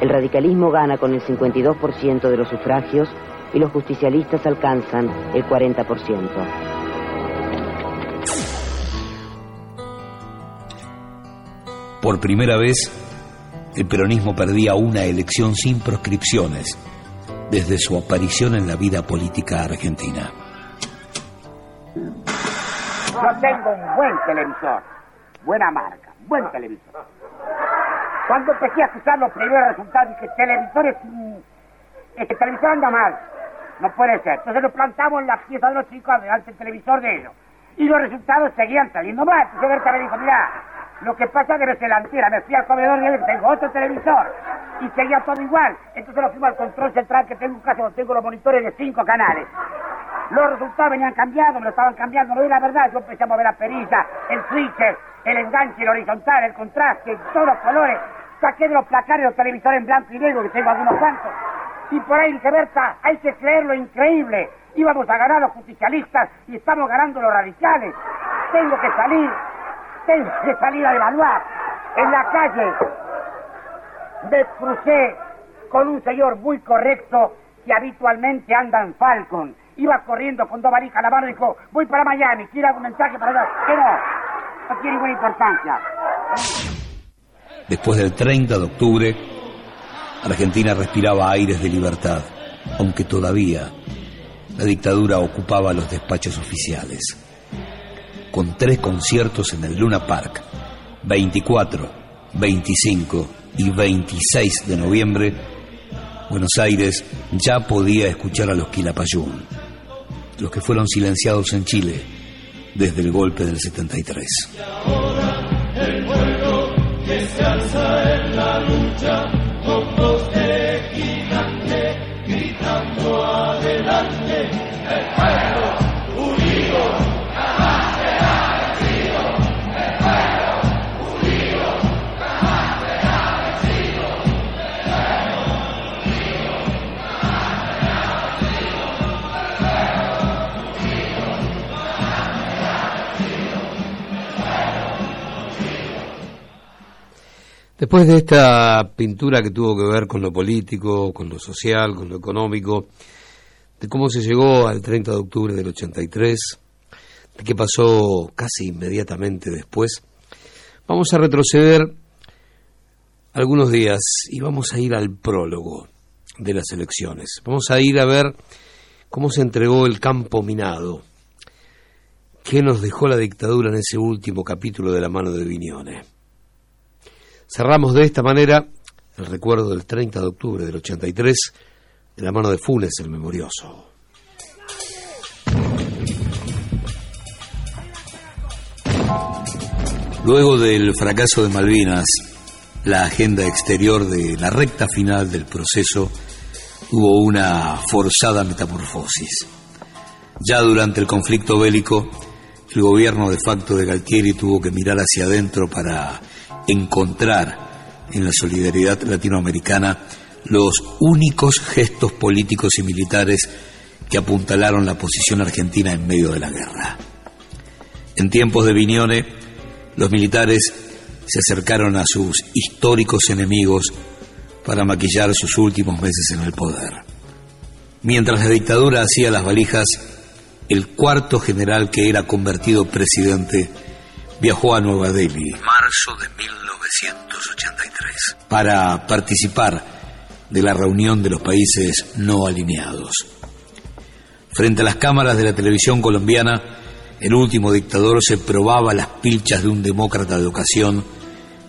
El radicalismo gana con el 52% de los sufragios y los justicialistas alcanzan el 40%. Por primera vez, el peronismo perdía una elección sin proscripciones desde su aparición en la vida política argentina. Yo tengo un buen televisor, buena marca, buen televisor. Cuando empecé a escuchar los primeros resultados, dije, televisor es un... Este televisor anda mal. No puede ser. Entonces nos plantamos en la pieza de los chicos delante del televisor de ellos. Y los resultados seguían saliendo mal. Entonces Berta me dijo, mira, lo que pasa debe ser la antera. Me fui al comedor y tengo otro televisor. Y seguía todo igual. Entonces lo fuimos al control central que tengo en casa donde tengo los monitores de cinco canales. Los resultados venían cambiados, me lo estaban cambiando. No es la verdad, yo empecé a mover la perilla, el switcher, el enganche, el horizontal, el contraste, todos los colores. Saqué de los placares los televisores en blanco y negro, que tengo algunos cuantos. Y por ahí dije, Berta, hay que creer lo increíble. Íbamos a ganar los justicialistas y estamos ganando los radicales. Tengo que salir, tengo que salir a evaluar. En la calle me crucé con un señor muy correcto que habitualmente anda en Falcon. Iba corriendo con dos varijas a la mano y dijo, voy para Miami, quiero algún mensaje para allá. Que no, no tiene ninguna importancia. Después del 30 de octubre, Argentina respiraba aires de libertad, aunque todavía la dictadura ocupaba los despachos oficiales. Con tres conciertos en el Luna Park, 24, 25 y 26 de noviembre, Buenos Aires ya podía escuchar a los Quilapayún, los que fueron silenciados en Chile desde el golpe del 73. El pueblo que se alza en la lucha con Después de esta pintura que tuvo que ver con lo político, con lo social, con lo económico, de cómo se llegó al 30 de octubre del 83, de qué pasó casi inmediatamente después, vamos a retroceder algunos días y vamos a ir al prólogo de las elecciones. Vamos a ir a ver cómo se entregó el campo minado, qué nos dejó la dictadura en ese último capítulo de la mano de Viñones. Cerramos de esta manera el recuerdo del 30 de octubre del 83 de la mano de Funes el Memorioso. Luego del fracaso de Malvinas, la agenda exterior de la recta final del proceso tuvo una forzada metamorfosis. Ya durante el conflicto bélico, el gobierno de facto de Galtieri tuvo que mirar hacia adentro para encontrar en la solidaridad latinoamericana los únicos gestos políticos y militares que apuntalaron la posición argentina en medio de la guerra. En tiempos de Viñone, los militares se acercaron a sus históricos enemigos para maquillar sus últimos meses en el poder. Mientras la dictadura hacía las valijas, el cuarto general que era convertido presidente viajó a Nueva Delhi, marzo de 1983, para participar de la reunión de los países no alineados. Frente a las cámaras de la televisión colombiana, el último dictador se probaba las pilchas de un demócrata de ocasión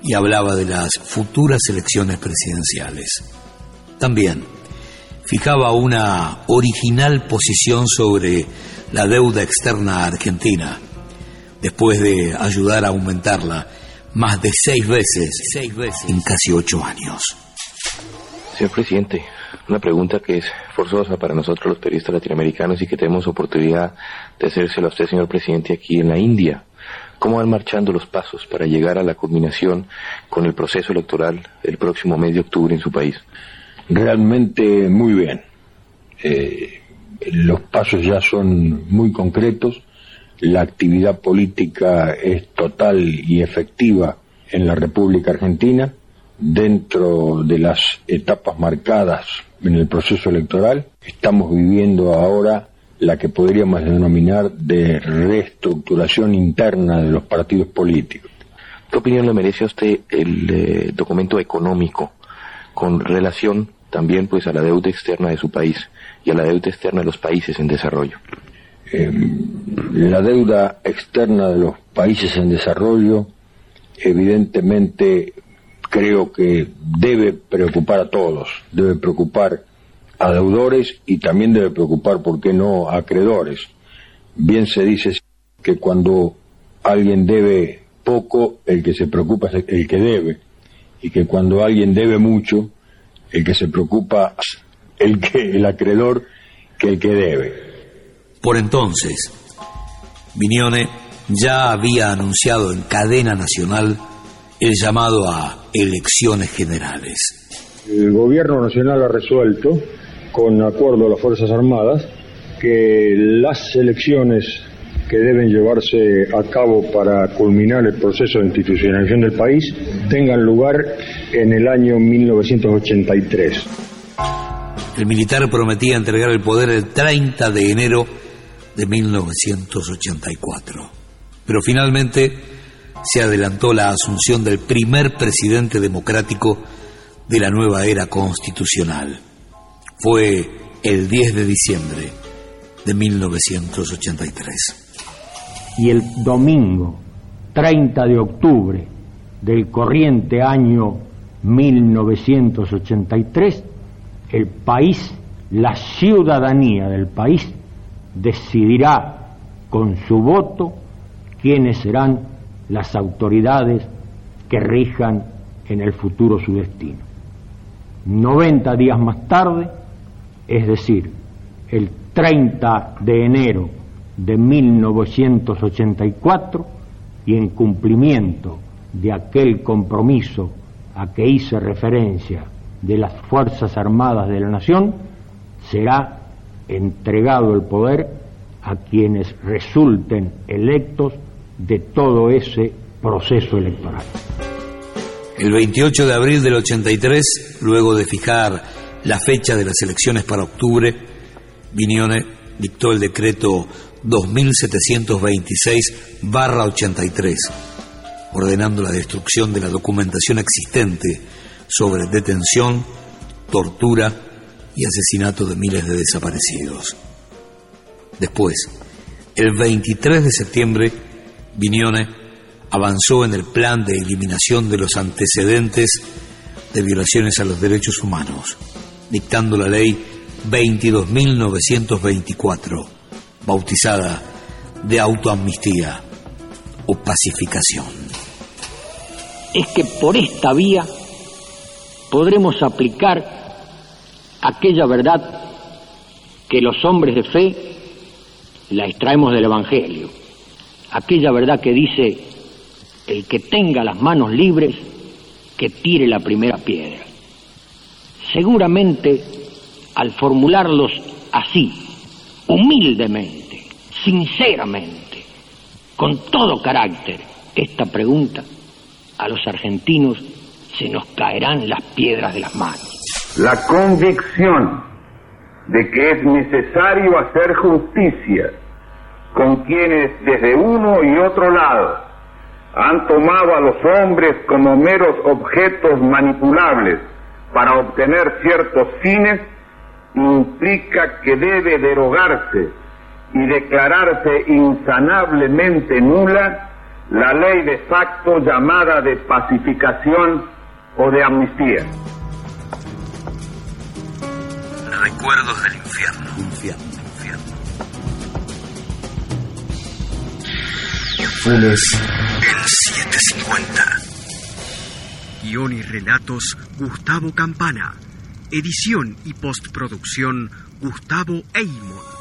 y hablaba de las futuras elecciones presidenciales. También fijaba una original posición sobre la deuda externa argentina, después de ayudar a aumentarla más de seis veces, seis veces en casi ocho años. Señor presidente, una pregunta que es forzosa para nosotros los periodistas latinoamericanos y que tenemos oportunidad de hacérsela a usted, señor presidente, aquí en la India. ¿Cómo van marchando los pasos para llegar a la culminación con el proceso electoral el próximo mes de octubre en su país? Realmente muy bien. Eh, los pasos ya son muy concretos, la actividad política es total y efectiva en la República Argentina, dentro de las etapas marcadas en el proceso electoral, estamos viviendo ahora la que podríamos denominar de reestructuración interna de los partidos políticos. ¿Qué opinión le merece a usted el eh, documento económico con relación también pues a la deuda externa de su país y a la deuda externa de los países en desarrollo? Eh, la deuda externa de los países en desarrollo evidentemente creo que debe preocupar a todos, debe preocupar a deudores y también debe preocupar, ¿por qué no?, a acreedores. Bien se dice que cuando alguien debe poco, el que se preocupa es el que debe, y que cuando alguien debe mucho, el que se preocupa el que el acreedor que el que debe. Por entonces, Vignone ya había anunciado en cadena nacional el llamado a elecciones generales. El gobierno nacional ha resuelto, con acuerdo a las Fuerzas Armadas, que las elecciones que deben llevarse a cabo para culminar el proceso de institucionalización del país tengan lugar en el año 1983. El militar prometía entregar el poder el 30 de enero de 1984. Pero finalmente se adelantó la asunción del primer presidente democrático de la nueva era constitucional. Fue el 10 de diciembre de 1983 y el domingo 30 de octubre del corriente año 1983, el país, la ciudadanía del país, decidirá con su voto quiénes serán las autoridades que rijan en el futuro su destino. 90 días más tarde, es decir, el 30 de enero de 1984 y en cumplimiento de aquel compromiso a que hice referencia de las Fuerzas Armadas de la Nación, será entregado el poder a quienes resulten electos de todo ese proceso electoral. El 28 de abril del 83, luego de fijar la fecha de las elecciones para octubre, Vignone dictó el decreto 2726-83, ordenando la destrucción de la documentación existente sobre detención, tortura y asesinato de miles de desaparecidos. Después, el 23 de septiembre, Vignone avanzó en el plan de eliminación de los antecedentes de violaciones a los derechos humanos, dictando la ley 22.924 bautizada de autoamnistía o pacificación. Es que por esta vía podremos aplicar aquella verdad que los hombres de fe la extraemos del Evangelio, aquella verdad que dice, el que tenga las manos libres, que tire la primera piedra. Seguramente, al formularlos así, humildemente, sinceramente, con todo carácter, esta pregunta, a los argentinos se nos caerán las piedras de las manos. La convicción de que es necesario hacer justicia con quienes desde uno y otro lado han tomado a los hombres como meros objetos manipulables para obtener ciertos fines, implica que debe derogarse y declararse insanablemente nula la ley de facto llamada de pacificación o de amnistía. Recuerdos del infierno. Infierno, infierno. Funes el 750. Guión y relatos Gustavo Campana. Edición y postproducción Gustavo Eymond.